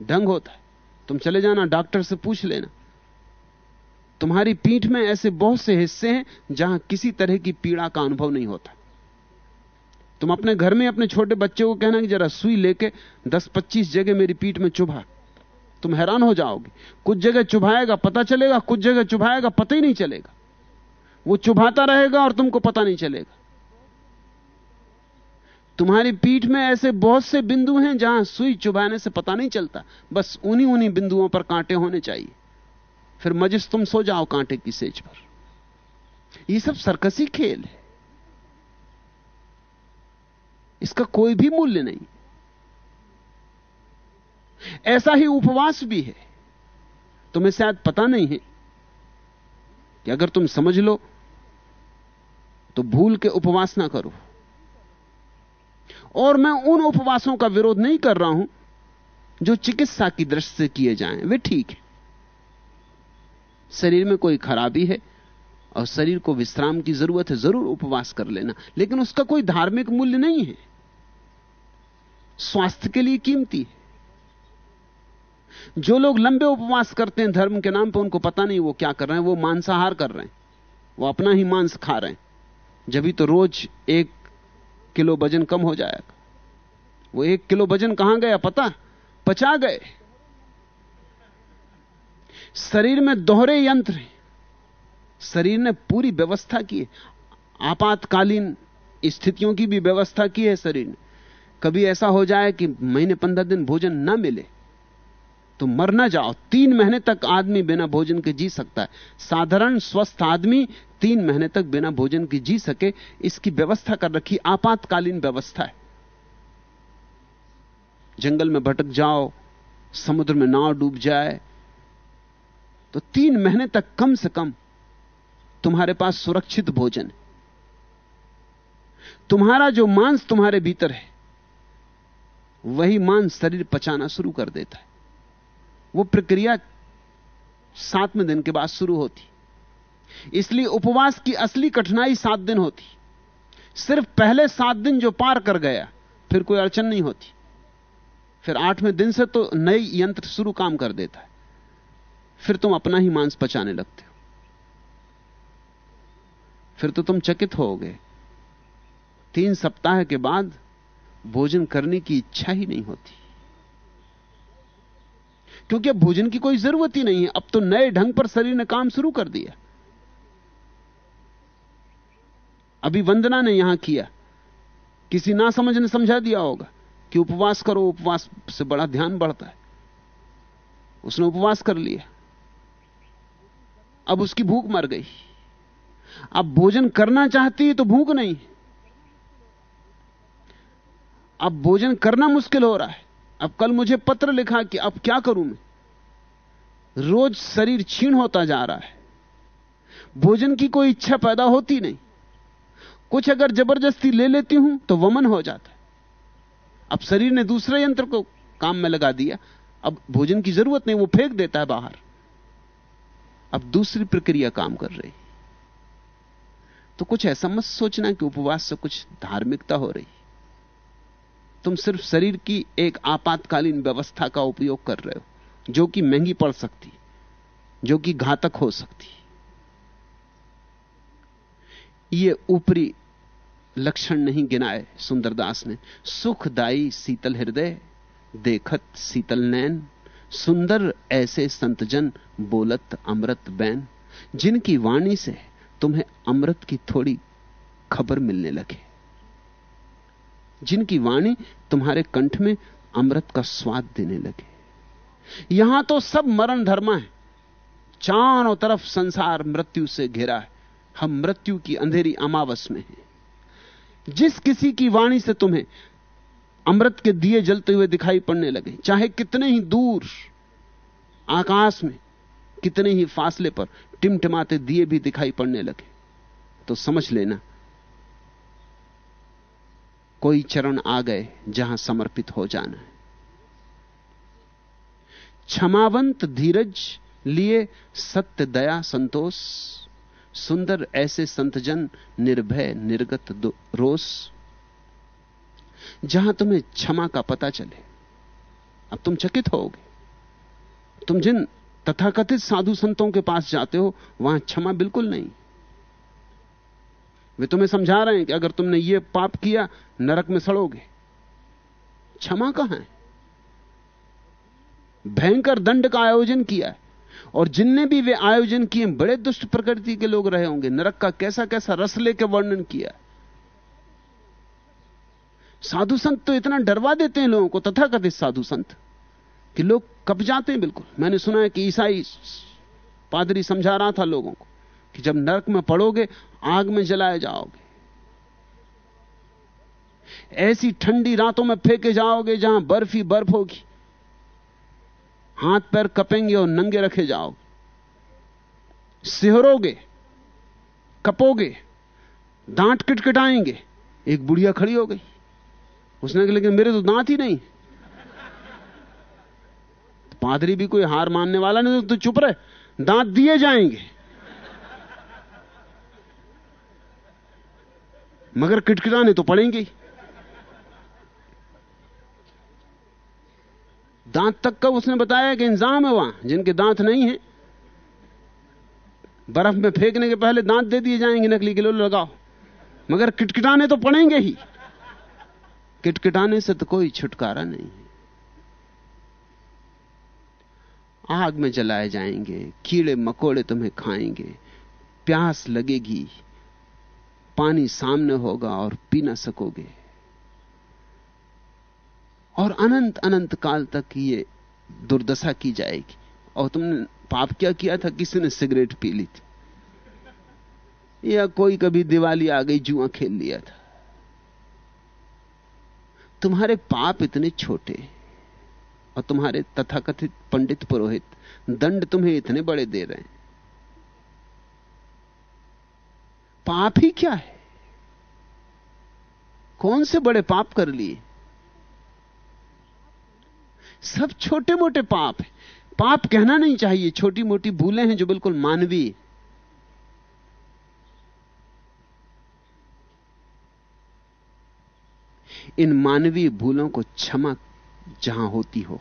ढंग होता है। तुम चले जाना, डॉक्टर से पूछ लेना। तुम्हारी पीठ में ऐसे बहुत से हिस्से हैं जहाँ किसी तरह की पीड़ा का अनुभव नहीं होता। तुम अपने घर में अपने छोटे बच्चे को कहना कि जरा सुई लेके 10-25 जगह मेरी पीठ में चुभा। तुम हैरान हो जाओगे। कुछ जगह चुभाएगा, पता चलेगा, कुछ जगह चुभाएगा, पता ही नहीं चलेगा। वो चुभाता रहेगा और तुमको पता नहीं चलेगा। तुम्हारी पीठ में ऐसे बहुत से बिंदु हैं जहाँ सुई चुभाने से पता नहीं चलता। बस उन्हीं उन्हीं बिंदुओं पर कांटे होने चाहिए। फिर मजिस तुम सो जाओ कांटे की सेज पर। यह सब सरकसी खेल है। इसका कोई भी मूल्य नहीं। ऐसा ही उपवास भी है। तुम्हें शायद पता नहीं है कि अगर तुम समझ लो तो भूल के उपवास ना करो। और मैं उन उपवासों का विरोध नहीं कर रहा हूँ, जो चिकित्सा की दृष्टि से किए जाएँ। वे ठीक है। शरीर में कोई खराबी है और शरीर को विश्राम की ज़रूरत है, ज़रूर उपवास कर लेना। लेकिन उसका कोई धार्मिक मूल्य नहीं है। स्वास्थ्य के लिए कीमती है। जो लोग लंबे उपवास करते हैं धर्म के नाम पर उनको पता नहीं वो क्या कर रहे हैं। वो मांसाहार कर रहे हैं। वो अपना ही मांस खा रहे हैं। जब तो रोज एक किलो वज़न कम हो जाएगा। वो एक किलो वज़न कहाँ गया पता? पचा गए। शरीर में दोहरे यंत्र हैं। शरीर ने पूरी व्यवस्था की आपातकालीन स्थितियों की भी व्यवस्था की है शरीर ने। कभी ऐसा हो जाए कि महीने पंद्रह दिन भोजन ना मिले तो मर ना जाओ। तीन महीने तक आदमी बिना भोजन के जी सकता है। साधारण स्वस्थ आदमी तीन महीने तक बिना भोजन के जी सके, इसकी व्यवस्था कर रखी आपातकालीन व्यवस्था है। जंगल में भटक जाओ, समुद्र में नाव डूब जाए तो तीन महीने तक कम से कम तुम्हारे पास सुरक्षित भोजन है। तुम्हारा जो मांस तुम्हारे भीतर है, वही मांस शरीर पचाना शुरू कर देता है। वो प्रक्रिया सातवें दिन के बाद शुरू होती। इसलिए उपवास की असली कठिनाई सात दिन होती। सिर्फ़ पहले सात दिन जो पार कर गया, फिर कोई अड़चन नहीं होती। फिर आठवें दिन से तो नई यंत्र शुरू काम कर देता है। फिर तुम अपना ही मांस पचाने लगते फिर तो तुम चकित होगे। तीन सप्ताह के बाद भोजन करने की इच्छा ही नहीं होती। क्योंकि अब भोजन की कोई ज़रूरत ही नहीं है। अब तो नए ढंग पर शरीर ने काम शुरू कर दिया। अभी वंदना ने यहाँ किया। किसी ना समझ ने समझा दिया होगा कि उपवास करो, उपवास से बड़ा ध्यान बढ़ता है। उसने उपवास कर लिया। अब उसकी भूख मर गई। अब भोजन करना चाहती है तो भूख नहीं। अब भोजन करना मुश्किल हो रहा है। अब कल मुझे पत्र लिखा कि अब क्या करूँ मैं? रोज शरीर क्षीण होता जा रहा है। भोजन की कोई इच्छा पैदा होती नहीं। कुछ अगर ज़बरदस्ती ले लेती हूँ तो वमन हो जाता है। अब शरीर ने दूसरे यंत्र को काम में लगा दिया। अब भोजन की ज़रूरत नहीं, वो फेंक देता है बाहर। अब दूसरी प्रक्रिया काम कर रही तो कुछ ऐसा मत सोचना कि उपवास से कुछ धार्मिकता हो रही। तुम सिर्फ़ शरीर की एक आपातकालीन व्यवस्था का उपयोग कर रहे हो, जो कि महँगी पड़ सकती, जो कि घातक हो सकती। ये ऊपरी लक्षण नहीं गिनाए सुंदरदास ने। सुखदाई शीतल हृदय, देखत शीतल नैन, सुंदर ऐसे संतजन बोलत अमृत बैन, जिनकी वाणी से तुम्हें अमृत की थोड़ी खबर मिलने लगे। जिनकी वाणी तुम्हारे कंठ में अमृत का स्वाद देने लगे। यहाँ तो सब मरण धर्मा है। चारों तरफ़ संसार मृत्यु से घिरा है। हम मृत्यु की अंधेरी अमावस में हैं। जिस किसी की वाणी से तुम्हें अमृत के दिए जलते हुए दिखाई पड़ने लगे, चाहे कितने ही दूर आकाश में कितने ही फासले पर टिमटिमाते दिए भी दिखाई पड़ने लगे। तो समझ लेना, कोई चरण आ गए जहाँ समर्पित हो जाना है। क्षमावंत धीरज लिए सत्य दया संतोष, सुंदर ऐसे संतजन निर्भय निर्गत रोष, जहाँ तुम्हें क्षमा का पता चले। अब तुम चकित होगे। तुम जिन तथाकथित साधु संतों के पास जाते हो, वहाँ क्षमा बिल्कुल नहीं। वे तुम्हें समझा रहे हैं कि अगर तुमने यह पाप किया, नरक में सड़ोगे। क्षमा कहाँ है? भयंकर दंड का आयोजन किया है। और जिनने भी वे आयोजन किए, बड़े दुष्ट प्रकृति के लोग रहे होंगे। नरक का कैसा कैसा रस लेके वर्णन किया। साधु संत तो इतना डरवा देते हैं लोगों को, तथाकथित साधु संत। कि लोग कब जाते हैं बिल्कुल। मैंने सुना है कि ईसाई पादरी समझा रहा था लोगों को कि जब नरक में पड़ोगे, आग में जलाए जाओगे। ऐसी ठंडी रातों में फेंके जाओगे जहाँ बर्फ़ ही बर्फ़ होगी। हाथ पैर कपेंगे और नंगे रखे जाओगे। सिहरोगे, कपोगे, दांत किटकिटाएँगे। एक बुढ़िया खड़ी हो गई। उसने कहा, लेकिन मेरे तो दांत ही नहीं। पादरी भी कोई हार मानने वाला नहीं तो चुप रहे। दांत दिए जाएँगे। मगर किटकिटाने तो पड़ेंगे। दांत तक का उसने बताया कि इंजाम है वहाँ, जिनके दांत नहीं है। बर्फ़ में फेंकने के पहले दांत दे दिए जाएँगे, नकली किलो लगाओ। मगर किटकिटाने तो पड़ेंगे ही। किटकिटाने से तो कोई छुटकारा नहीं है। आग में जलाए जाएँगे, कीड़े मकोड़े तुम्हें खाएँगे। प्यास लगेगी, पानी सामने होगा और पी ना सकोगे। और अनंत अनंत काल तक ये दुर्दशा की जाएगी। और तुमने पाप क्या किया था? किसी ने सिगरेट पी ली थी। या कोई कभी दिवाली आ गई, जुआ खेल लिया था? तुम्हारे पाप इतने छोटे। और तुम्हारे तथाकथित पंडित पुरोहित दंड तुम्हें इतने बड़े दे रहे हैं। पाप ही क्या है? कौन से बड़े पाप कर लिए? सब छोटे मोटे पाप है। पाप कहना नहीं चाहिए। छोटी मोटी भूलें हैं जो बिल्कुल मानवीय इन मानवीय भूलों को क्षमा जहाँ होती हो।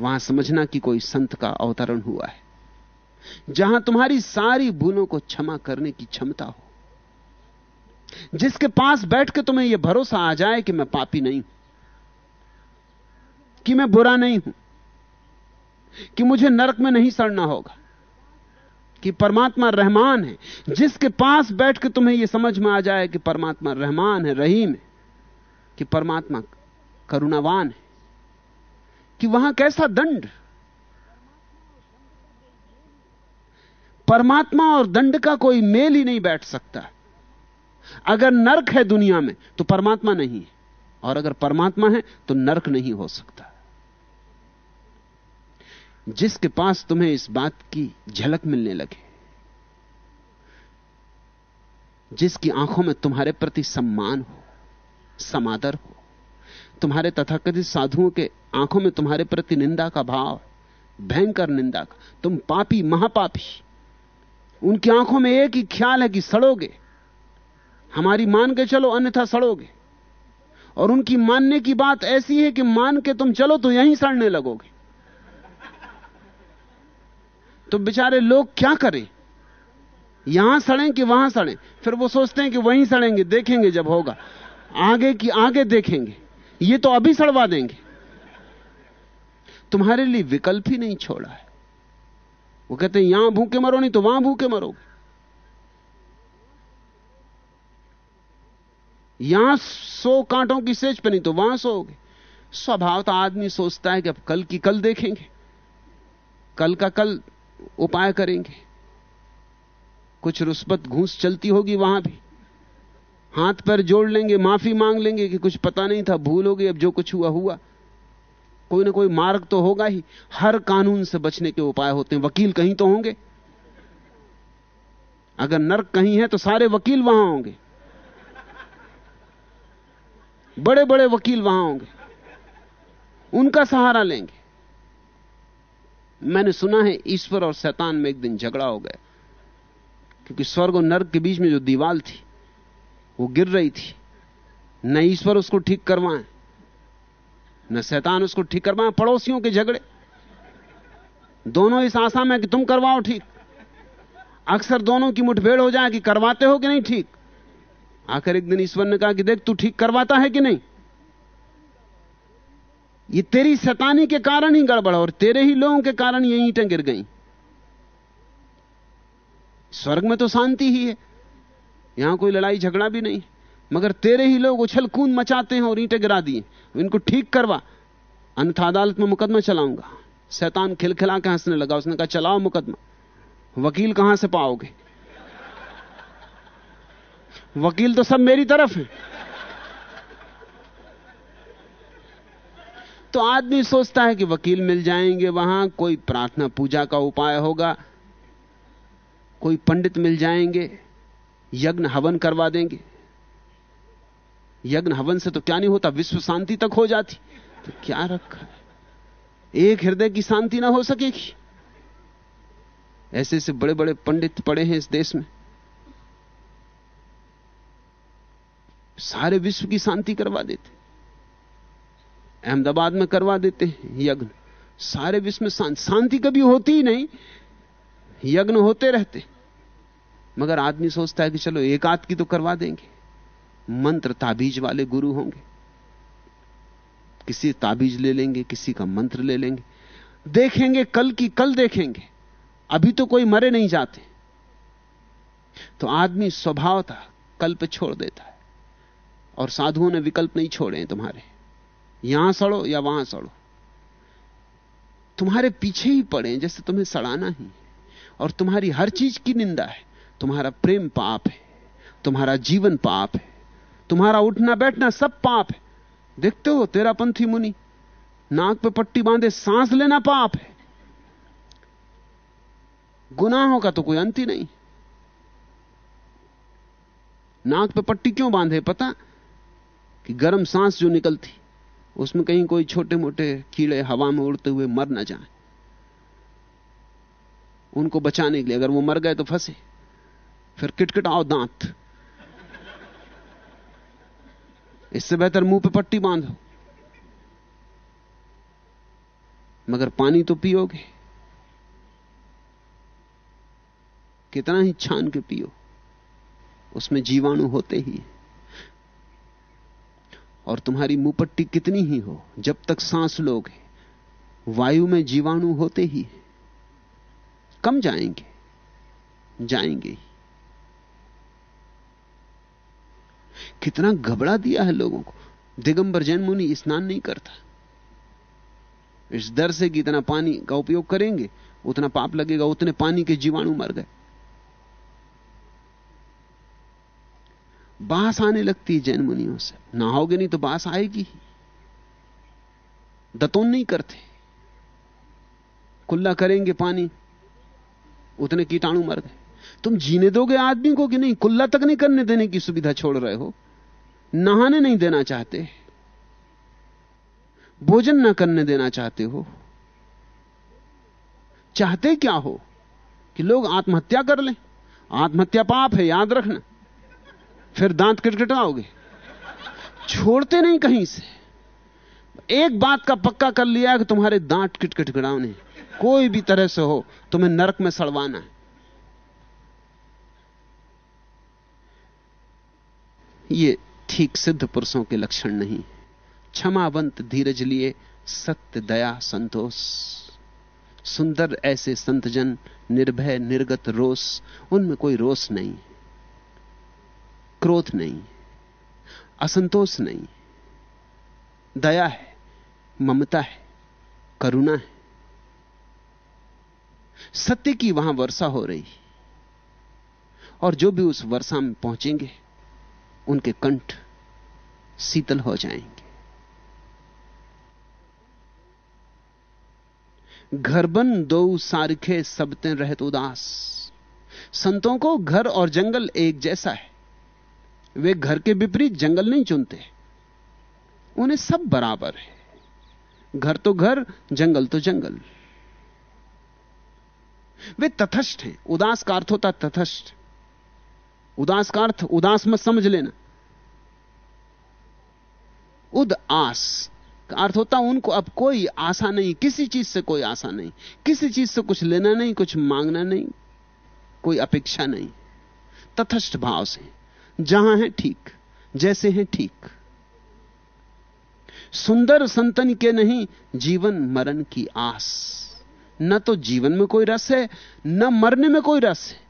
वहाँ समझना कि कोई संत का अवतरण हुआ है। जहाँ तुम्हारी सारी भूलों को क्षमा करने की क्षमता हो। जिसके पास बैठ के तुम्हें यह भरोसा आ जाए कि मैं पापी नहीं हूँ, कि मैं बुरा नहीं हूँ, कि मुझे नरक में नहीं सड़ना होगा, कि परमात्मा रहमान है। जिसके पास बैठ के तुम्हें यह समझ में आ जाए कि परमात्मा रहमान है, रहीम है, कि परमात्मा करुणावान है कि वहाँ कैसा दंड? परमात्मा और दंड का कोई मेल ही नहीं बैठ सकता। अगर नरक है दुनिया में तो परमात्मा नहीं है। और अगर परमात्मा है तो नरक नहीं हो सकता। जिसके पास तुम्हें इस बात की झलक मिलने लगे, जिसकी आँखों में तुम्हारे प्रति सम्मान हो, समादर हो तुम्हारे तथाकथित साधुओं के आँखों में तुम्हारे प्रति निंदा का भाव भयंकर निंदा का। तुम पापी, महापापी। उनकी आँखों में एक ही ख्याल है कि सड़ोगे। हमारी मान के चलो, अन्यथा सड़ोगे। और उनकी मानने की बात ऐसी है कि मान के तुम चलो तो यहीं सड़ने लगोगे। तो बेचारे लोग क्या करें? यहाँ सड़ें कि वहाँ सड़ें? फिर वो सोचते हैं कि वहीं सड़ेंगे, देखेंगे जब होगा। आगे की आगे देखेंगे। ये तो अभी सड़वा देंगे। तुम्हारे लिए विकल्प ही नहीं छोड़ा है। वो कहते हैं, यहाँ भूखे मरो नहीं तो वहाँ भूखे मरोगे। यहाँ सो कांटों की सेज पे नहीं तो वहाँ सोओगे। स्वभाव तो आदमी सोचता है कि अब कल की कल देखेंगे। कल का कल उपाय करेंगे। कुछ रुस्बत घूस चलती होगी वहाँ भी। हाथ पर जोड़ लेंगे, माफ़ी मांग लेंगे कि कुछ पता नहीं था, भूल हो गई अब जो कुछ हुआ हुआ। कोई ना कोई मार्ग तो होगा ही। हर कानून से बचने के उपाय होते हैं। वकील कहीं तो होंगे। अगर नर्क कहीं है तो सारे वकील वहाँ होंगे। बड़े बड़े वकील वहाँ होंगे। उनका सहारा लेंगे। मैंने सुना है, ईश्वर और शैतान में एक दिन झगड़ा हो गया। क्योंकि स्वर्ग और नर्क के बीच में जो दीवाल थी वो गिर रही थी। न ईश्वर उसको ठीक करवाए, न शैतान उसको ठीक करवाए, पड़ोसियों के झगड़े। दोनों इस आशा में कि तुम करवाओ ठीक। अक्सर दोनों की मुठभेड़ हो जाए कि करवाते हो कि नहीं ठीक। आखिर एक दिन ईश्वर ने कहा कि देख, तू ठीक करवाता है कि नहीं? ये तेरी शैतानी के कारण ही गड़बड़ और तेरे ही लोगों के कारण ये ईंटें गिर गई। स्वर्ग में तो शांति ही है। यहाँ कोई लड़ाई झगड़ा भी नहीं। मगर तेरे ही लोग उछल कूद मचाते हैं और ईंटें गिरा दिए इनको ठीक करवा। अन्यथा अदालत में मुकदमा चलाऊँगा। शैतान खिलखिला के हंसने लगा। उसने कहा, चलाओ मुकदमा। वकील कहाँ से पाओगे? वकील तो सब मेरी तरफ़ है। तो आदमी सोचता है कि वकील मिल जाएँगे वहाँ। कोई प्रार्थना पूजा का उपाय होगा। कोई पंडित मिल जाएँगे। यज्ञ हवन करवा देंगे। यज्ञ हवन से तो क्या नहीं होता? विश्व शांति तक हो जाती। तो क्या रखा? एक हृदय की शांति ना हो सकेगी। ऐसे ऐसे बड़े बड़े पंडित पड़े हैं इस देश में। सारे विश्व की शांति करवा देते। अहमदाबाद में करवा देते हैं यज्ञ। सारे विश्व में शांति शांति कभी होती ही नहीं। यज्ञ होते रहते। मगर आदमी सोचता है कि चलो एक आध की तो करवा देंगे। मंत्र ताबीज वाले गुरु होंगे। किसी ताबीज ले लेंगे, किसी का मंत्र ले लेंगे। देखेंगे, कल की कल देखेंगे। अभी तो कोई मरे नहीं जाते। तो आदमी स्वभाव था कल पे छोड़ देता है। और साधुओं ने विकल्प नहीं छोड़े तुम्हारे। यहाँ सड़ो या वहाँ सड़ो। तुम्हारे पीछे ही पड़े जैसे तुम्हें सड़ाना ही। और तुम्हारी हर चीज़ की निंदा है। तुम्हारा प्रेम पाप है, तुम्हारा जीवन पाप है, तुम्हारा उठना बैठना सब पाप है। देखते हो तेरा पंथी मुनि, नाक पे पट्टी बांधे सांस लेना पाप है। गुनाहों का तो कोई अंत ही नहीं। नाक पे पट्टी क्यों बांधे, पता? कि गर्म सांस जो निकलती, उसमें कहीं कोई छोटे मोटे कीड़े हवा में उड़ते हुए मर ना जाए। उनको बचाने के लिए अगर वो मर गए तो फंसे। फिर किटकिटाओ दांत। इससे बेहतर मुँह पे पट्टी बांधो। मगर पानी तो पियोगे। कितना ही छान के पियो, उसमें जीवाणु होते ही और तुम्हारी मुँह पट्टी कितनी ही हो, जब तक सांस लोगे, वायु में जीवाणु होते ही। कम जाएँगे जाएँगे ही। कितना घबरा दिया है लोगों को। दिगंबर जैन मुनि स्नान नहीं करता। इस डर से कि इतना पानी का उपयोग करेंगे, उतना पाप लगेगा, उतने पानी के जीवाणु मर गए। बास आने लगती है जैन मुनियों से। नहाओगे नहीं तो बास आएगी दतोन नहीं करते। कुल्ला करेंगे पानी, उतने कीटाणु मर गए। तुम जीने दोगे आदमी को कि नहीं? कुल्ला तक नहीं करने देने की सुविधा छोड़ रहे हो। नहाने नहीं देना चाहते। भोजन ना करने देना चाहते हो। चाहते क्या हो? कि लोग आत्महत्या कर लें। आत्महत्या पाप है, याद रखना। फिर दांत किटकिटाओगे। छोड़ते नहीं कहीं से। एक बात का पक्का कर लिया कि तुम्हारे दांत किटकिटकिटाने कोई भी तरह से हो, तुम्हें नरक में सड़वाना है। ये ठीक सिद्ध पुरुषों के लक्षण नहीं। क्षमावंत धीरज लिए सत्य दया संतोष। सुंदर ऐसे संतजन, निर्भय, निर्गत रोष, उनमें कोई रोष नहीं। क्रोध नहीं। असंतोष नहीं। दया है, ममता है, करुणा है। सत्य की वहाँ वर्षा हो रही। और जो भी उस वर्षा में पहुँचेंगे उनके कंठ शीतल हो जाएँगे। घर बन दो सारखे सबते रहत उदास। संतों को घर और जंगल एक जैसा है। वे घर के विपरीत जंगल नहीं चुनते। उन्हें सब बराबर है। घर तो घर, जंगल तो जंगल। वे तथस्थ हैं। उदास का अर्थ होता तथस्थ। उदास का अर्थ उदास मत समझ लेना। उद आस का अर्थ होता उनको अब कोई आशा नहीं, किसी चीज़ से कोई आशा नहीं, किसी चीज़ से कुछ लेना नहीं, कुछ मांगना नहीं, कोई अपेक्षा नहीं। तथस्थ भाव से, जहाँ है ठीक, जैसे हैं ठीक। सुंदर संतन के नहीं, जीवन मरण की आस। न तो जीवन में कोई रस है, न मरने में कोई रस है।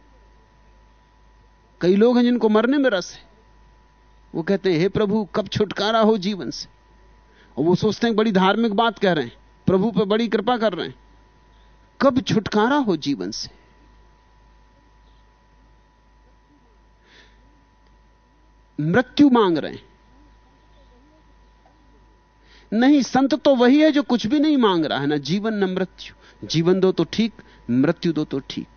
कई लोग हैं जिनको मरने में रस है। वो कहते हैं, हे प्रभु, कब छुटकारा हो जीवन से? और वो सोचते हैं, बड़ी धार्मिक बात कह रहे हैं। प्रभु पर बड़ी कृपा कर रहे हैं। कब छुटकारा हो जीवन से? मृत्यु मांग रहे हैं। नहीं, संत तो वही है जो कुछ भी नहीं मांग रहा है ना। जीवन न मृत्यु। जीवन दो तो ठीक, मृत्यु दो तो ठीक।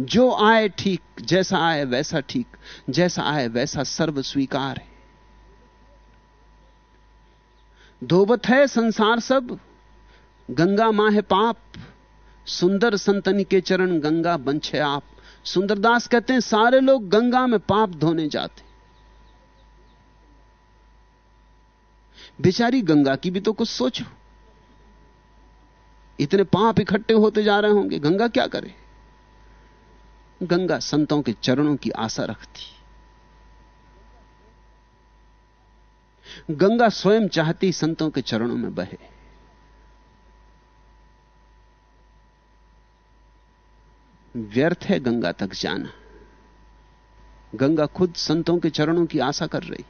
जो आए ठीक, जैसा आए वैसा ठीक, जैसा आए वैसा सर्व स्वीकार है। धोबत है संसार सब, गंगा माँ है पाप, सुंदर संतन के चरण गंगा बंछे आप। सुंदरदास कहते हैं, सारे लोग गंगा में पाप धोने जाते। बेचारी गंगा की भी तो कुछ सोचो। इतने पाप इकट्ठे होते जा रहे होंगे, गंगा क्या करे? गंगा संतों के चरणों की आशा रखती। गंगा स्वयं चाहती संतों के चरणों में बहे। व्यर्थ है गंगा तक जाना। गंगा खुद संतों के चरणों की आशा कर रही।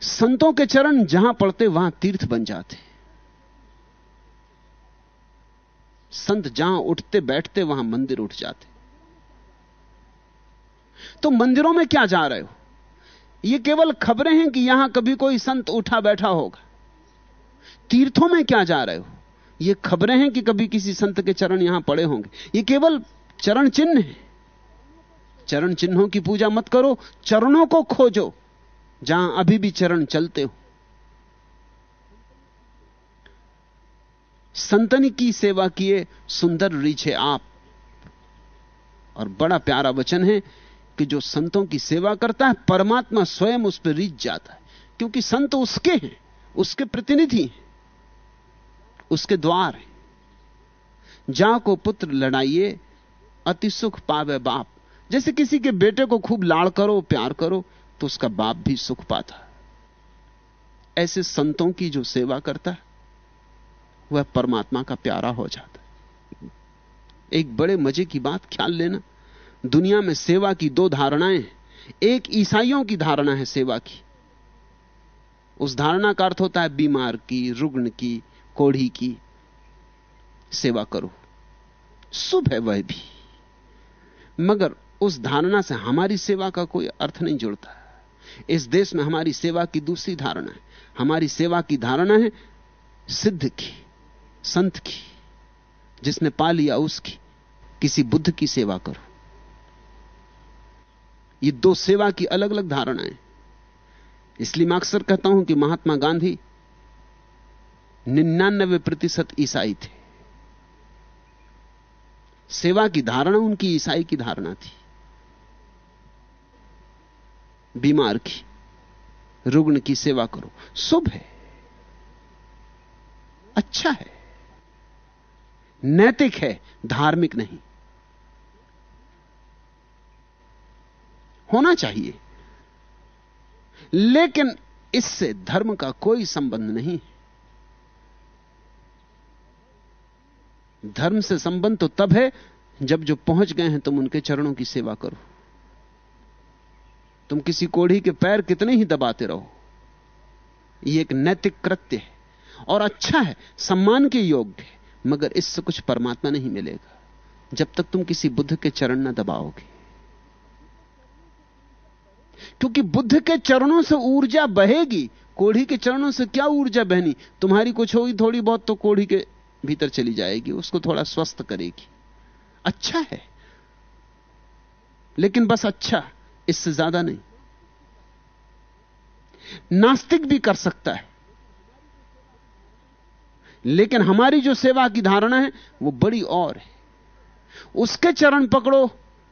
संतों के चरण जहाँ पड़ते वहाँ तीर्थ बन जाते। संत जहाँ उठते बैठते वहाँ मंदिर उठ जाते। तो मंदिरों में क्या जा रहे हो? ये केवल खबरें हैं कि यहाँ कभी कोई संत उठा बैठा होगा। तीर्थों में क्या जा रहे हो? ये खबरें हैं कि कभी किसी संत के चरण यहाँ पड़े होंगे। ये केवल चरण चिन्ह है। चरण चिन्हों की पूजा मत करो, चरणों को खोजो, जहाँ अभी भी चरण चलते हो। संतन की सेवा किए, सुंदर रीछे आप। और बड़ा प्यारा वचन है कि जो संतों की सेवा करता है, परमात्मा स्वयं उस पर रीच जाता है। क्योंकि संत उसके हैं, उसके प्रतिनिधि हैं, उसके द्वार हैं। जा को पुत्र लड़ाइए, अति सुख पावे बाप। जैसे किसी के बेटे को खूब लाड़ करो, प्यार करो तो उसका बाप भी सुख पाता। ऐसे संतों की जो सेवा करता है वह परमात्मा का प्यारा हो जाता है। एक बड़े मज़े की बात ख्याल लेना। दुनिया में सेवा की दो धारणाएँ एक ईसाइयों की धारणा है सेवा की। उस धारणा का अर्थ होता है बीमार की, रुग्ण की, कोढ़ी की सेवा करो। शुभ है वह भी। मगर उस धारणा से हमारी सेवा का कोई अर्थ नहीं जुड़ता। इस देश में हमारी सेवा की दूसरी धारणा है। हमारी सेवा की धारणा है सिद्ध की। संत की, जिसने पा लिया उसकी, किसी बुद्ध की सेवा करो। ये दो सेवा की अलग अलग धारणाएँ इसलिए मैं अक्सर कहता हूँ कि महात्मा गांधी निन्यानबे प्रतिशत ईसाई थे। सेवा की धारणा उनकी, ईसाई की धारणा थी। बीमार की, रुग्ण की सेवा करो। शुभ है। अच्छा है। नैतिक है, धार्मिक नहीं। होना चाहिए। लेकिन इससे धर्म का कोई संबंध नहीं। धर्म से संबंध तो तब है, जब जो पहुँच गए हैं, तुम उनके चरणों की सेवा करो। तुम किसी कोढ़ी के पैर कितने ही दबाते रहो। यह एक नैतिक कृत्य है, और अच्छा है, सम्मान के योग्य है। मगर इससे कुछ परमात्मा नहीं मिलेगा, जब तक तुम किसी बुद्ध के चरण न दबाओगे। क्योंकि बुद्ध के चरणों से ऊर्जा बहेगी, कोढ़ी के चरणों से क्या ऊर्जा बहनी? तुम्हारी कुछ होगी थोड़ी बहुत तो कोढ़ी के भीतर चली जाएगी, उसको थोड़ा स्वस्थ करेगी। अच्छा है, लेकिन बस अच्छा इससे ज़्यादा नहीं। नास्तिक भी कर सकता है। लेकिन हमारी जो सेवा की धारणा है, वो बड़ी और है। उसके चरण पकड़ो,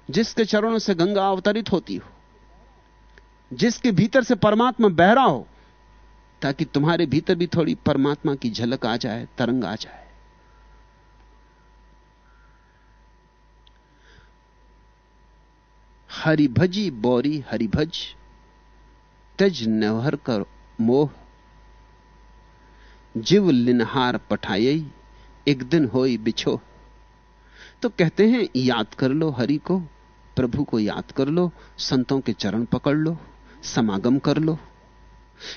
जिसके चरणों से गंगा अवतरित होती हो, जिसके भीतर से परमात्मा बहरा हो, ताकि तुम्हारे भीतर भी थोड़ी परमात्मा की झलक आ जाए, तरंग आ जाए। हरि भजी बोरी हरि भज तज नवहर कर मोह जीव लिनहार पठाई एक दिन होई बिछो। तो कहते हैं, याद कर लो हरि को, प्रभु को याद कर लो, संतों के चरण पकड़ लो, समागम कर लो।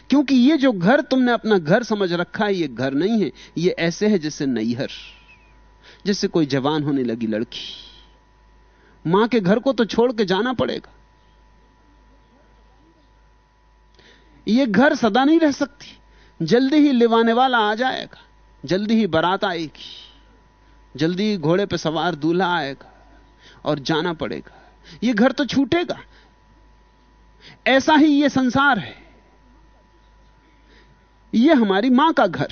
क्योंकि ये जो घर तुमने अपना घर समझ रखा है, ये घर नहीं है, ये ऐसे है जैसे नैहर, जैसे कोई जवान होने लगी लड़की। माँ के घर को तो छोड़ के जाना पड़ेगा। ये घर सदा नहीं रह सकती। जल्दी ही लिवाने वाला आ जाएगा। जल्दी ही बारात आएगी। जल्दी ही घोड़े पर सवार दूल्हा आएगा और जाना पड़ेगा। यह घर तो छूटेगा। ऐसा ही ये संसार है। यह हमारी माँ का घर।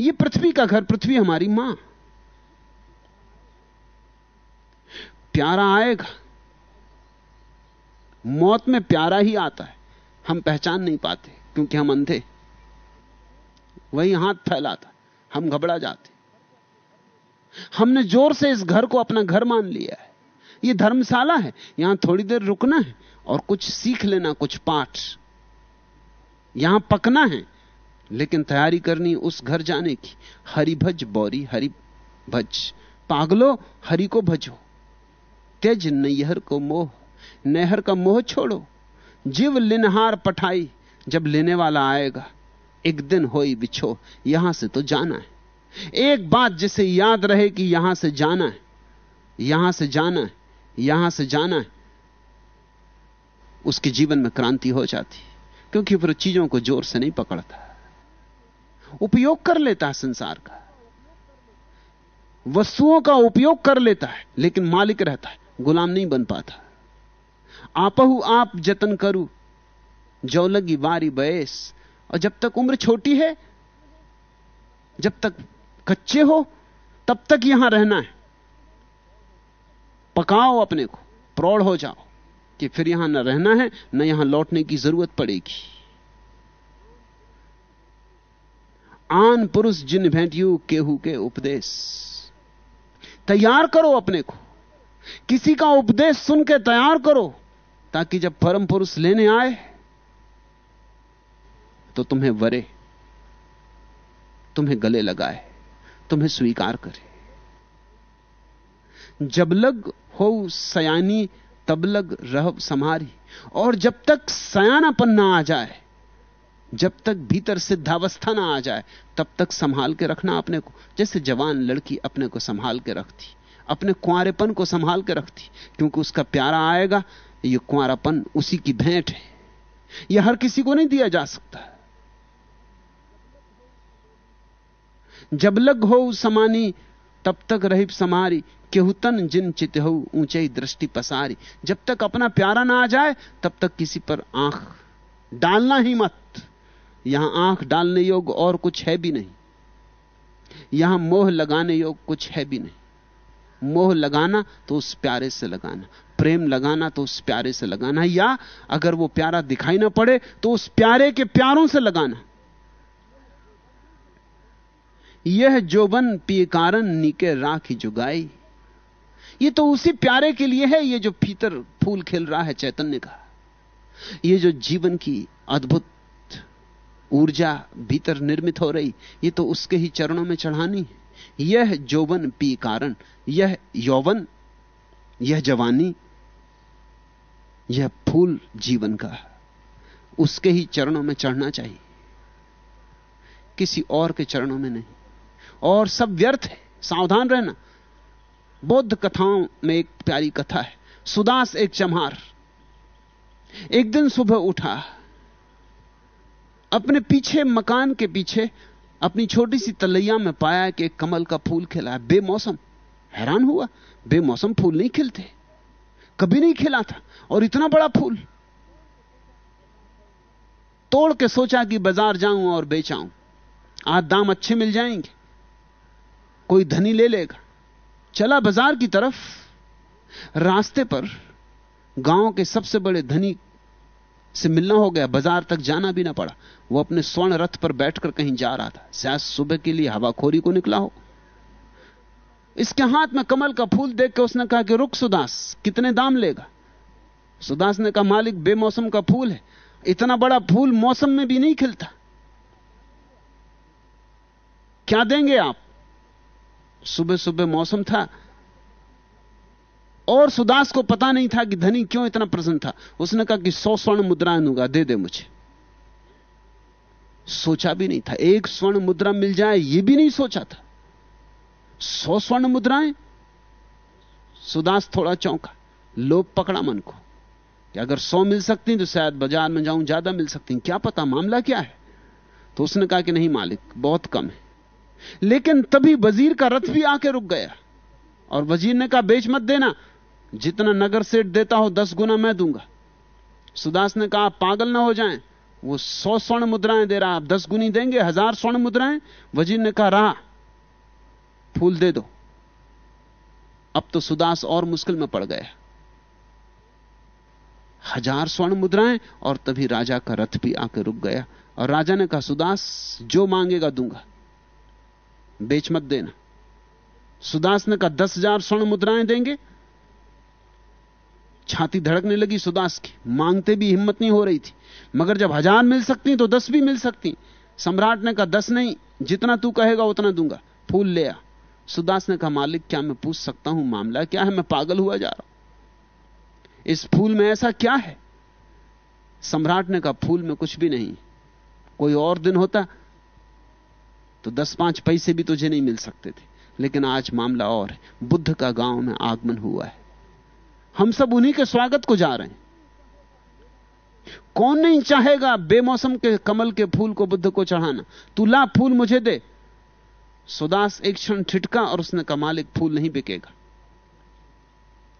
यह पृथ्वी का घर, पृथ्वी हमारी माँ। प्यारा आएगा। मौत में प्यारा ही आता है। हम पहचान नहीं पाते। क्योंकि हम अंधे। वही हाथ फैलाता, हम घबरा जाते। हमने ज़ोर से इस घर को अपना घर मान लिया है। यह धर्मशाला है, यहाँ थोड़ी देर रुकना है और कुछ सीख लेना, कुछ पाठ। यहाँ पकना है, लेकिन तैयारी करनी उस घर जाने की। हरि भज बौरी, हरि भज। पागलो, हरि को भजो। तेज नैहर को मोह, नहर का मोह छोड़ो। जीव लिनहार पठाई। जब लेने वाला आएगा, एक दिन होई बिछो, यहाँ से तो जाना है। एक बात जिसे याद रहे कि यहाँ से जाना है, यहाँ से जाना है, यहाँ से जाना है, उसके जीवन में क्रांति हो जाती क्योंकि फिर चीज़ों को ज़ोर से नहीं पकड़ता। उपयोग कर लेता है संसार का। वस्तुओं का उपयोग कर लेता है, लेकिन मालिक रहता है, गुलाम नहीं बन पाता। आपहु आप जतन करू जो लगी वारी बयस और जब तक उम्र छोटी है, जब तक कच्चे हो, तब तक यहाँ रहना है। पकाओ अपने को, प्रौढ़ हो जाओ कि फिर यहाँ न रहना है, न यहाँ लौटने की ज़रूरत पड़ेगी। आन पुरुष जिन भेंटियू केहू के उपदेश। तैयार करो अपने को। किसी का उपदेश सुन के तैयार करो, ताकि जब परम पुरुष लेने आए तो तुम्हें वरे, तुम्हें गले लगाए, तुम्हें स्वीकार करे। जब लग हो सयानी, तब लग रह समारी और जब तक सयानापन ना आ जाए, जब तक भीतर सिद्धावस्था ना आ जाए, तब तक संभाल के रखना अपने को। जैसे जवान लड़की अपने को संभाल के रखती, अपने कुआरेपन को संभाल के रखती, क्योंकि उसका प्यारा आएगा, ये कुआरापन उसी की भेंट है। यह हर किसी को नहीं दिया जा सकता। जब लग हो समानी, तब तक रही समारी। केहुतन जिन चित हो ऊंचाई दृष्टि पसारी। जब तक अपना प्यारा ना आ जाए, तब तक किसी पर आँख डालना ही मत। यहाँ आँख डालने योग और कुछ है भी नहीं। यहाँ मोह लगाने योग कुछ है भी नहीं। मोह लगाना तो उस प्यारे से लगाना। प्रेम लगाना तो उस प्यारे से लगाना। या अगर वो प्यारा दिखाई ना पड़े तो उस प्यारे के प्यारों से लगाना। यह जोबन पी कारण नीके राखी जुगाई। ये तो उसी प्यारे के लिए है, ये जो भीतर फूल खिल रहा है चैतन्य का। ये जो जीवन की अद्भुत ऊर्जा भीतर निर्मित हो रही, ये तो उसके ही चरणों में चढ़ानी यह जोवन पी कारण, यह यौवन, यह जवानी, यह फूल जीवन का, उसके ही चरणों में चढ़ना चाहिए। किसी और के चरणों में नहीं। और सब व्यर्थ है। सावधान रहना। बौद्ध कथाओं में एक प्यारी कथा है। सुदास एक चमहार। एक दिन सुबह उठा। अपने पीछे मकान के पीछे अपनी छोटी सी तलैया में पाया कि कमल का फूल खिला है। बेमौसम। हैरान हुआ। बेमौसम फूल नहीं खिलते। कभी नहीं खिला था। और इतना बड़ा फूल। तोड़ के सोचा कि बाज़ार जाऊँ और बेचाऊं। आज दाम अच्छे मिल जाएँगे। कोई धनी ले लेगा। चला बाज़ार की तरफ़, रास्ते पर गाँव के सबसे बड़े धनी से मिलना हो गया, बाज़ार तक जाना भी ना पड़ा। वो अपने स्वर्ण रथ पर बैठकर कहीं जा रहा था। शायद सुबह के लिए हवाखोरी को निकला हो। इसके हाथ में कमल का फूल देख के उसने कहा कि रुक सुदास, कितने दाम लेगा? सुदास ने कहा, मालिक, बेमौसम का फूल है। इतना बड़ा फूल मौसम में भी नहीं खिलता। क्या देंगे आप? सुबह सुबह मौसम था। और सुदास को पता नहीं था कि धनी क्यों इतना प्रसन्न था। उसने कहा कि सौ स्वर्ण मुद्राएँ दूँगा दे दे मुझे। सोचा भी नहीं था। एक स्वर्ण मुद्रा मिल जाए यह भी नहीं सोचा था। सौ स्वर्ण मुद्राएँ? सुदास थोड़ा चौंका। लोभ पकड़ा मन को कि अगर सौ मिल सकती तो शायद बाज़ार में जाऊँ, ज़्यादा मिल सकती। क्या पता, मामला क्या है? तो उसने कहा कि नहीं, मालिक, बहुत कम है। लेकिन तभी वज़ीर का रथ भी आके रुक गया। और वज़ीर ने कहा, बेच मत देना। जितना नगर सेठ देता हो, दस गुना मैं दूँगा। सुदास ने कहा पागल ना हो जाएँ। वो सौ स्वर्ण मुद्राएँ दे रहा आप दस गुनी देंगे, हज़ार स्वर्ण मुद्राएँ। वज़ीर ने कहा, रहा। फूल दे दो। अब तो सुदास और मुश्किल में पड़ गया। हज़ार स्वर्ण मुद्राएँ और तभी राजा का रथ भी आकर रुक गया। और राजा ने कहा, सुदास, जो मांगेगा दूँगा। बेच मत देना। सुदास ने कहा, दस हज़ार स्वर्ण मुद्राएँ देंगे? छाती धड़कने लगी सुदास की। मांगते भी हिम्मत नहीं हो रही थी। मगर जब हज़ार मिल सकती तो दस भी मिल सकती। सम्राट ने कहा, दस नहीं, जितना तू कहेगा, उतना दूँगा। फूल ले आ। सुदास ने कहा, मालिक, क्या मैं पूछ सकता हूँ, मामला क्या है? मैं पागल हुआ जा रहा हूँ। इस फूल में ऐसा क्या है? सम्राट ने कहा, फूल में कुछ भी नहीं। कोई और दिन होता तो दस पाँच पैसे भी तुझे नहीं मिल सकते थे। लेकिन आज मामला और है। बुद्ध का गाँव में आगमन हुआ है। हम सब उन्हीं के स्वागत को जा रहे हैं। कौन नहीं चाहेगा बेमौसम के कमल के फूल को बुद्ध को चढ़ाना? तू ला फूल मुझे दे। सुदास एक क्षण ठिटका और उसने कहा मालिक फूल नहीं बिकेगा।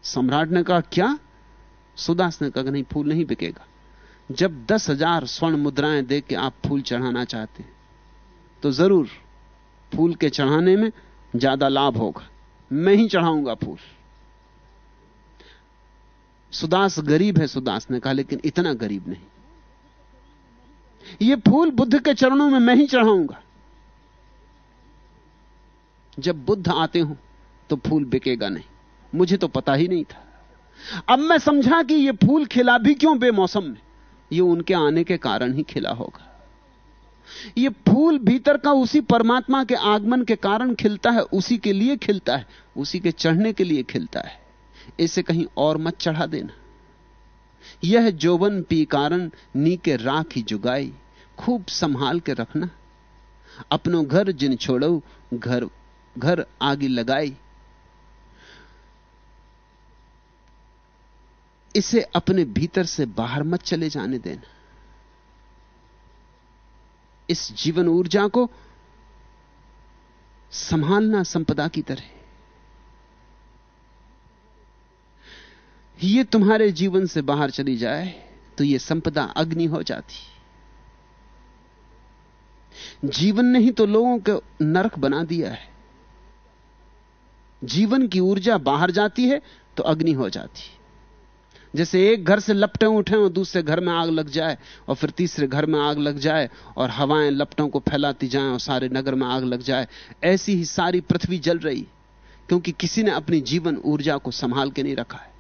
सम्राट ने कहा, क्या? सुदास ने कहा, नहीं, फूल नहीं बिकेगा। जब दस हज़ार स्वर्ण मुद्राएँ दे के आप फूल चढ़ाना चाहते हैं तो ज़रूर फूल के चढ़ाने में ज़्यादा लाभ होगा। मैं ही चढ़ाऊँगा फूल। सुदास गरीब है, सुदास ने कहा, लेकिन इतना गरीब नहीं। यह फूल बुद्ध के चरणों में मैं ही चढ़ाऊँगा। जब बुद्ध आते हो तो फूल बिकेगा नहीं। मुझे तो पता ही नहीं था। अब मैं समझा कि यह फूल खिला भी क्यों बेमौसम में? यह उनके आने के कारण ही खिला होगा। यह फूल भीतर का उसी परमात्मा के आगमन के कारण खिलता है, उसी के लिए खिलता है, उसी के चढ़ने के लिए खिलता है। इसे कहीं और मत चढ़ा देना। यह जोवन पी कारण नी के राख ही जुगाई, खूब संभाल के रखना। अपनों घर जिन छोड़ो घर घर आगे लगाई। इसे अपने भीतर से बाहर मत चले जाने देना। इस जीवन ऊर्जा को संभालना संपदा की तरह ये तुम्हारे जीवन से बाहर चली जाए तो ये संपदा अग्नि हो जाती। जीवन ने ही तो लोगों को नरक बना दिया है। जीवन की ऊर्जा बाहर जाती है तो अग्नि हो जाती। जैसे एक घर से लपटे उठे और दूसरे घर में आग लग जाए और फिर तीसरे घर में आग लग जाए और हवाएँ लपटों को फैलाती जाएँ और सारे नगर में आग लग जाए। ऐसी ही सारी पृथ्वी जल रही, क्योंकि किसी ने अपनी जीवन ऊर्जा को संभाल के नहीं रखा है।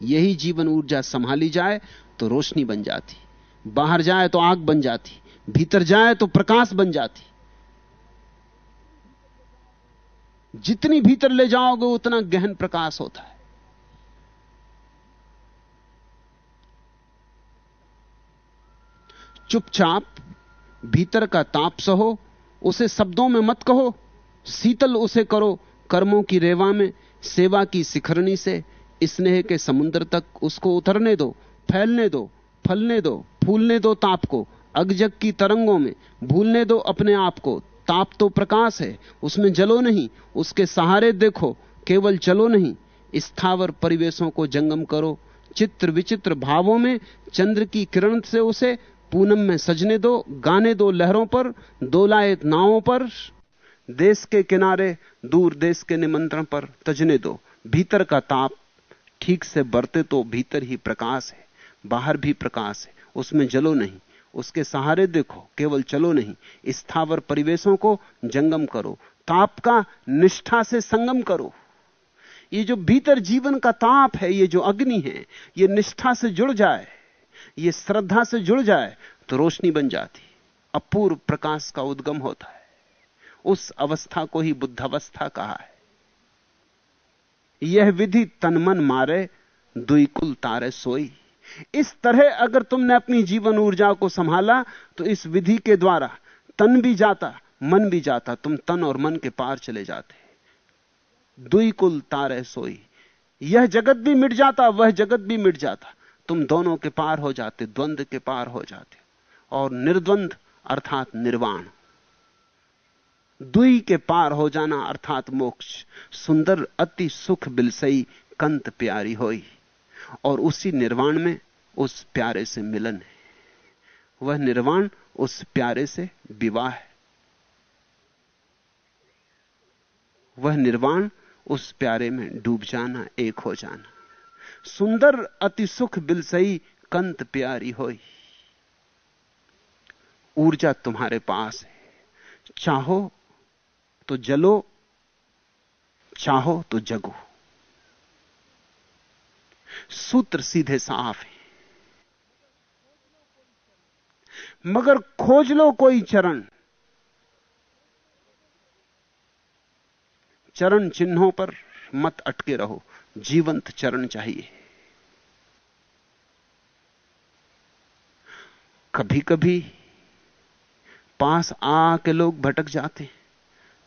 यही जीवन ऊर्जा संभाली जाए तो रोशनी बन जाती, बाहर जाए तो आग बन जाती, भीतर जाए तो प्रकाश बन जाती। जितनी भीतर ले जाओगे उतना गहन प्रकाश होता है। चुपचाप भीतर का ताप सहो, उसे शब्दों में मत कहो। शीतल उसे करो कर्मों की रेवा में, सेवा की शिखरणी से। स्नेह के समुद्र तक उसको उतरने दो, फैलने दो, फलने दो, फूलने दो ताप को। अगजग की तरंगों में भूलने दो अपने आप को। ताप तो प्रकाश है, उसमें जलो नहीं, उसके सहारे देखो, केवल चलो नहीं। स्थावर परिवेशों को जंगम करो, चित्र विचित्र भावों में चंद्र की किरण से उसे पूनम में सजने दो, गाने दो लहरों पर दोलायत नावों पर, देश के किनारे, दूर देश के निमंत्रण पर तजने दो। भीतर का ताप ठीक से बरते तो भीतर ही प्रकाश है, बाहर भी प्रकाश है, उसमें जलो नहीं, उसके सहारे देखो, केवल चलो नहीं स्थावर परिवेशों को जंगम करो, ताप का निष्ठा से संगम करो। ये जो भीतर जीवन का ताप है, ये जो अग्नि है, ये निष्ठा से जुड़ जाए। ये श्रद्धा से जुड़ जाए तो रोशनी बन जाती। अपूर्व प्रकाश का उद्गम होता है। उस अवस्था को ही बुद्धावस्था कहा है। यह विधि तन मन मारे दुई कुल तारे सोई। इस तरह अगर तुमने अपनी जीवन ऊर्जा को संभाला तो इस विधि के द्वारा तन भी जाता, मन भी जाता, तुम तन और मन के पार चले जाते। दुई कुल तारे सोई। यह जगत भी मिट जाता, वह जगत भी मिट जाता। तुम दोनों के पार हो जाते, द्वंद के पार हो जाते। और निर्द्वंद अर्थात निर्वाण। दुई के पार हो जाना अर्थात मोक्ष। सुंदर, अति सुख बिलसई कंत प्यारी होई। और उसी निर्वाण में उस प्यारे से मिलन है। वह निर्वाण उस प्यारे से विवाह है। वह निर्वाण उस प्यारे में डूब जाना, एक हो जाना। सुंदर अति सुख बिल सही कंत प्यारी होई। ऊर्जा तुम्हारे पास है। चाहो तो जलो, चाहो तो जगो। सूत्र सीधे साफ़ है। मगर खोज लो कोई चरण। चरण चिन्हों पर मत अटके रहो। जीवंत चरण चाहिए। कभी कभी पास आ के लोग भटक जाते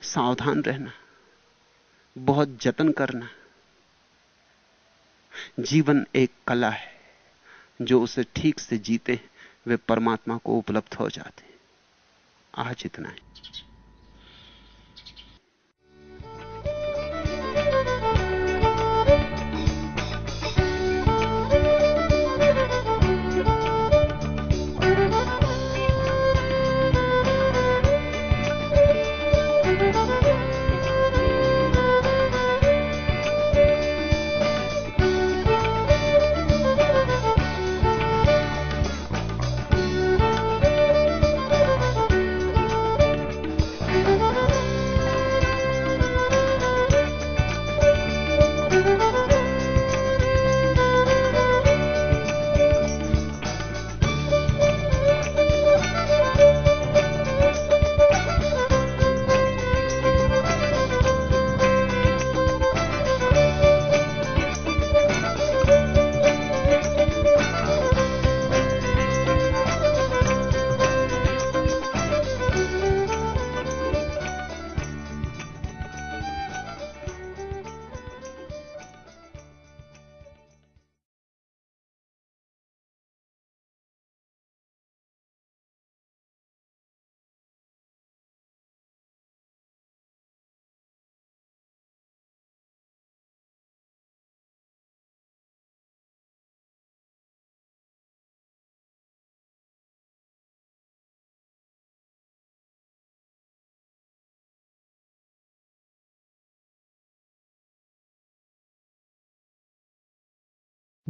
सावधान रहना, बहुत जतन करना। जीवन एक कला है, जो उसे ठीक से जीते वे परमात्मा को उपलब्ध हो जाते आज इतना है।